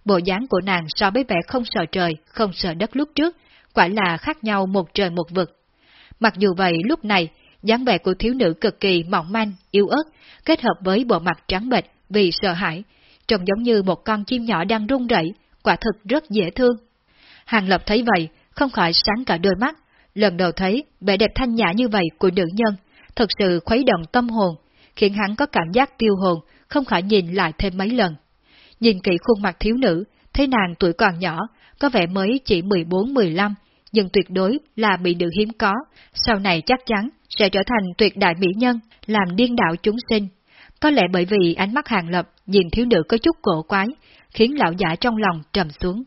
Bộ dáng của nàng so với vẻ không sợ trời, không sợ đất lúc trước, quả là khác nhau một trời một vực. Mặc dù vậy lúc này, dáng vẻ của thiếu nữ cực kỳ mỏng manh, yếu ớt, kết hợp với bộ mặt trắng bệch vì sợ hãi, trông giống như một con chim nhỏ đang run rẩy, quả thực rất dễ thương. Hàng Lập thấy vậy, không khỏi sáng cả đôi mắt, lần đầu thấy vẻ đẹp thanh nhã như vậy của nữ nhân, thật sự khuấy động tâm hồn, khiến hắn có cảm giác tiêu hồn, không khỏi nhìn lại thêm mấy lần. Nhìn kỹ khuôn mặt thiếu nữ, thấy nàng tuổi còn nhỏ, có vẻ mới chỉ 14-15, nhưng tuyệt đối là bị nữ hiếm có, sau này chắc chắn sẽ trở thành tuyệt đại mỹ nhân, làm điên đạo chúng sinh. Có lẽ bởi vì ánh mắt hàng lập nhìn thiếu nữ có chút cổ quái, khiến lão giả trong lòng trầm xuống.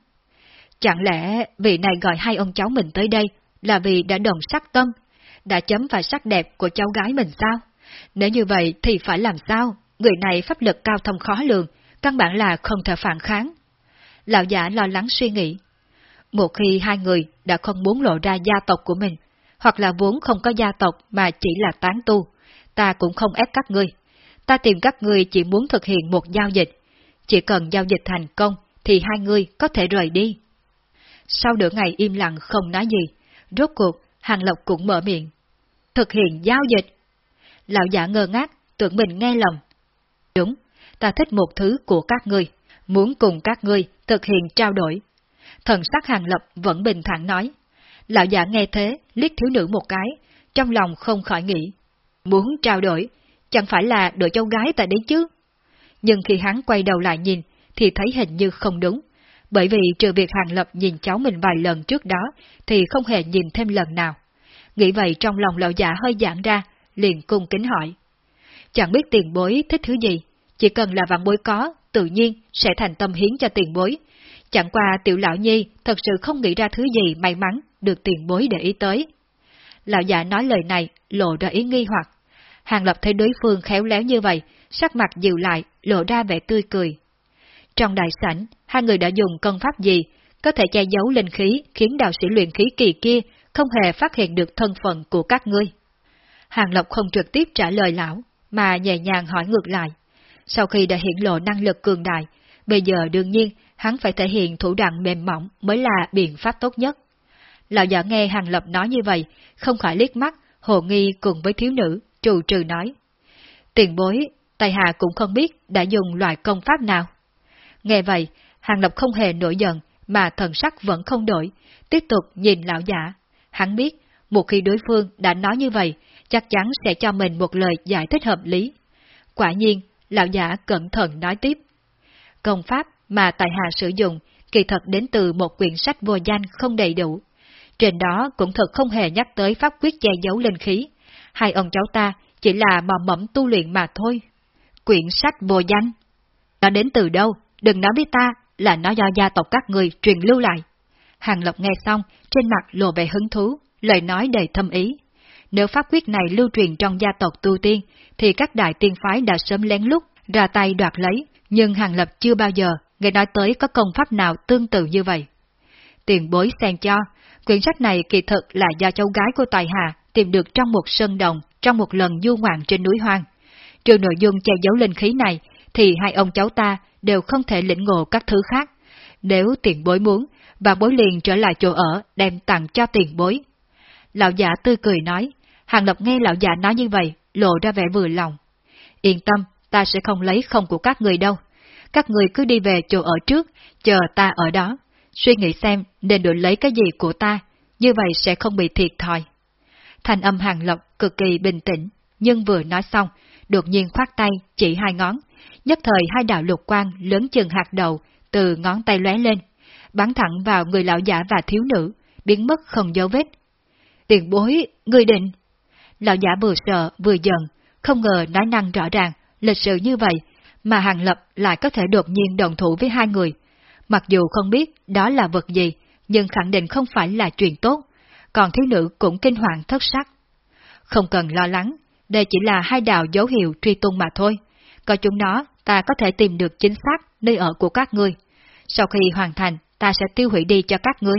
Chẳng lẽ vị này gọi hai ông cháu mình tới đây là vì đã đồng sắc tâm, đã chấm vào sắc đẹp của cháu gái mình sao? Nếu như vậy thì phải làm sao? Người này pháp lực cao thông khó lường, căn bản là không thể phản kháng. Lão giả lo lắng suy nghĩ. Một khi hai người đã không muốn lộ ra gia tộc của mình, hoặc là vốn không có gia tộc mà chỉ là tán tu, ta cũng không ép các ngươi. Ta tìm các ngươi chỉ muốn thực hiện một giao dịch. Chỉ cần giao dịch thành công thì hai người có thể rời đi. Sau nửa ngày im lặng không nói gì, rốt cuộc Hàng Lộc cũng mở miệng. Thực hiện giao dịch. Lão giả ngơ ngác, tưởng mình nghe lầm. Đúng, ta thích một thứ của các ngươi, muốn cùng các ngươi thực hiện trao đổi. Thần sắc Hàng lộc vẫn bình thản nói. Lão giả nghe thế, liếc thiếu nữ một cái, trong lòng không khỏi nghĩ. Muốn trao đổi, chẳng phải là đội cháu gái tại đấy chứ? Nhưng khi hắn quay đầu lại nhìn, thì thấy hình như không đúng. Bởi vì trừ việc Hàng Lập nhìn cháu mình vài lần trước đó, thì không hề nhìn thêm lần nào. Nghĩ vậy trong lòng lão giả hơi giãn ra, liền cung kính hỏi. Chẳng biết tiền bối thích thứ gì, chỉ cần là vạn bối có, tự nhiên sẽ thành tâm hiến cho tiền bối. Chẳng qua tiểu lão nhi thật sự không nghĩ ra thứ gì may mắn được tiền bối để ý tới. Lão giả nói lời này lộ ra ý nghi hoặc. Hàng lập thấy đối phương khéo léo như vậy, sắc mặt dịu lại, lộ ra vẻ tươi cười. Trong đại sảnh, hai người đã dùng công pháp gì, có thể che giấu linh khí khiến đạo sĩ luyện khí kỳ kia không hề phát hiện được thân phận của các ngươi. Hàng lộc không trực tiếp trả lời lão, mà nhẹ nhàng hỏi ngược lại. Sau khi đã hiện lộ năng lực cường đại, bây giờ đương nhiên hắn phải thể hiện thủ đoạn mềm mỏng mới là biện pháp tốt nhất. Lão giả nghe Hàng Lập nói như vậy, không khỏi liếc mắt, hồ nghi cùng với thiếu nữ, trù trừ nói. Tiền bối, Tài Hạ cũng không biết đã dùng loại công pháp nào. Nghe vậy, Hàng Lập không hề nổi giận, mà thần sắc vẫn không đổi, tiếp tục nhìn lão giả. Hắn biết, một khi đối phương đã nói như vậy, chắc chắn sẽ cho mình một lời giải thích hợp lý. Quả nhiên, lão giả cẩn thận nói tiếp. Công pháp mà Tài Hạ sử dụng kỳ thật đến từ một quyển sách vô danh không đầy đủ. Trên đó cũng thật không hề nhắc tới pháp quyết che giấu linh khí. Hai ông cháu ta chỉ là mò mẫm tu luyện mà thôi. Quyển sách vô danh. Nó đến từ đâu? Đừng nói với ta là nó do gia tộc các người truyền lưu lại. Hàng Lập nghe xong, trên mặt lộ vẻ hứng thú, lời nói đầy thâm ý. Nếu pháp quyết này lưu truyền trong gia tộc tu tiên, thì các đại tiên phái đã sớm lén lút ra tay đoạt lấy, nhưng Hàng Lập chưa bao giờ nghe nói tới có công pháp nào tương tự như vậy. Tiền bối xen cho, quyển sách này kỳ thực là do cháu gái của Tài Hà tìm được trong một sân đồng trong một lần du ngoạn trên núi hoang. Trừ nội dung che giấu linh khí này, thì hai ông cháu ta đều không thể lĩnh ngộ các thứ khác. Nếu tiền bối muốn, và bối liền trở lại chỗ ở đem tặng cho tiền bối. Lão giả tươi cười nói, Hàng Lập nghe lão giả nói như vậy, lộ ra vẻ vừa lòng. Yên tâm, ta sẽ không lấy không của các người đâu. Các người cứ đi về chỗ ở trước, chờ ta ở đó. Suy nghĩ xem nên đổi lấy cái gì của ta, như vậy sẽ không bị thiệt thòi. Thành âm Hàng Lập cực kỳ bình tĩnh, nhưng vừa nói xong, đột nhiên khoát tay chỉ hai ngón, nhất thời hai đạo lục quang lớn chừng hạt đầu từ ngón tay lóe lên, bắn thẳng vào người lão giả và thiếu nữ, biến mất không dấu vết. Tiền bối, người định. Lão giả vừa sợ vừa giận, không ngờ nói năng rõ ràng, lịch sự như vậy, mà Hàng Lập lại có thể đột nhiên đồng thủ với hai người. Mặc dù không biết đó là vật gì, nhưng khẳng định không phải là chuyện tốt, còn thiếu nữ cũng kinh hoàng thất sắc. Không cần lo lắng, đây chỉ là hai đạo dấu hiệu truy tung mà thôi. Có chúng nó, ta có thể tìm được chính xác nơi ở của các ngươi. Sau khi hoàn thành, ta sẽ tiêu hủy đi cho các ngươi.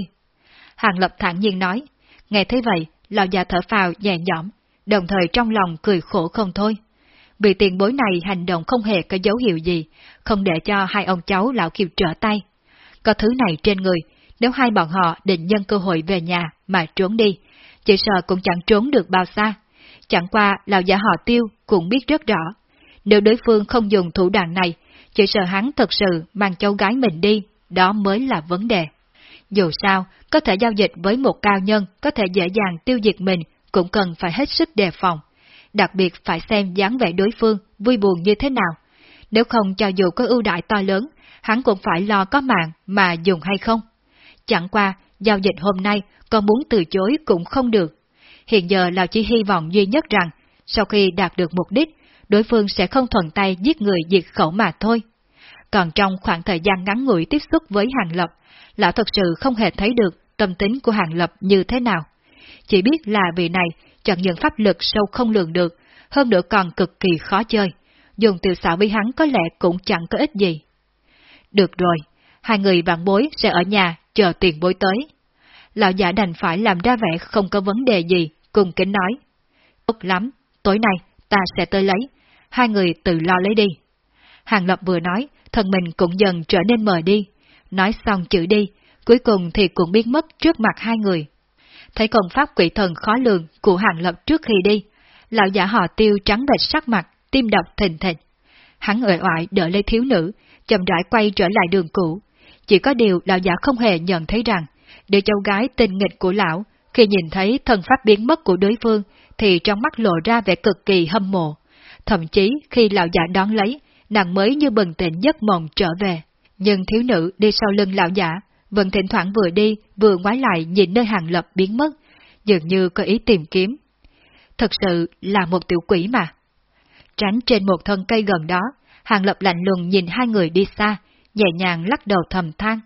Hàng Lập thản nhiên nói, nghe thấy vậy, lão già thở phào nhẹ nhõm, đồng thời trong lòng cười khổ không thôi. Vì tiền bối này hành động không hề có dấu hiệu gì, không để cho hai ông cháu lão kiều trở tay. Có thứ này trên người, nếu hai bọn họ định nhân cơ hội về nhà mà trốn đi, chỉ sợ cũng chẳng trốn được bao xa. Chẳng qua lão giả họ tiêu cũng biết rất rõ, nếu đối phương không dùng thủ đoạn này, chỉ sợ hắn thật sự mang cháu gái mình đi, đó mới là vấn đề. Dù sao, có thể giao dịch với một cao nhân có thể dễ dàng tiêu diệt mình cũng cần phải hết sức đề phòng. Đặc biệt phải xem dáng vẻ đối phương vui buồn như thế nào. Nếu không cho dù có ưu đại to lớn, hắn cũng phải lo có mạng mà dùng hay không. Chẳng qua, giao dịch hôm nay còn muốn từ chối cũng không được. Hiện giờ là chỉ hy vọng duy nhất rằng, sau khi đạt được mục đích, đối phương sẽ không thuận tay giết người diệt khẩu mà thôi. Còn trong khoảng thời gian ngắn ngủi tiếp xúc với Hàng Lập, lão thật sự không hề thấy được tâm tính của Hàng Lập như thế nào. Chỉ biết là vị này chẳng những pháp lực sâu không lường được, hơn nữa còn cực kỳ khó chơi, dùng tiểu xảo với hắn có lẽ cũng chẳng có ích gì. Được rồi, hai người bạn bối sẽ ở nhà chờ tiền bối tới. Lão giả đành phải làm ra vẻ không có vấn đề gì, cùng kính nói. Tốt lắm, tối nay ta sẽ tới lấy, hai người tự lo lấy đi. Hàng Lập vừa nói, thân mình cũng dần trở nên mờ đi, nói xong chữ đi, cuối cùng thì cũng biến mất trước mặt hai người. Thấy công pháp quỷ thần khó lường của Hàng Lập trước khi đi, lão giả họ tiêu trắng bệch sắc mặt, tim đập thình thịch. Hắn ợi oại đỡ lấy thiếu nữ, chậm rãi quay trở lại đường cũ. Chỉ có điều lão giả không hề nhận thấy rằng, đứa cháu gái tình nghịch của lão, khi nhìn thấy thần pháp biến mất của đối phương, thì trong mắt lộ ra vẻ cực kỳ hâm mộ. Thậm chí khi lão giả đón lấy, nàng mới như bừng tỉnh giấc mộng trở về. Nhưng thiếu nữ đi sau lưng lão giả, vẫn thỉnh thoảng vừa đi vừa ngoái lại nhìn nơi hàng lập biến mất, dường như có ý tìm kiếm. Thật sự là một tiểu quỷ mà. Tránh trên một thân cây gần đó, hàng lập lạnh lùng nhìn hai người đi xa, nhẹ nhàng lắc đầu thầm than.